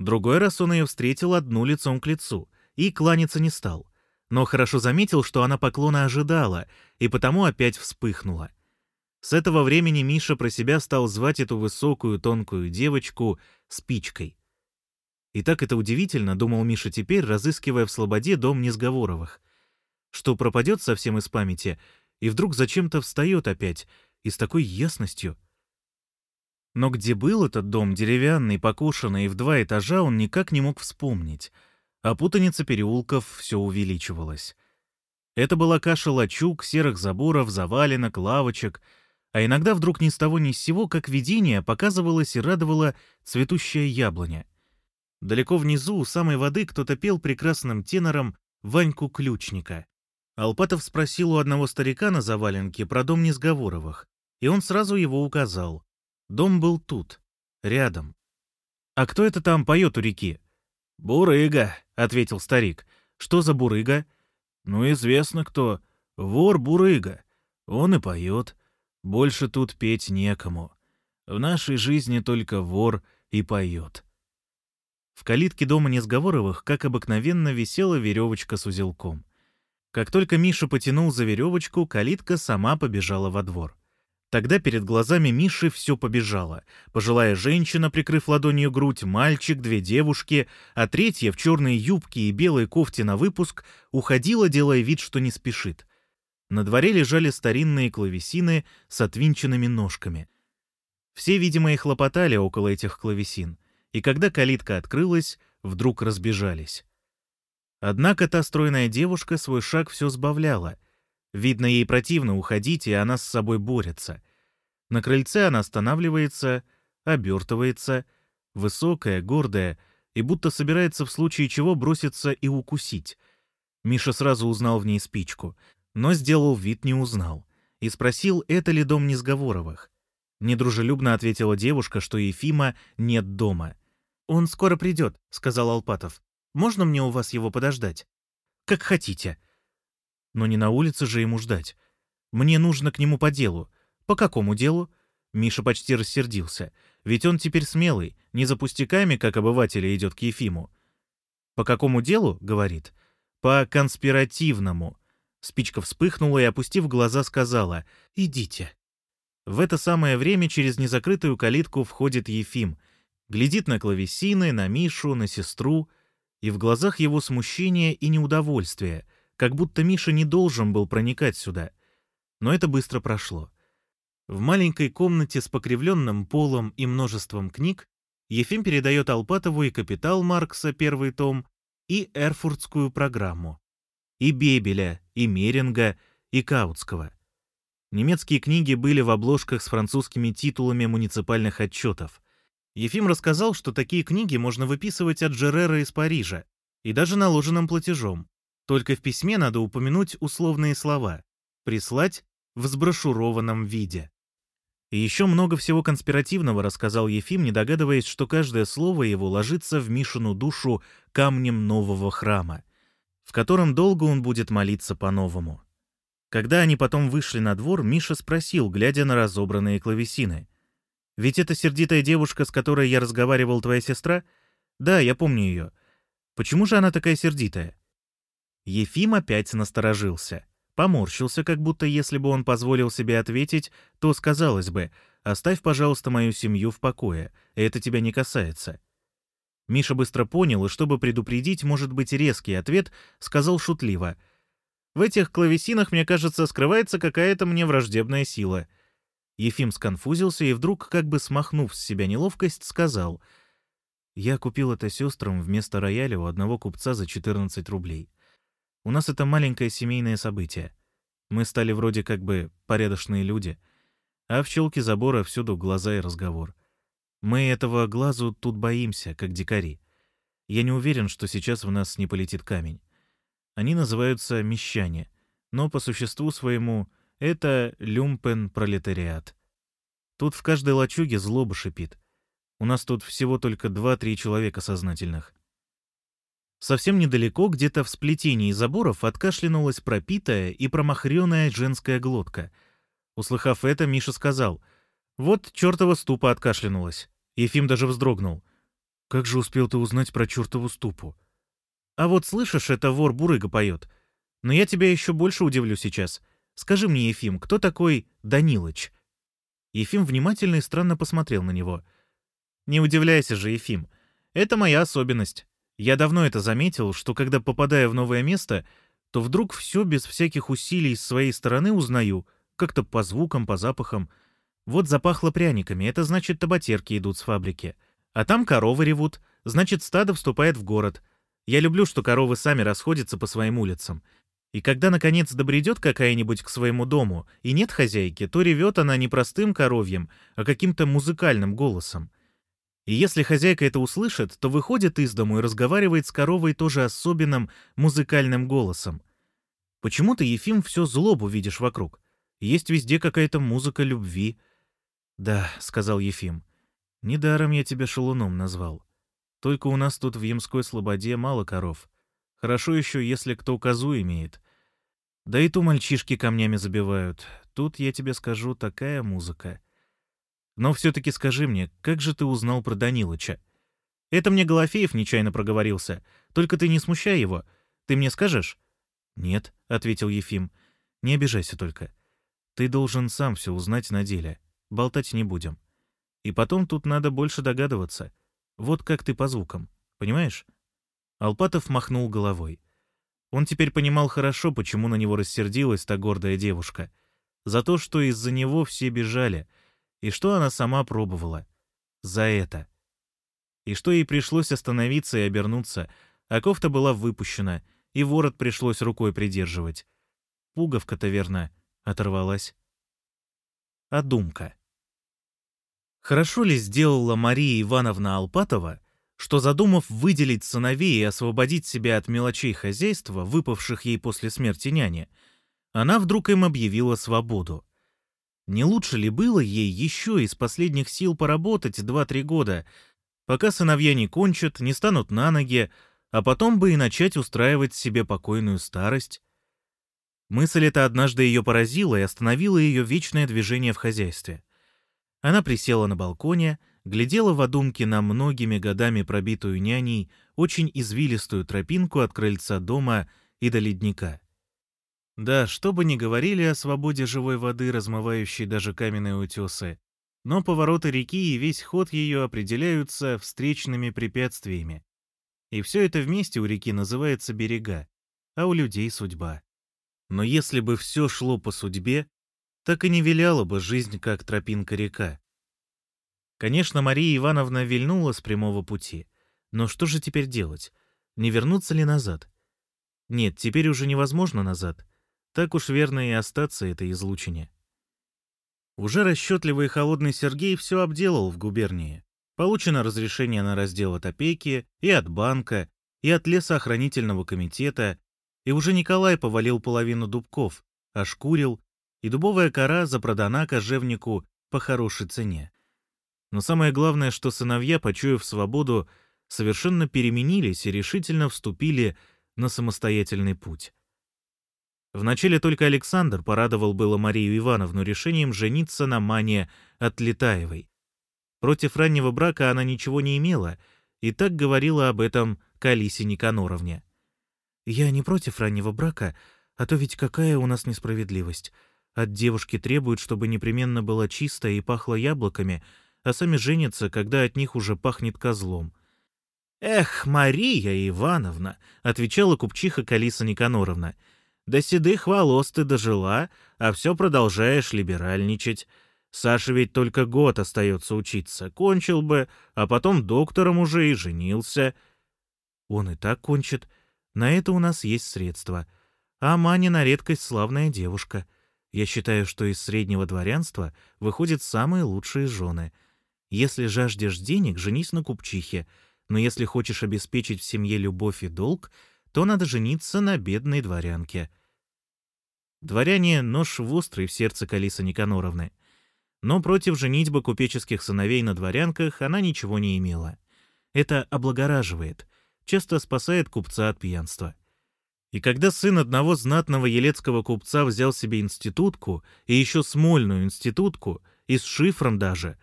Другой раз он ее встретил одну лицом к лицу и кланяться не стал, но хорошо заметил, что она поклона ожидала, и потому опять вспыхнула. С этого времени Миша про себя стал звать эту высокую тонкую девочку спичкой. И так это удивительно, думал Миша теперь, разыскивая в Слободе дом Несговоровых, что пропадет совсем из памяти, и вдруг зачем-то встает опять, и с такой ясностью — но где был этот дом, деревянный, покушенный, и в два этажа, он никак не мог вспомнить. А путаница переулков все увеличивалась. Это была каша лачуг, серых заборов, заваленок, лавочек, а иногда вдруг ни с того ни с сего, как видение, показывалось и радовало цветущая яблоня. Далеко внизу, у самой воды, кто-то пел прекрасным тенором Ваньку Ключника. Алпатов спросил у одного старика на заваленке про дом Несговоровых, и он сразу его указал. Дом был тут, рядом. «А кто это там поет у реки?» «Бурыга», — ответил старик. «Что за бурыга?» «Ну, известно кто. Вор Бурыга. Он и поет. Больше тут петь некому. В нашей жизни только вор и поет». В калитке дома Несговоровых, как обыкновенно, висела веревочка с узелком. Как только Миша потянул за веревочку, калитка сама побежала во двор. Тогда перед глазами Миши все побежало. Пожилая женщина, прикрыв ладонью грудь, мальчик, две девушки, а третья в черной юбке и белой кофте на выпуск уходила, делая вид, что не спешит. На дворе лежали старинные клавесины с отвинченными ножками. Все, видимо, и хлопотали около этих клавесин, и когда калитка открылась, вдруг разбежались. Однако та стройная девушка свой шаг все сбавляла — Видно, ей противно уходить, и она с собой борется. На крыльце она останавливается, обертывается, высокая, гордая, и будто собирается в случае чего броситься и укусить. Миша сразу узнал в ней спичку, но сделал вид не узнал, и спросил, это ли дом Несговоровых. Недружелюбно ответила девушка, что Ефима нет дома. «Он скоро придет», — сказал Алпатов. «Можно мне у вас его подождать?» «Как хотите», но не на улице же ему ждать. Мне нужно к нему по делу. По какому делу? Миша почти рассердился. Ведь он теперь смелый, не за пустяками, как обыватели, идет к Ефиму. «По какому делу?» — говорит. «По конспиративному». Спичка вспыхнула и, опустив глаза, сказала «Идите». В это самое время через незакрытую калитку входит Ефим, глядит на клавесины, на Мишу, на сестру, и в глазах его смущение и неудовольствие — как будто Миша не должен был проникать сюда. Но это быстро прошло. В маленькой комнате с покривленным полом и множеством книг Ефим передает Алпатову и «Капитал» Маркса, первый том, и «Эрфуртскую программу», и Бебеля, и Меринга, и Каутского. Немецкие книги были в обложках с французскими титулами муниципальных отчетов. Ефим рассказал, что такие книги можно выписывать от Джерера из Парижа, и даже наложенным платежом. Только в письме надо упомянуть условные слова, прислать в сброшурованном виде. И еще много всего конспиративного рассказал Ефим, не догадываясь, что каждое слово его ложится в Мишину душу камнем нового храма, в котором долго он будет молиться по-новому. Когда они потом вышли на двор, Миша спросил, глядя на разобранные клавесины. «Ведь это сердитая девушка, с которой я разговаривал, твоя сестра? Да, я помню ее. Почему же она такая сердитая?» Ефим опять насторожился. Поморщился, как будто если бы он позволил себе ответить, то сказалось бы Оставь, пожалуйста, мою семью в покое, это тебя не касается». Миша быстро понял, и чтобы предупредить, может быть, резкий ответ, сказал шутливо. «В этих клавесинах, мне кажется, скрывается какая-то мне враждебная сила». Ефим сконфузился и вдруг, как бы смахнув с себя неловкость, сказал. «Я купил это сестрам вместо рояля у одного купца за 14 рублей. У нас это маленькое семейное событие. Мы стали вроде как бы порядочные люди, а в щелке забора всюду глаза и разговор. Мы этого глазу тут боимся, как дикари. Я не уверен, что сейчас в нас не полетит камень. Они называются мещане, но по существу своему это люмпен-пролетариат. Тут в каждой лачуге злоба шипит. У нас тут всего только два-три человека сознательных. Совсем недалеко, где-то в сплетении заборов, откашлянулась пропитая и промахренная женская глотка. Услыхав это, Миша сказал, «Вот чертова ступа откашлянулась». Ефим даже вздрогнул. «Как же успел ты узнать про чертову ступу?» «А вот слышишь, это вор Бурыга поет. Но я тебя еще больше удивлю сейчас. Скажи мне, Ефим, кто такой Данилыч?» Ефим внимательно и странно посмотрел на него. «Не удивляйся же, Ефим. Это моя особенность. Я давно это заметил, что когда попадаю в новое место, то вдруг все без всяких усилий с своей стороны узнаю, как-то по звукам, по запахам. Вот запахло пряниками, это значит табатерки идут с фабрики. А там коровы ревут, значит стадо вступает в город. Я люблю, что коровы сами расходятся по своим улицам. И когда, наконец, добредет какая-нибудь к своему дому, и нет хозяйки, то ревет она не простым коровьем, а каким-то музыкальным голосом. И если хозяйка это услышит, то выходит из дому и разговаривает с коровой тоже особенным музыкальным голосом. Почему ты, Ефим, все злобу видишь вокруг? Есть везде какая-то музыка любви — «Да», — сказал Ефим. «Недаром я тебя шалуном назвал. Только у нас тут в Ямской Слободе мало коров. Хорошо еще, если кто козу имеет. Да и ту мальчишки камнями забивают. Тут, я тебе скажу, такая музыка. Но все-таки скажи мне, как же ты узнал про Данилыча? Это мне Голофеев нечаянно проговорился. Только ты не смущай его. Ты мне скажешь?» «Нет», — ответил Ефим. «Не обижайся только. Ты должен сам все узнать на деле». Болтать не будем. И потом тут надо больше догадываться. Вот как ты по звукам. Понимаешь?» Алпатов махнул головой. Он теперь понимал хорошо, почему на него рассердилась та гордая девушка. За то, что из-за него все бежали, и что она сама пробовала. За это. И что ей пришлось остановиться и обернуться, а кофта была выпущена, и ворот пришлось рукой придерживать. Пуговка-то, верно, оторвалась. А думка. Хорошо ли сделала Мария Ивановна Алпатова, что, задумав выделить сыновей и освободить себя от мелочей хозяйства, выпавших ей после смерти няни, она вдруг им объявила свободу. Не лучше ли было ей еще из последних сил поработать два-три года, пока сыновья не кончат, не станут на ноги, а потом бы и начать устраивать себе покойную старость? Мысль эта однажды ее поразила и остановила ее вечное движение в хозяйстве — она присела на балконе, глядела в одумке на многими годами пробитую няней очень извилистую тропинку от крыльца дома и до ледника. Да, что бы ни говорили о свободе живой воды, размывающей даже каменные утесы, но повороты реки и весь ход ее определяются встречными препятствиями. И все это вместе у реки называется берега, а у людей судьба. Но если бы все шло по судьбе, так и не виляла бы жизнь, как тропинка река. Конечно, Мария Ивановна вильнула с прямого пути. Но что же теперь делать? Не вернуться ли назад? Нет, теперь уже невозможно назад. Так уж верно и остаться этой излучине. Уже расчетливый и холодный Сергей все обделал в губернии. Получено разрешение на раздел от опеки и от банка, и от лесоохранительного комитета, и уже Николай повалил половину дубков, ошкурил и дубовая кора запродана кожевнику по хорошей цене. Но самое главное, что сыновья, почуяв свободу, совершенно переменились и решительно вступили на самостоятельный путь. Вначале только Александр порадовал было Марию Ивановну решением жениться на Мане от Летаевой. Против раннего брака она ничего не имела, и так говорила об этом к Алисе Никаноровне. «Я не против раннего брака, а то ведь какая у нас несправедливость. От девушки требуют, чтобы непременно была чистая и пахла яблоками, а сами женятся, когда от них уже пахнет козлом. «Эх, Мария Ивановна!» — отвечала купчиха Калиса Никаноровна. «До седых волос ты дожила, а все продолжаешь либеральничать. Саша ведь только год остается учиться. Кончил бы, а потом доктором уже и женился». «Он и так кончит. На это у нас есть средства. А Маня на редкость славная девушка. Я считаю, что из среднего дворянства выходят самые лучшие жены. Если жаждешь денег, женись на купчихе, но если хочешь обеспечить в семье любовь и долг, то надо жениться на бедной дворянке». Дворяне — нож в острый в сердце Калисы Никаноровны. Но против женитьбы купеческих сыновей на дворянках она ничего не имела. Это облагораживает, часто спасает купца от пьянства. И когда сын одного знатного елецкого купца взял себе институтку, и еще смольную институтку, и с шифром даже,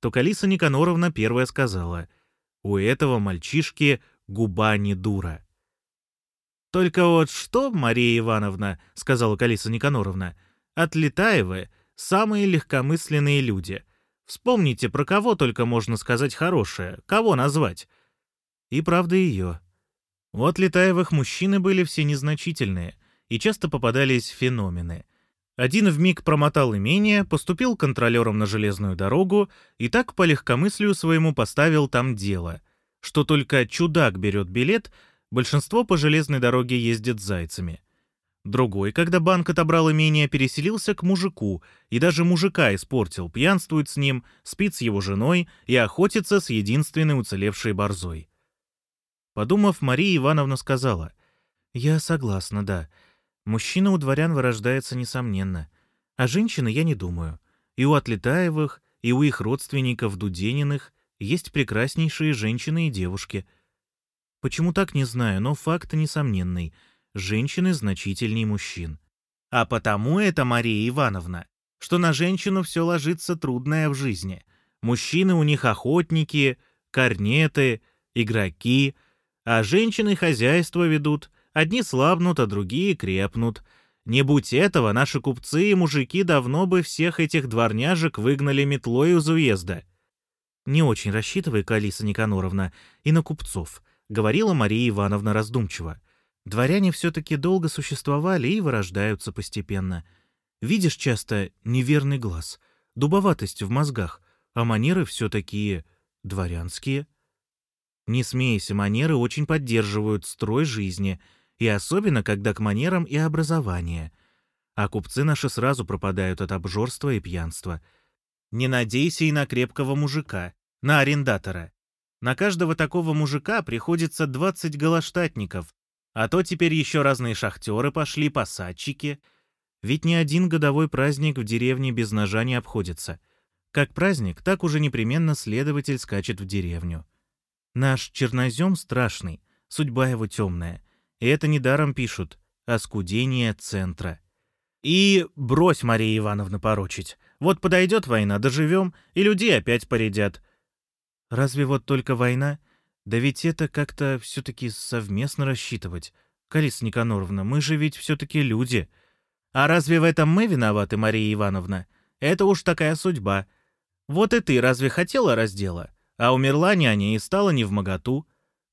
то Калиса Никаноровна первая сказала, «У этого мальчишки губа не дура». «Только вот что, Мария Ивановна, — сказала Калиса Никаноровна, — от Летаевы самые легкомысленные люди. Вспомните, про кого только можно сказать хорошее, кого назвать». И правда ее. Вот Летаевых мужчины были все незначительные, и часто попадались феномены. Один вмиг промотал имение, поступил контролером на железную дорогу и так по легкомыслию своему поставил там дело, что только чудак берет билет, большинство по железной дороге ездит зайцами. Другой, когда банк отобрал имение, переселился к мужику, и даже мужика испортил, пьянствует с ним, спит с его женой и охотится с единственной уцелевшей борзой. Подумав, Мария Ивановна сказала, «Я согласна, да. Мужчина у дворян вырождается несомненно. А женщины я не думаю. И у Отлетаевых, и у их родственников Дудениных есть прекраснейшие женщины и девушки. Почему так, не знаю, но факт несомненный. Женщины значительнее мужчин. А потому это, Мария Ивановна, что на женщину все ложится трудное в жизни. Мужчины у них охотники, корнеты, игроки — а женщины хозяйство ведут, одни слабнут, а другие крепнут. Не будь этого, наши купцы и мужики давно бы всех этих дворняжек выгнали метлой из уезда. «Не очень рассчитывай, Калиса Никаноровна, и на купцов», — говорила Мария Ивановна раздумчиво. «Дворяне все-таки долго существовали и вырождаются постепенно. Видишь часто неверный глаз, дубоватость в мозгах, а манеры все такие дворянские». Не смейся, манеры очень поддерживают строй жизни, и особенно, когда к манерам и образование. А купцы наши сразу пропадают от обжорства и пьянства. Не надейся и на крепкого мужика, на арендатора. На каждого такого мужика приходится 20 голоштатников, а то теперь еще разные шахтеры пошли, посадчики. Ведь ни один годовой праздник в деревне без ножа не обходится. Как праздник, так уже непременно следователь скачет в деревню. Наш чернозем страшный, судьба его темная. И это недаром пишут «Оскудение центра». И брось, Мария Ивановна, порочить. Вот подойдет война, доживем, и людей опять поредят. Разве вот только война? Да ведь это как-то все-таки совместно рассчитывать. Калиса Никаноровна, мы же ведь все-таки люди. А разве в этом мы виноваты, Мария Ивановна? Это уж такая судьба. Вот и ты разве хотела раздела? А умерла няня и стала не в моготу.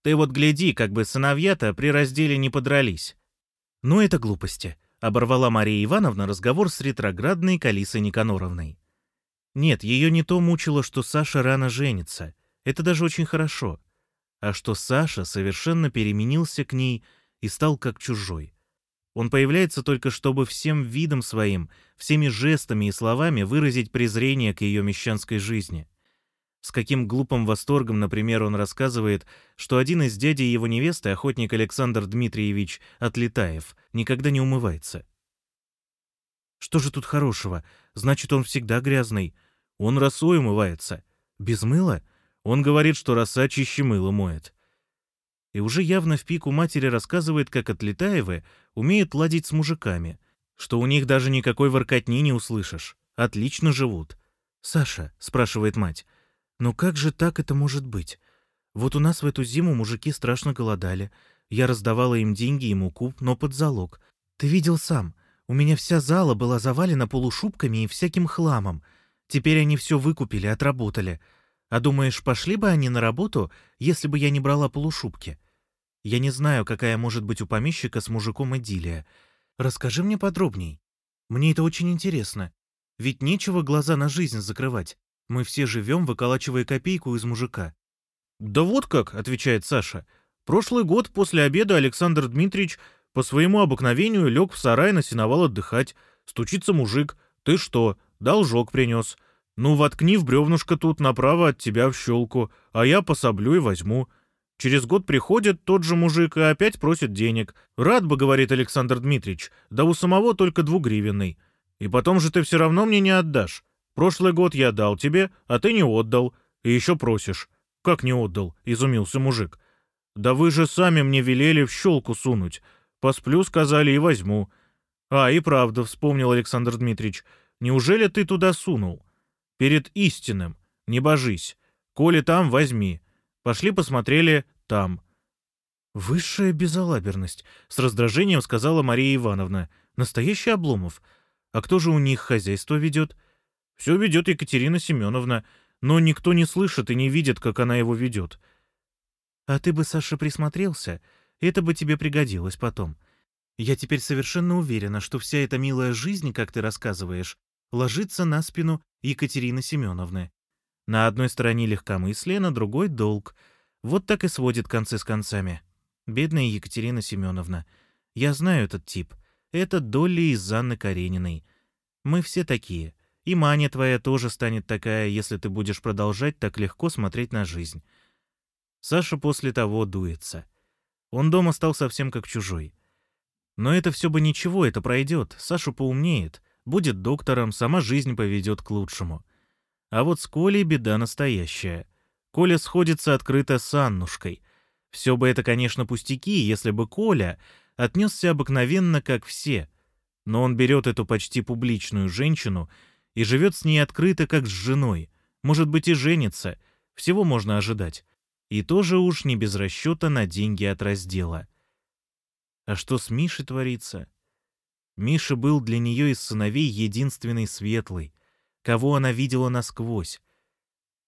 Ты вот гляди, как бы сыновья-то при разделе не подрались. Ну это глупости, — оборвала Мария Ивановна разговор с ретроградной Калисой Никаноровной. Нет, ее не то мучило, что Саша рано женится. Это даже очень хорошо. А что Саша совершенно переменился к ней и стал как чужой. Он появляется только, чтобы всем видом своим, всеми жестами и словами выразить презрение к ее мещанской жизни. С каким глупым восторгом, например, он рассказывает, что один из дядей его невесты, охотник Александр Дмитриевич Отлетаев, никогда не умывается. Что же тут хорошего? Значит, он всегда грязный. Он росой умывается. Без мыла? Он говорит, что роса чище мыла моет. И уже явно в пику матери рассказывает, как Отлетаевы умеют ладить с мужиками, что у них даже никакой воркотни не услышишь. Отлично живут. «Саша», — спрашивает мать, — но как же так это может быть? Вот у нас в эту зиму мужики страшно голодали. Я раздавала им деньги и муку, но под залог. Ты видел сам. У меня вся зала была завалена полушубками и всяким хламом. Теперь они все выкупили, отработали. А думаешь, пошли бы они на работу, если бы я не брала полушубки? Я не знаю, какая может быть у помещика с мужиком идиллия. Расскажи мне подробней. Мне это очень интересно. Ведь нечего глаза на жизнь закрывать. Мы все живем, выколачивая копейку из мужика. «Да вот как», — отвечает Саша. «Прошлый год после обеда Александр Дмитриевич по своему обыкновению лег в сарай на сеновал отдыхать. Стучится мужик. Ты что, должок принес? Ну, воткни в бревнышко тут направо от тебя в щелку, а я пособлю и возьму. Через год приходит тот же мужик и опять просит денег. Рад бы, говорит Александр Дмитриевич, да у самого только двугривенный. И потом же ты все равно мне не отдашь. Прошлый год я дал тебе, а ты не отдал. И еще просишь. Как не отдал? Изумился мужик. Да вы же сами мне велели в щелку сунуть. Посплю, сказали, и возьму. А, и правда, вспомнил Александр Дмитриевич. Неужели ты туда сунул? Перед истинным. Не божись. Коли там, возьми. Пошли посмотрели там. Высшая безалаберность, с раздражением сказала Мария Ивановна. Настоящий Обломов. А кто же у них хозяйство ведет? Все ведет Екатерина Семеновна, но никто не слышит и не видит, как она его ведет. А ты бы, Саша, присмотрелся, это бы тебе пригодилось потом. Я теперь совершенно уверена, что вся эта милая жизнь, как ты рассказываешь, ложится на спину Екатерины Семеновны. На одной стороне легкомыслие, на другой — долг. Вот так и сводит концы с концами. Бедная Екатерина Семеновна. Я знаю этот тип. Это Долли из Анны Карениной. Мы все такие. И Маня твоя тоже станет такая, если ты будешь продолжать так легко смотреть на жизнь. Саша после того дуется. Он дома стал совсем как чужой. Но это все бы ничего, это пройдет. Саша поумнеет, будет доктором, сама жизнь поведет к лучшему. А вот с Колей беда настоящая. Коля сходится открыто с Аннушкой. Все бы это, конечно, пустяки, если бы Коля отнесся обыкновенно, как все. Но он берет эту почти публичную женщину и живет с ней открыто, как с женой. Может быть, и женится. Всего можно ожидать. И тоже уж не без расчета на деньги от раздела. А что с Мишей творится? Миша был для нее из сыновей единственный светлый, кого она видела насквозь.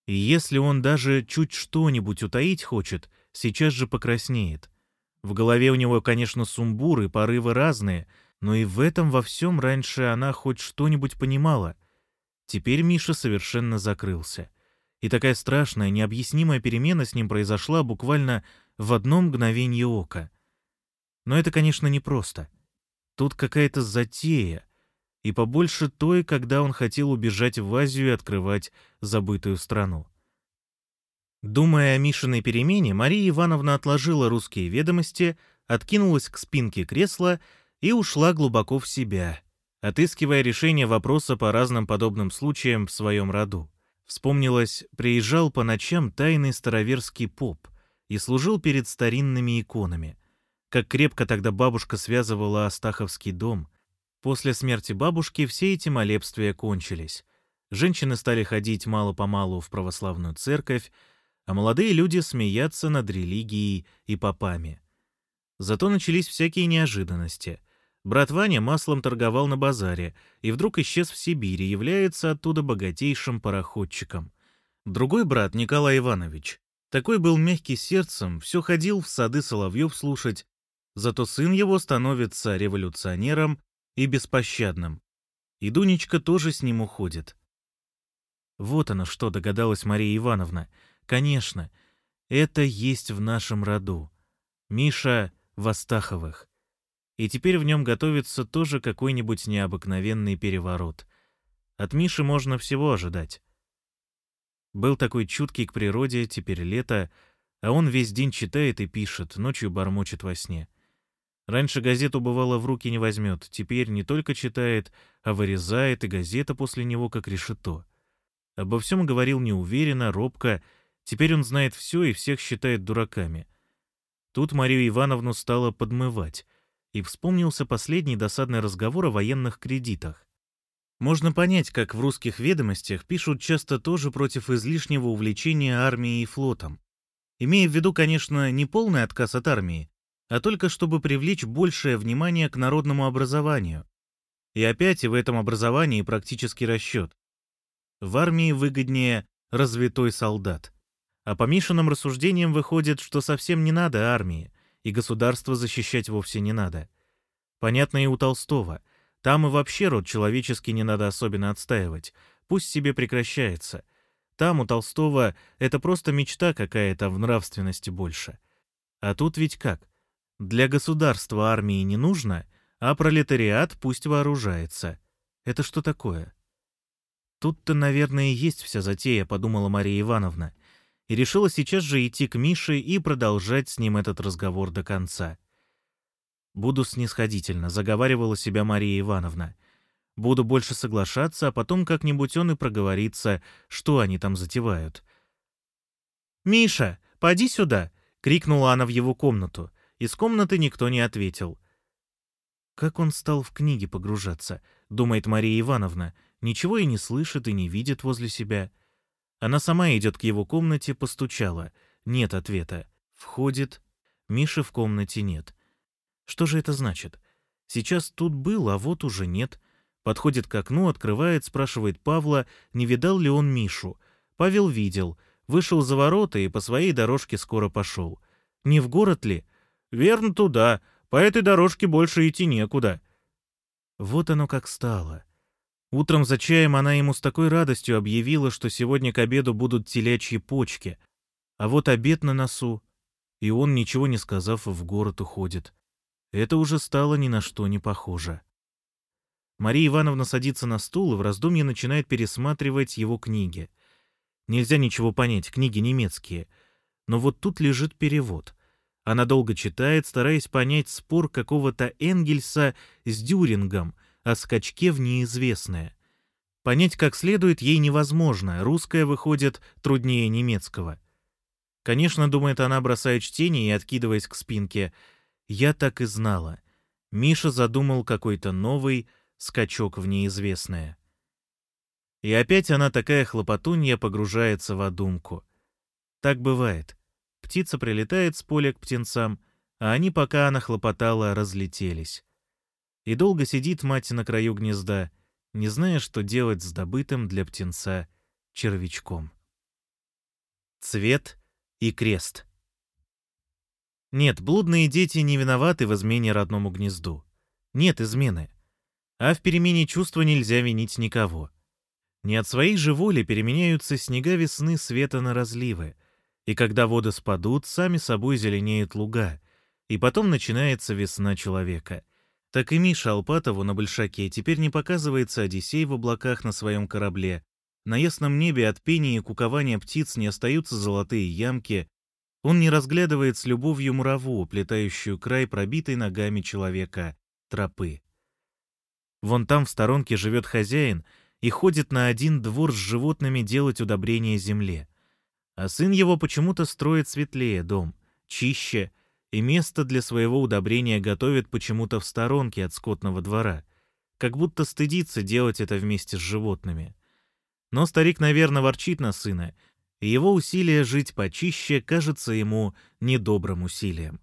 И если он даже чуть что-нибудь утаить хочет, сейчас же покраснеет. В голове у него, конечно, сумбуры, порывы разные, но и в этом во всем раньше она хоть что-нибудь понимала — Теперь Миша совершенно закрылся. И такая страшная, необъяснимая перемена с ним произошла буквально в одно мгновение ока. Но это, конечно, непросто. Тут какая-то затея. И побольше той, когда он хотел убежать в Азию и открывать забытую страну. Думая о Мишиной перемене, Мария Ивановна отложила русские ведомости, откинулась к спинке кресла и ушла глубоко в себя — отыскивая решение вопроса по разным подобным случаям в своем роду. Вспомнилось, приезжал по ночам тайный староверский поп и служил перед старинными иконами. Как крепко тогда бабушка связывала Астаховский дом. После смерти бабушки все эти молебствия кончились. Женщины стали ходить мало-помалу в православную церковь, а молодые люди смеяться над религией и попами. Зато начались всякие неожиданности — Брат Ваня маслом торговал на базаре и вдруг исчез в Сибири, является оттуда богатейшим пароходчиком. Другой брат, Николай Иванович, такой был мягкий сердцем, все ходил в сады соловьев слушать, зато сын его становится революционером и беспощадным. И Дунечка тоже с ним уходит. Вот оно что, догадалась Мария Ивановна. Конечно, это есть в нашем роду. Миша Востаховых и теперь в нем готовится тоже какой-нибудь необыкновенный переворот. От Миши можно всего ожидать. Был такой чуткий к природе, теперь лето, а он весь день читает и пишет, ночью бормочет во сне. Раньше газету, бывало, в руки не возьмет, теперь не только читает, а вырезает, и газета после него как решето. Обо всем говорил неуверенно, робко, теперь он знает все и всех считает дураками. Тут Марию Ивановну стало подмывать — и вспомнился последний досадный разговор о военных кредитах. Можно понять, как в русских ведомостях пишут часто тоже против излишнего увлечения армией и флотом. Имея в виду, конечно, не полный отказ от армии, а только чтобы привлечь большее внимание к народному образованию. И опять и в этом образовании практический расчет. В армии выгоднее развитой солдат. А по Мишиным рассуждениям выходит, что совсем не надо армии, и государство защищать вовсе не надо. Понятно и у Толстого. Там и вообще род человеческий не надо особенно отстаивать. Пусть себе прекращается. Там у Толстого это просто мечта какая-то в нравственности больше. А тут ведь как? Для государства армии не нужно, а пролетариат пусть вооружается. Это что такое? Тут-то, наверное, и есть вся затея, подумала Мария Ивановна, и решила сейчас же идти к Мише и продолжать с ним этот разговор до конца. «Буду снисходительно», — заговаривала себя Мария Ивановна. «Буду больше соглашаться, а потом как-нибудь он и проговорится, что они там затевают». «Миша, поди сюда!» — крикнула она в его комнату. Из комнаты никто не ответил. «Как он стал в книги погружаться?» — думает Мария Ивановна. Ничего и не слышит, и не видит возле себя. Она сама идет к его комнате, постучала. Нет ответа. Входит. Миши в комнате нет. Что же это значит? Сейчас тут был, а вот уже нет. Подходит к окну, открывает, спрашивает Павла, не видал ли он Мишу. Павел видел. Вышел за ворота и по своей дорожке скоро пошел. Не в город ли? Верно, туда. По этой дорожке больше идти некуда. Вот оно как стало. Утром за чаем она ему с такой радостью объявила, что сегодня к обеду будут телячьи почки. А вот обед на носу. И он, ничего не сказав, в город уходит. Это уже стало ни на что не похоже. Мария Ивановна садится на стул и в раздумье начинает пересматривать его книги. Нельзя ничего понять, книги немецкие. Но вот тут лежит перевод. Она долго читает, стараясь понять спор какого-то Энгельса с Дюрингом о скачке в неизвестное. Понять как следует ей невозможно, русское выходит труднее немецкого. Конечно, думает она, бросая чтение и откидываясь к спинке — я так и знала. Миша задумал какой-то новый скачок в неизвестное. И опять она такая хлопотунья погружается в одумку. Так бывает. Птица прилетает с поля к птенцам, а они, пока она хлопотала, разлетелись. И долго сидит мать на краю гнезда, не зная, что делать с добытым для птенца червячком. Цвет и крест — нет, блудные дети не виноваты в измене родному гнезду. Нет измены. А в перемене чувства нельзя винить никого. Не от своей же воли переменяются снега весны света на разливы, и когда воды спадут, сами собой зеленеют луга, и потом начинается весна человека. Так и Миша Алпатову на Большаке теперь не показывается Одиссей в облаках на своем корабле, на ясном небе от пения и кукования птиц не остаются золотые ямки, он не разглядывает с любовью мураву, плетающую край пробитой ногами человека тропы. Вон там в сторонке живет хозяин и ходит на один двор с животными делать удобрение земле. А сын его почему-то строит светлее дом, чище, и место для своего удобрения готовит почему-то в сторонке от скотного двора, как будто стыдится делать это вместе с животными. Но старик, наверное, ворчит на сына — и его усилие жить почище кажется ему недобрым усилием.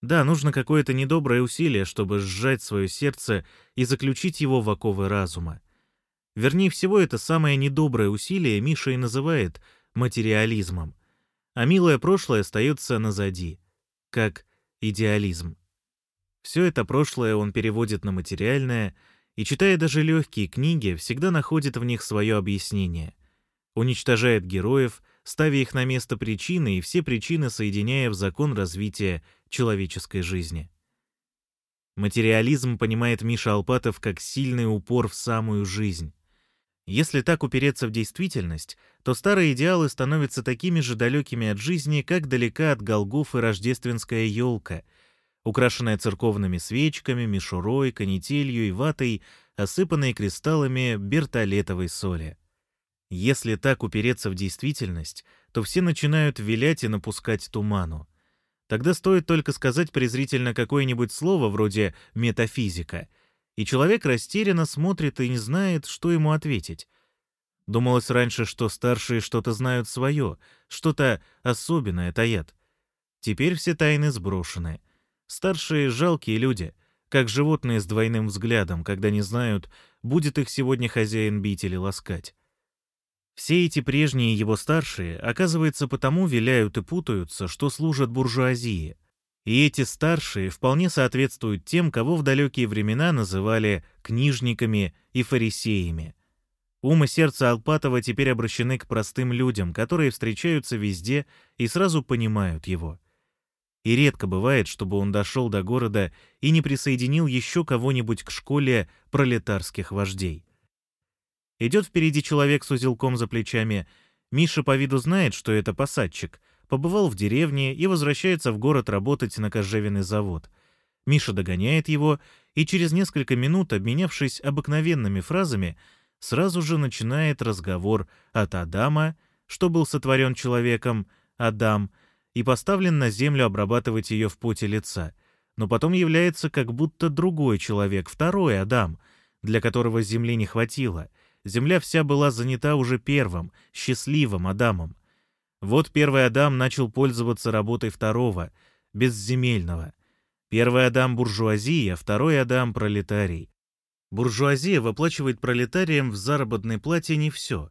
Да, нужно какое-то недоброе усилие, чтобы сжать свое сердце и заключить его в оковы разума. Вернее всего, это самое недоброе усилие Миша и называет материализмом. А милое прошлое остается назади, как идеализм. Все это прошлое он переводит на материальное, и, читая даже легкие книги, всегда находит в них свое объяснение уничтожает героев, ставя их на место причины и все причины соединяя в закон развития человеческой жизни. Материализм понимает Миша Алпатов как сильный упор в самую жизнь. Если так упереться в действительность, то старые идеалы становятся такими же далекими от жизни, как далека от Голгоф и рождественская елка, украшенная церковными свечками, мишурой, канителью и ватой, осыпанной кристаллами бертолетовой соли. Если так упереться в действительность, то все начинают вилять и напускать туману. Тогда стоит только сказать презрительно какое-нибудь слово вроде «метафизика», и человек растерянно смотрит и не знает, что ему ответить. Думалось раньше, что старшие что-то знают свое, что-то особенное таят. Теперь все тайны сброшены. Старшие — жалкие люди. как животные с двойным взглядом, когда не знают, будет их сегодня хозяин бить или ласкать. Все эти прежние его старшие, оказывается, потому виляют и путаются, что служат буржуазии. И эти старшие вполне соответствуют тем, кого в далекие времена называли книжниками и фарисеями. Ум и сердце Алпатова теперь обращены к простым людям, которые встречаются везде и сразу понимают его. И редко бывает, чтобы он дошел до города и не присоединил еще кого-нибудь к школе пролетарских вождей. Идет впереди человек с узелком за плечами. Миша по виду знает, что это посадчик. Побывал в деревне и возвращается в город работать на кожевенный завод. Миша догоняет его, и через несколько минут, обменявшись обыкновенными фразами, сразу же начинает разговор от Адама, что был сотворен человеком, Адам, и поставлен на землю обрабатывать ее в поте лица. Но потом является как будто другой человек, второй Адам, для которого земли не хватило — земля вся была занята уже первым, счастливым Адамом. Вот первый Адам начал пользоваться работой второго, безземельного. Первый Адам — буржуазия, второй Адам — пролетарий. Буржуазия выплачивает пролетариям в заработной плате не все.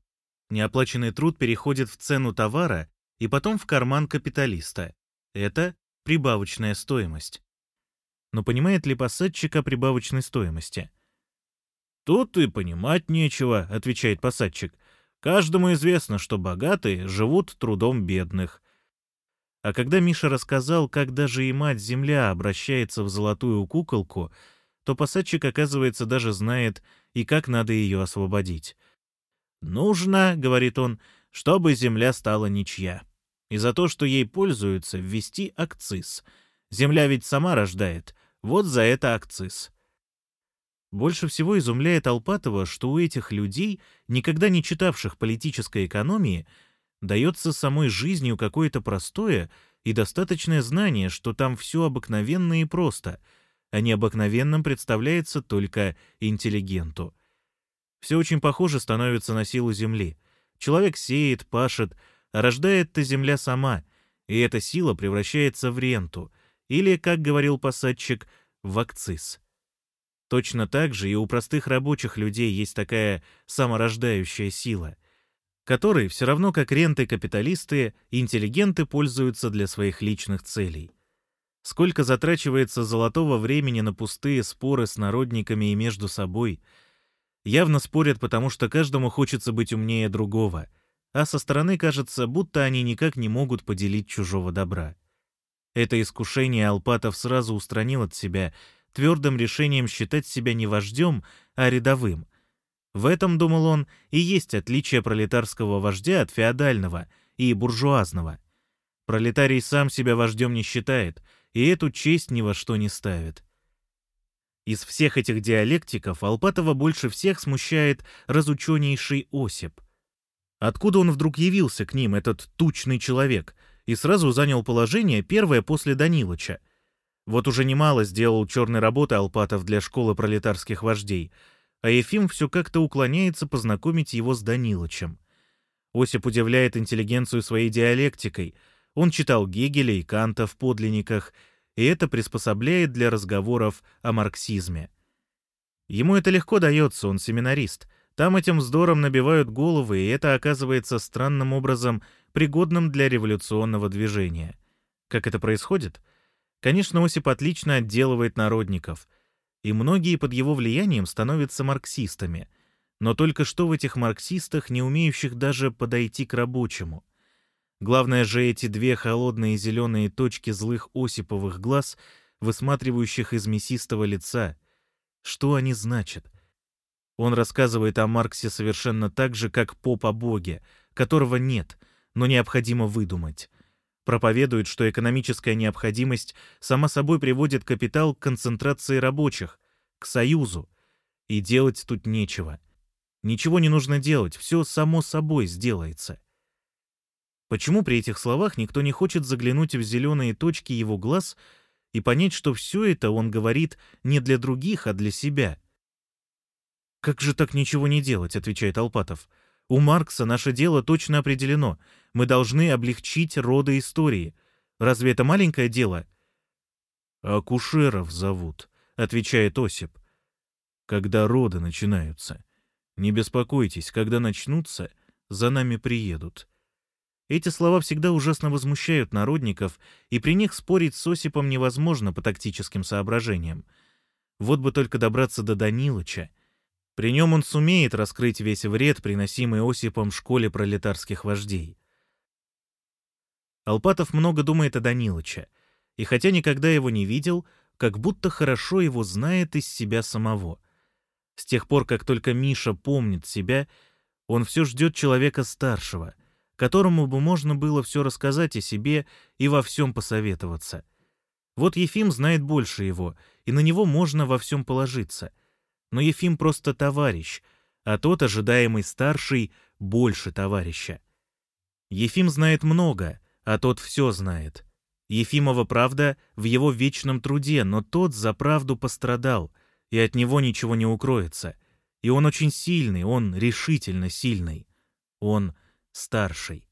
Неоплаченный труд переходит в цену товара и потом в карман капиталиста. Это прибавочная стоимость. Но понимает ли посадчик о прибавочной стоимости? «Тут и понимать нечего», — отвечает посадчик. «Каждому известно, что богатые живут трудом бедных». А когда Миша рассказал, как даже и мать-земля обращается в золотую куколку, то посадчик, оказывается, даже знает и как надо ее освободить. «Нужно, — говорит он, — чтобы земля стала ничья. И за то, что ей пользуются, ввести акциз. Земля ведь сама рождает, вот за это акциз. Больше всего изумляет Алпатова, что у этих людей, никогда не читавших политической экономии, дается самой жизнью какое-то простое и достаточное знание, что там все обыкновенно и просто, а необыкновенным представляется только интеллигенту. Все очень похоже становится на силу земли. Человек сеет, пашет, а рождает-то земля сама, и эта сила превращается в ренту, или, как говорил посадчик, в акциз. Точно так же и у простых рабочих людей есть такая саморождающая сила, которой все равно как ренты-капиталисты, интеллигенты пользуются для своих личных целей. Сколько затрачивается золотого времени на пустые споры с народниками и между собой. Явно спорят, потому что каждому хочется быть умнее другого, а со стороны кажется, будто они никак не могут поделить чужого добра. Это искушение Алпатов сразу устранил от себя — твердым решением считать себя не вождем, а рядовым. В этом, думал он, и есть отличие пролетарского вождя от феодального и буржуазного. Пролетарий сам себя вождем не считает, и эту честь ни во что не ставит. Из всех этих диалектиков Алпатова больше всех смущает разученейший Осип. Откуда он вдруг явился к ним, этот тучный человек, и сразу занял положение первое после Данилыча — вот уже немало сделал черной работы Алпатов для школы пролетарских вождей, а Ефим все как-то уклоняется познакомить его с Данилычем. Осип удивляет интеллигенцию своей диалектикой. Он читал Гегеля и Канта в подлинниках, и это приспособляет для разговоров о марксизме. Ему это легко дается, он семинарист. Там этим вздором набивают головы, и это оказывается странным образом пригодным для революционного движения. Как это происходит? Конечно, Осип отлично отделывает народников, и многие под его влиянием становятся марксистами, но только что в этих марксистах, не умеющих даже подойти к рабочему. Главное же эти две холодные зеленые точки злых Осиповых глаз, высматривающих из мясистого лица. Что они значат? Он рассказывает о Марксе совершенно так же, как поп о Боге, которого нет, но необходимо выдумать проповедует, что экономическая необходимость сама собой приводит капитал к концентрации рабочих, к союзу. И делать тут нечего. Ничего не нужно делать, все само собой сделается. Почему при этих словах никто не хочет заглянуть в зеленые точки его глаз и понять, что все это он говорит не для других, а для себя? «Как же так ничего не делать?» — отвечает Алпатов. У Маркса наше дело точно определено. Мы должны облегчить роды истории. Разве это маленькое дело? Акушеров зовут, — отвечает Осип. «Когда роды начинаются. Не беспокойтесь, когда начнутся, за нами приедут». Эти слова всегда ужасно возмущают народников, и при них спорить с Осипом невозможно по тактическим соображениям. Вот бы только добраться до Данилыча. При нем он сумеет раскрыть весь вред, приносимый Осипом школе пролетарских вождей. Алпатов много думает о Данилыче, и хотя никогда его не видел, как будто хорошо его знает из себя самого. С тех пор, как только Миша помнит себя, он все ждет человека старшего, которому бы можно было все рассказать о себе и во всем посоветоваться. Вот Ефим знает больше его, и на него можно во всем положиться. Но Ефим просто товарищ, а тот, ожидаемый старший, больше товарища. Ефим знает много, а тот все знает. Ефимова правда в его вечном труде, но тот за правду пострадал, и от него ничего не укроется. И он очень сильный, он решительно сильный. Он старший.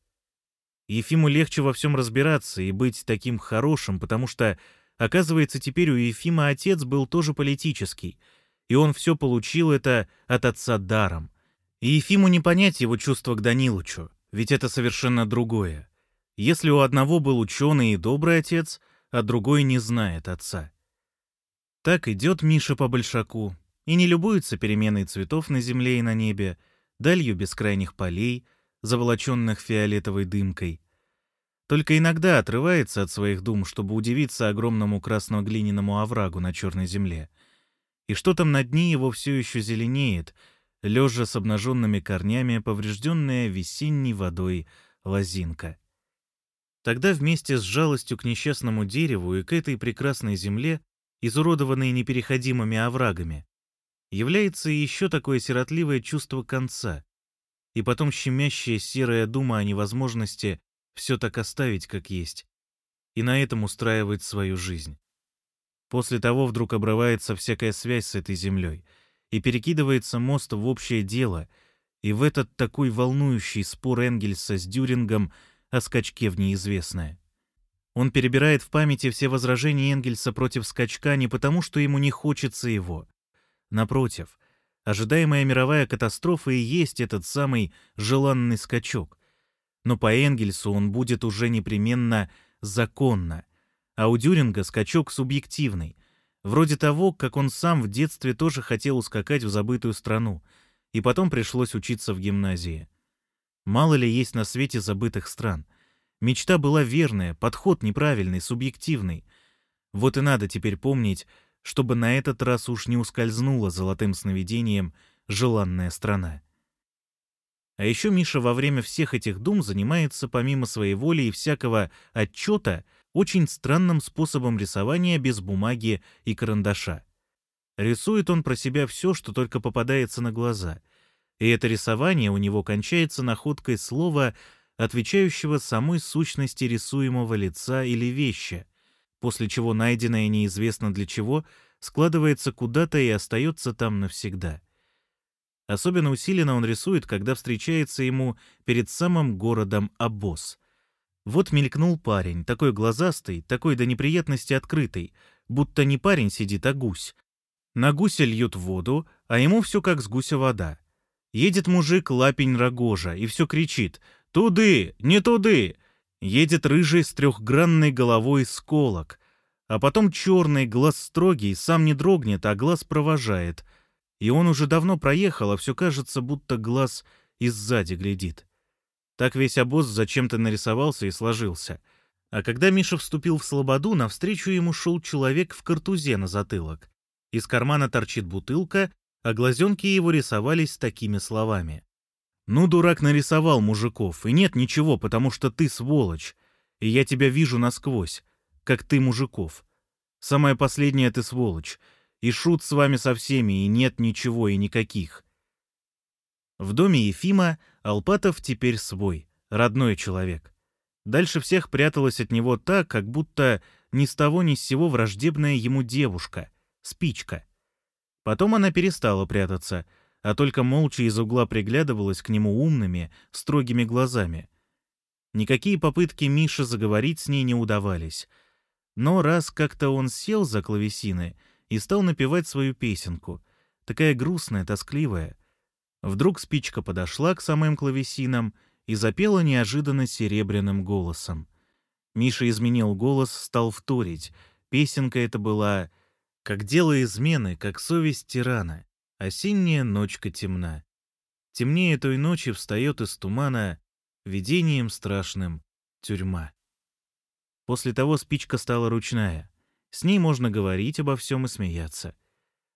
Ефиму легче во всем разбираться и быть таким хорошим, потому что, оказывается, теперь у Ефима отец был тоже политический, и он все получил это от отца даром. И Ефиму не понять его чувства к Данилычу, ведь это совершенно другое. Если у одного был ученый и добрый отец, а другой не знает отца. Так идет Миша по большаку и не любуется переменой цветов на земле и на небе, далью бескрайних полей — заволоченных фиолетовой дымкой. Только иногда отрывается от своих дум, чтобы удивиться огромному красно-глиняному оврагу на черной земле. И что там на дне его все еще зеленеет, лежа с обнаженными корнями, поврежденная весенней водой лозинка. Тогда вместе с жалостью к несчастному дереву и к этой прекрасной земле, изуродованной непереходимыми оврагами, является еще такое сиротливое чувство конца, и потом щемящая серая дума о невозможности все так оставить, как есть, и на этом устраивать свою жизнь. После того вдруг обрывается всякая связь с этой землей, и перекидывается мост в общее дело, и в этот такой волнующий спор Энгельса с Дюрингом о скачке в неизвестное. Он перебирает в памяти все возражения Энгельса против скачка не потому, что ему не хочется его. Напротив, Ожидаемая мировая катастрофа и есть этот самый желанный скачок. Но по Энгельсу он будет уже непременно законно, а у Дюринга скачок субъективный, вроде того, как он сам в детстве тоже хотел ускакать в забытую страну, и потом пришлось учиться в гимназии. Мало ли есть на свете забытых стран. Мечта была верная, подход неправильный, субъективный. Вот и надо теперь помнить, чтобы на этот раз уж не ускользнула золотым сновидением желанная страна. А еще Миша во время всех этих дум занимается помимо своей воли и всякого отчета очень странным способом рисования без бумаги и карандаша. Рисует он про себя все, что только попадается на глаза. И это рисование у него кончается находкой слова, отвечающего самой сущности рисуемого лица или вещи, после чего найденное неизвестно для чего складывается куда-то и остается там навсегда. Особенно усиленно он рисует, когда встречается ему перед самым городом обоз. Вот мелькнул парень, такой глазастый, такой до неприятности открытый, будто не парень сидит, а гусь. На гуся льют воду, а ему все как с гуся вода. Едет мужик лапень рогожа и все кричит «Туды! Не туды!» Едет рыжий с трехгранной головой сколок, а потом черный, глаз строгий, сам не дрогнет, а глаз провожает. И он уже давно проехал, а все кажется, будто глаз и сзади глядит. Так весь обоз зачем-то нарисовался и сложился. А когда Миша вступил в слободу, навстречу ему шел человек в картузе на затылок. Из кармана торчит бутылка, а глазенки его рисовались такими словами. Ну, дурак нарисовал мужиков, и нет ничего, потому что ты сволочь, и я тебя вижу насквозь, как ты мужиков. Самое последнее ты сволочь, и шут с вами со всеми, и нет ничего и никаких. В доме Ефима Алпатов теперь свой, родной человек. Дальше всех пряталась от него так, как будто ни с того ни с сего враждебная ему девушка, спичка. Потом она перестала прятаться — а только молча из угла приглядывалась к нему умными, строгими глазами. Никакие попытки Миши заговорить с ней не удавались. Но раз как-то он сел за клавесины и стал напевать свою песенку, такая грустная, тоскливая. Вдруг спичка подошла к самым клавесинам и запела неожиданно серебряным голосом. Миша изменил голос, стал вторить. Песенка эта была «Как дело измены, как совесть тирана, осенняя ночка темна. Темнее той ночи встает из тумана видением страшным тюрьма». После того спичка стала ручная. С ней можно говорить обо всем и смеяться.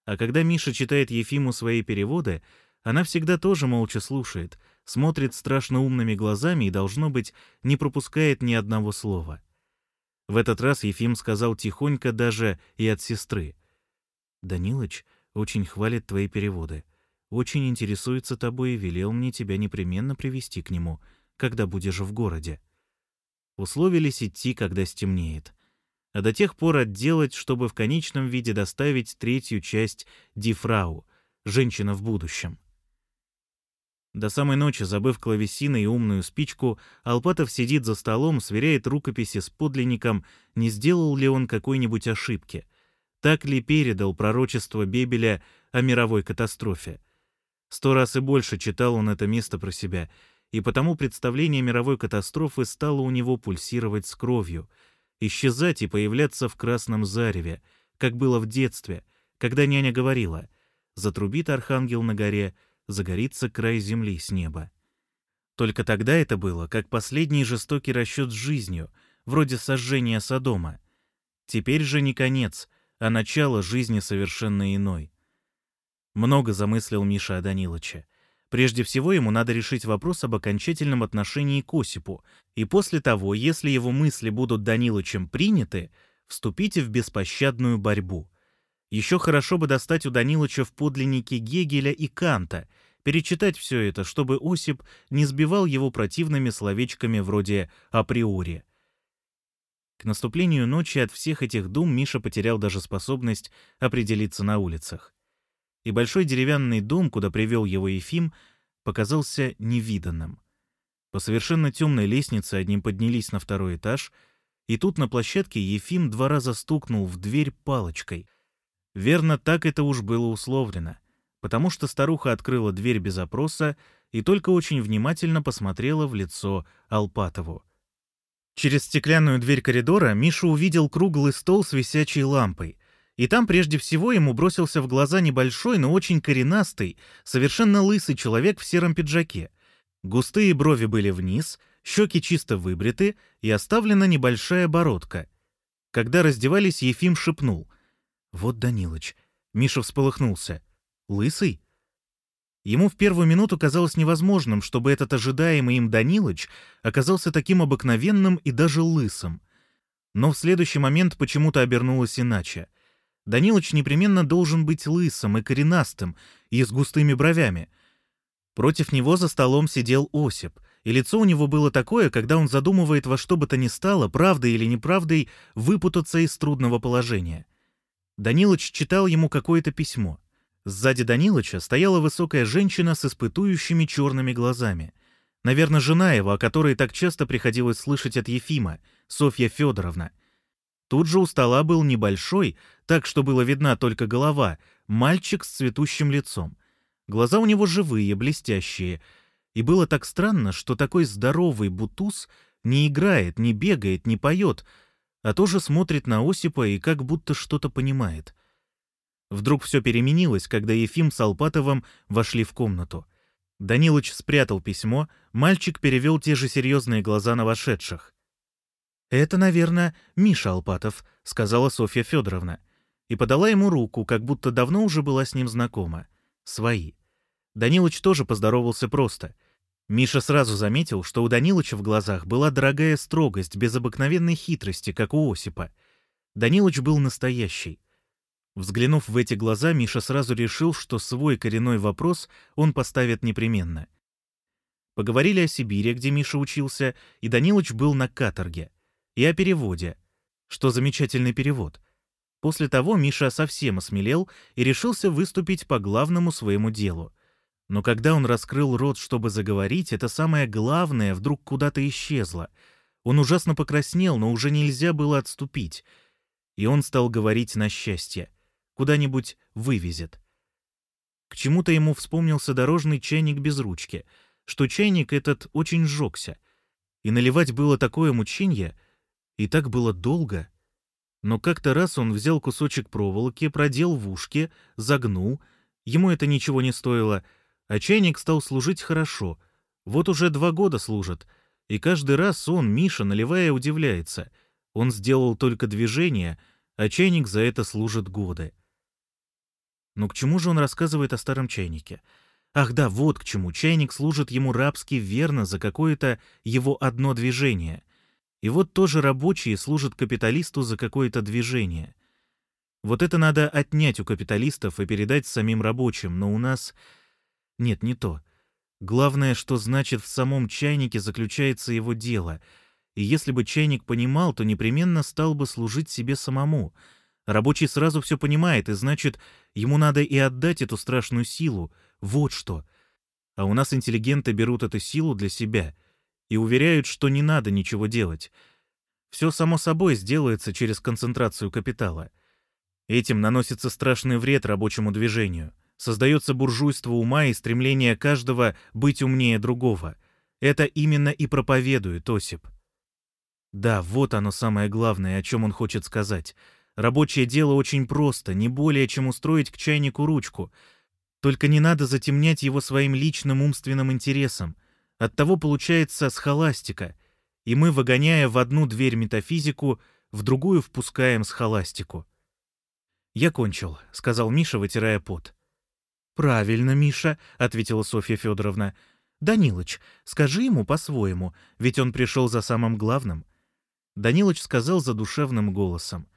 А когда Миша читает Ефиму свои переводы, она всегда тоже молча слушает, смотрит страшно умными глазами и, должно быть, не пропускает ни одного слова. В этот раз Ефим сказал тихонько даже и от сестры. «Данилыч очень хвалит твои переводы. Очень интересуется тобой и велел мне тебя непременно привести к нему, когда будешь в городе». Условились идти, когда стемнеет. А до тех пор отделать, чтобы в конечном виде доставить третью часть «Дифрау» — «Женщина в будущем». До самой ночи, забыв клавесины и умную спичку, Алпатов сидит за столом, сверяет рукописи с подлинником, не сделал ли он какой-нибудь ошибки. Так ли передал пророчество Бебеля о мировой катастрофе? Сто раз и больше читал он это место про себя, и потому представление мировой катастрофы стало у него пульсировать с кровью, исчезать и появляться в красном зареве, как было в детстве, когда няня говорила «Затрубит архангел на горе», загорится край земли с неба. Только тогда это было, как последний жестокий расчет с жизнью, вроде сожжения Содома. Теперь же не конец, а начало жизни совершенно иной. Много замыслил Миша о Данилыче. Прежде всего ему надо решить вопрос об окончательном отношении к Осипу, и после того, если его мысли будут Данилычем приняты, вступите в беспощадную борьбу. Еще хорошо бы достать у Данилыча в подлиннике Гегеля и Канта, перечитать все это, чтобы Осип не сбивал его противными словечками вроде «априори». К наступлению ночи от всех этих дум Миша потерял даже способность определиться на улицах. И большой деревянный дом, куда привел его Ефим, показался невиданным. По совершенно темной лестнице одним поднялись на второй этаж, и тут на площадке Ефим два раза стукнул в дверь палочкой, Верно, так это уж было условлено, потому что старуха открыла дверь без опроса и только очень внимательно посмотрела в лицо Алпатову. Через стеклянную дверь коридора Миша увидел круглый стол с висячей лампой, и там прежде всего ему бросился в глаза небольшой, но очень коренастый, совершенно лысый человек в сером пиджаке. Густые брови были вниз, щеки чисто выбриты и оставлена небольшая бородка. Когда раздевались, Ефим шепнул — вот Данилыч. Миша всполыхнулся. Лысый? Ему в первую минуту казалось невозможным, чтобы этот ожидаемый им Данилыч оказался таким обыкновенным и даже лысым. Но в следующий момент почему-то обернулось иначе. Данилыч непременно должен быть лысым и коренастым, и с густыми бровями. Против него за столом сидел Осип, и лицо у него было такое, когда он задумывает во что бы то ни стало, правдой или неправдой, выпутаться из трудного положения. Данилыч читал ему какое-то письмо. Сзади Данилыча стояла высокая женщина с испытующими черными глазами. Наверное, жена его, о которой так часто приходилось слышать от Ефима, Софья Федоровна. Тут же у стола был небольшой, так что было видна только голова, мальчик с цветущим лицом. Глаза у него живые, блестящие. И было так странно, что такой здоровый бутуз не играет, не бегает, не поет, а тоже смотрит на Осипа и как будто что-то понимает. Вдруг все переменилось, когда Ефим с Алпатовым вошли в комнату. Данилыч спрятал письмо, мальчик перевел те же серьезные глаза на вошедших. «Это, наверное, Миша Алпатов», — сказала Софья Федоровна, и подала ему руку, как будто давно уже была с ним знакома. Свои. Данилыч тоже поздоровался просто — Миша сразу заметил, что у Данилыча в глазах была дорогая строгость, без обыкновенной хитрости, как у Осипа. Данилыч был настоящий. Взглянув в эти глаза, Миша сразу решил, что свой коренной вопрос он поставит непременно. Поговорили о Сибири, где Миша учился, и Данилыч был на каторге. И о переводе. Что замечательный перевод. После того Миша совсем осмелел и решился выступить по главному своему делу — но когда он раскрыл рот, чтобы заговорить, это самое главное вдруг куда-то исчезло. Он ужасно покраснел, но уже нельзя было отступить. И он стал говорить на счастье. Куда-нибудь вывезет. К чему-то ему вспомнился дорожный чайник без ручки, что чайник этот очень сжегся. И наливать было такое мученье, и так было долго. Но как-то раз он взял кусочек проволоки, продел в ушке, загнул. Ему это ничего не стоило, а чайник стал служить хорошо. Вот уже два года служит. И каждый раз он, Миша, наливая, удивляется. Он сделал только движение, а чайник за это служит годы. Но к чему же он рассказывает о старом чайнике? Ах да, вот к чему. Чайник служит ему рабски верно за какое-то его одно движение. И вот тоже рабочие служат капиталисту за какое-то движение. Вот это надо отнять у капиталистов и передать самим рабочим, но у нас... Нет, не то. Главное, что значит в самом чайнике заключается его дело. И если бы чайник понимал, то непременно стал бы служить себе самому — Рабочий сразу все понимает, и значит, ему надо и отдать эту страшную силу. Вот что. А у нас интеллигенты берут эту силу для себя и уверяют, что не надо ничего делать. Все само собой сделается через концентрацию капитала. Этим наносится страшный вред рабочему движению. Создается буржуйство ума и стремление каждого быть умнее другого. Это именно и проповедует Осип. Да, вот оно самое главное, о чем он хочет сказать — Рабочее дело очень просто, не более, чем устроить к чайнику ручку. Только не надо затемнять его своим личным умственным интересом. Оттого получается схоластика, и мы, выгоняя в одну дверь метафизику, в другую впускаем схоластику. «Я кончил», — сказал Миша, вытирая пот. «Правильно, Миша», — ответила Софья Федоровна. «Данилыч, скажи ему по-своему, ведь он пришел за самым главным». Данилыч сказал задушевным голосом.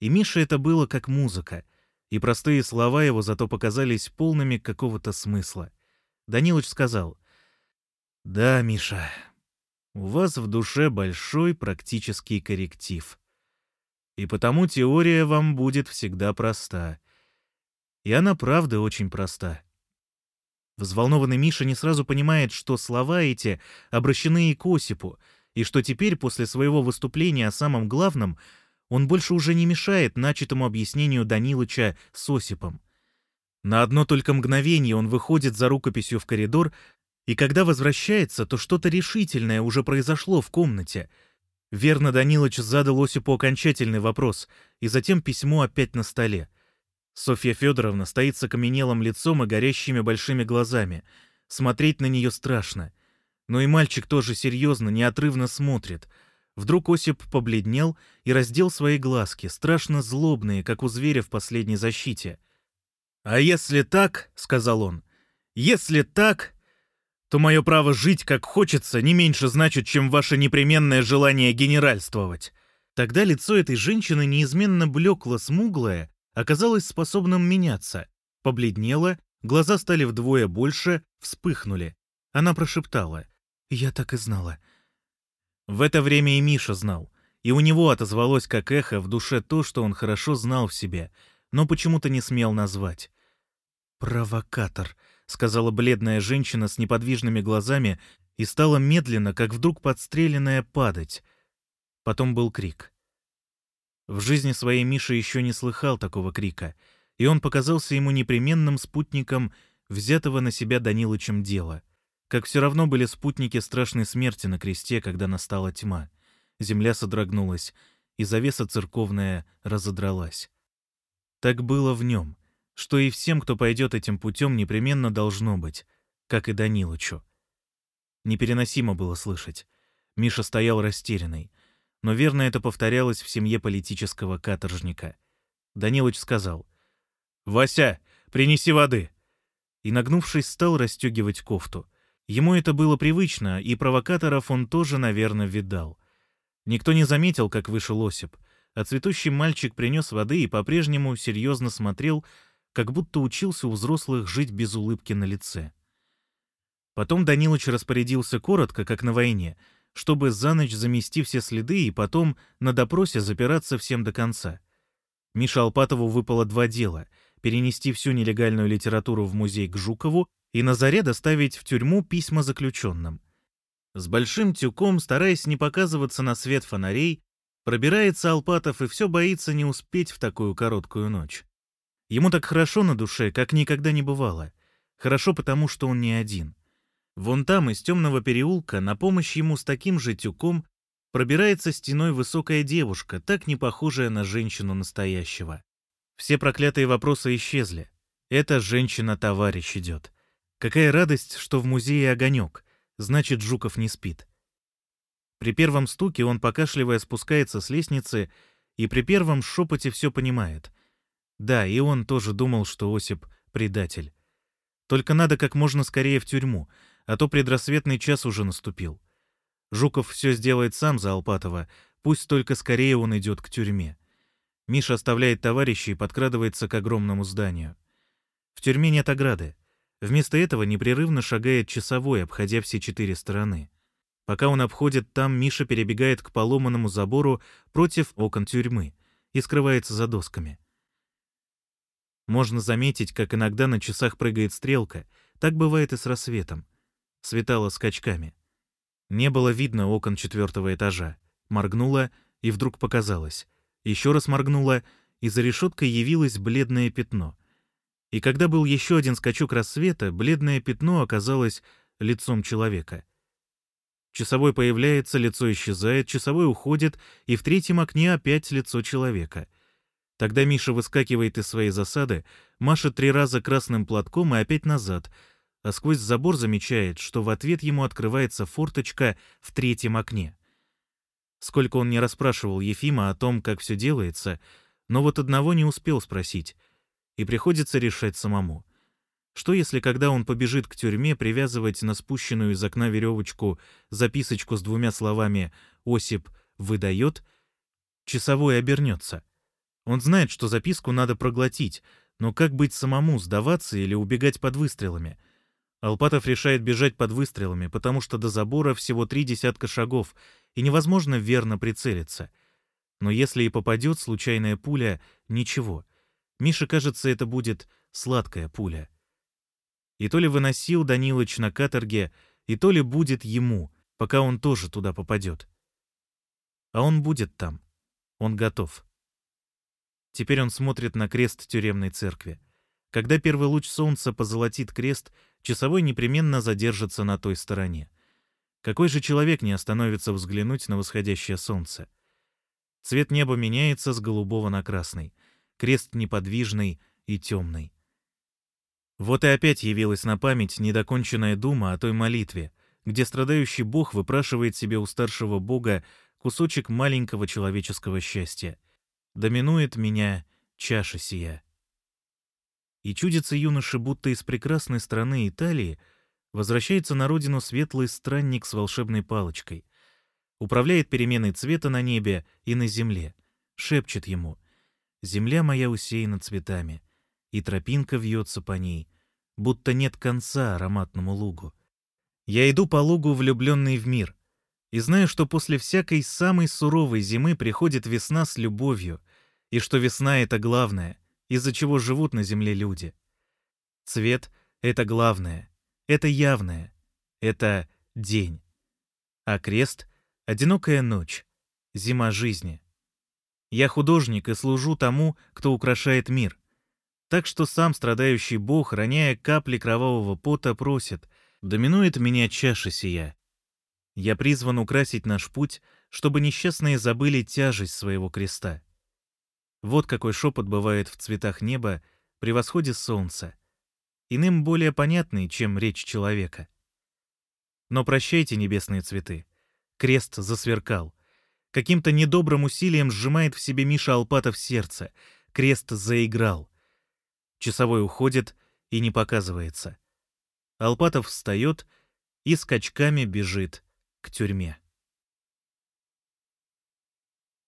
И Мише это было как музыка, и простые слова его зато показались полными какого-то смысла. Данилыч сказал, «Да, Миша, у вас в душе большой практический корректив. И потому теория вам будет всегда проста. И она правда очень проста». Взволнованный Миша не сразу понимает, что слова эти обращены и к Осипу, и что теперь, после своего выступления о самом главном — он больше уже не мешает начатому объяснению Данилыча с Осипом. На одно только мгновение он выходит за рукописью в коридор, и когда возвращается, то что-то решительное уже произошло в комнате. Верно, Данилыч задал Осипу окончательный вопрос, и затем письмо опять на столе. Софья Федоровна стоит с окаменелым лицом и горящими большими глазами. Смотреть на нее страшно. Но и мальчик тоже серьезно, неотрывно смотрит — Вдруг Осип побледнел и раздел свои глазки, страшно злобные, как у зверя в последней защите. «А если так, — сказал он, — если так, то мое право жить как хочется не меньше значит, чем ваше непременное желание генеральствовать». Тогда лицо этой женщины, неизменно блекло, смуглое, оказалось способным меняться. Побледнело, глаза стали вдвое больше, вспыхнули. Она прошептала. «Я так и знала. В это время и Миша знал, и у него отозвалось как эхо в душе то, что он хорошо знал в себе, но почему-то не смел назвать. «Провокатор», — сказала бледная женщина с неподвижными глазами и стала медленно, как вдруг подстреленная, падать. Потом был крик. В жизни своей Миша еще не слыхал такого крика, и он показался ему непременным спутником взятого на себя Данилычем дела — как все равно были спутники страшной смерти на кресте, когда настала тьма. Земля содрогнулась, и завеса церковная разодралась. Так было в нем, что и всем, кто пойдет этим путем, непременно должно быть, как и Данилычу. Непереносимо было слышать. Миша стоял растерянный. Но верно это повторялось в семье политического каторжника. Данилыч сказал, «Вася, принеси воды!» И, нагнувшись, стал расстегивать кофту — Ему это было привычно, и провокаторов он тоже, наверное, видал. Никто не заметил, как вышел Осип, а цветущий мальчик принес воды и по-прежнему серьезно смотрел, как будто учился у взрослых жить без улыбки на лице. Потом Данилыч распорядился коротко, как на войне, чтобы за ночь замести все следы и потом на допросе запираться всем до конца. Мише Алпатову выпало два дела — перенести всю нелегальную литературу в музей к Жукову и на заре доставить в тюрьму письма заключенным. С большим тюком, стараясь не показываться на свет фонарей, пробирается Алпатов и все боится не успеть в такую короткую ночь. Ему так хорошо на душе, как никогда не бывало. Хорошо потому, что он не один. Вон там, из темного переулка, на помощь ему с таким же тюком пробирается стеной высокая девушка, так не похожая на женщину настоящего. Все проклятые вопросы исчезли. Эта женщина-товарищ идет. Какая радость, что в музее огонек. Значит, Жуков не спит. При первом стуке он, покашливая, спускается с лестницы и при первом шепоте все понимает. Да, и он тоже думал, что Осип — предатель. Только надо как можно скорее в тюрьму, а то предрассветный час уже наступил. Жуков все сделает сам за Алпатова, пусть только скорее он идет к тюрьме. Миша оставляет товарищей и подкрадывается к огромному зданию. В тюрьме нет ограды. Вместо этого непрерывно шагает часовой, обходя все четыре стороны. Пока он обходит там, Миша перебегает к поломанному забору против окон тюрьмы и скрывается за досками. Можно заметить, как иногда на часах прыгает стрелка. Так бывает и с рассветом. Светало скачками. Не было видно окон четвертого этажа. Моргнула, и вдруг показалось. Еще раз моргнула, и за решеткой явилось бледное пятно. И когда был еще один скачок рассвета, бледное пятно оказалось лицом человека. Часовой появляется, лицо исчезает, часовой уходит, и в третьем окне опять лицо человека — Тогда Миша выскакивает из своей засады, машет три раза красным платком и опять назад, а сквозь забор замечает, что в ответ ему открывается форточка в третьем окне. Сколько он не расспрашивал Ефима о том, как все делается, но вот одного не успел спросить, и приходится решать самому. Что если, когда он побежит к тюрьме, привязывать на спущенную из окна веревочку записочку с двумя словами «Осип выдает», часовой обернется — он знает, что записку надо проглотить, но как быть самому, сдаваться или убегать под выстрелами? Алпатов решает бежать под выстрелами, потому что до забора всего три десятка шагов, и невозможно верно прицелиться. Но если и попадет случайная пуля, ничего. Мише кажется, это будет сладкая пуля. И то ли выносил Данилыч на каторге, и то ли будет ему, пока он тоже туда попадет. А он будет там. Он готов. Теперь он смотрит на крест тюремной церкви. Когда первый луч солнца позолотит крест, часовой непременно задержится на той стороне. Какой же человек не остановится взглянуть на восходящее солнце? Цвет неба меняется с голубого на красный. Крест неподвижный и темный. Вот и опять явилась на память недоконченная дума о той молитве, где страдающий бог выпрашивает себе у старшего бога кусочек маленького человеческого счастья — доминует меня чаша сия. И чудится юноше, будто из прекрасной страны Италии возвращается на родину светлый странник с волшебной палочкой, управляет переменой цвета на небе и на земле, шепчет ему «Земля моя усеяна цветами, и тропинка вьется по ней, будто нет конца ароматному лугу. Я иду по лугу, влюбленный в мир, и знаю, что после всякой самой суровой зимы приходит весна с любовью, и что весна — это главное, из-за чего живут на земле люди. Цвет — это главное, это явное, это день. А крест — одинокая ночь, зима жизни. Я художник и служу тому, кто украшает мир. Так что сам страдающий Бог, роняя капли кровавого пота, просит, «Доминует меня чаша сия, я призван украсить наш путь, чтобы несчастные забыли тяжесть своего креста. Вот какой шепот бывает в цветах неба при восходе солнца, иным более понятный, чем речь человека. Но прощайте, небесные цветы. Крест засверкал. Каким-то недобрым усилием сжимает в себе Миша Алпатов сердце. Крест заиграл. Часовой уходит и не показывается. Алпатов встает и скачками бежит к тюрьме.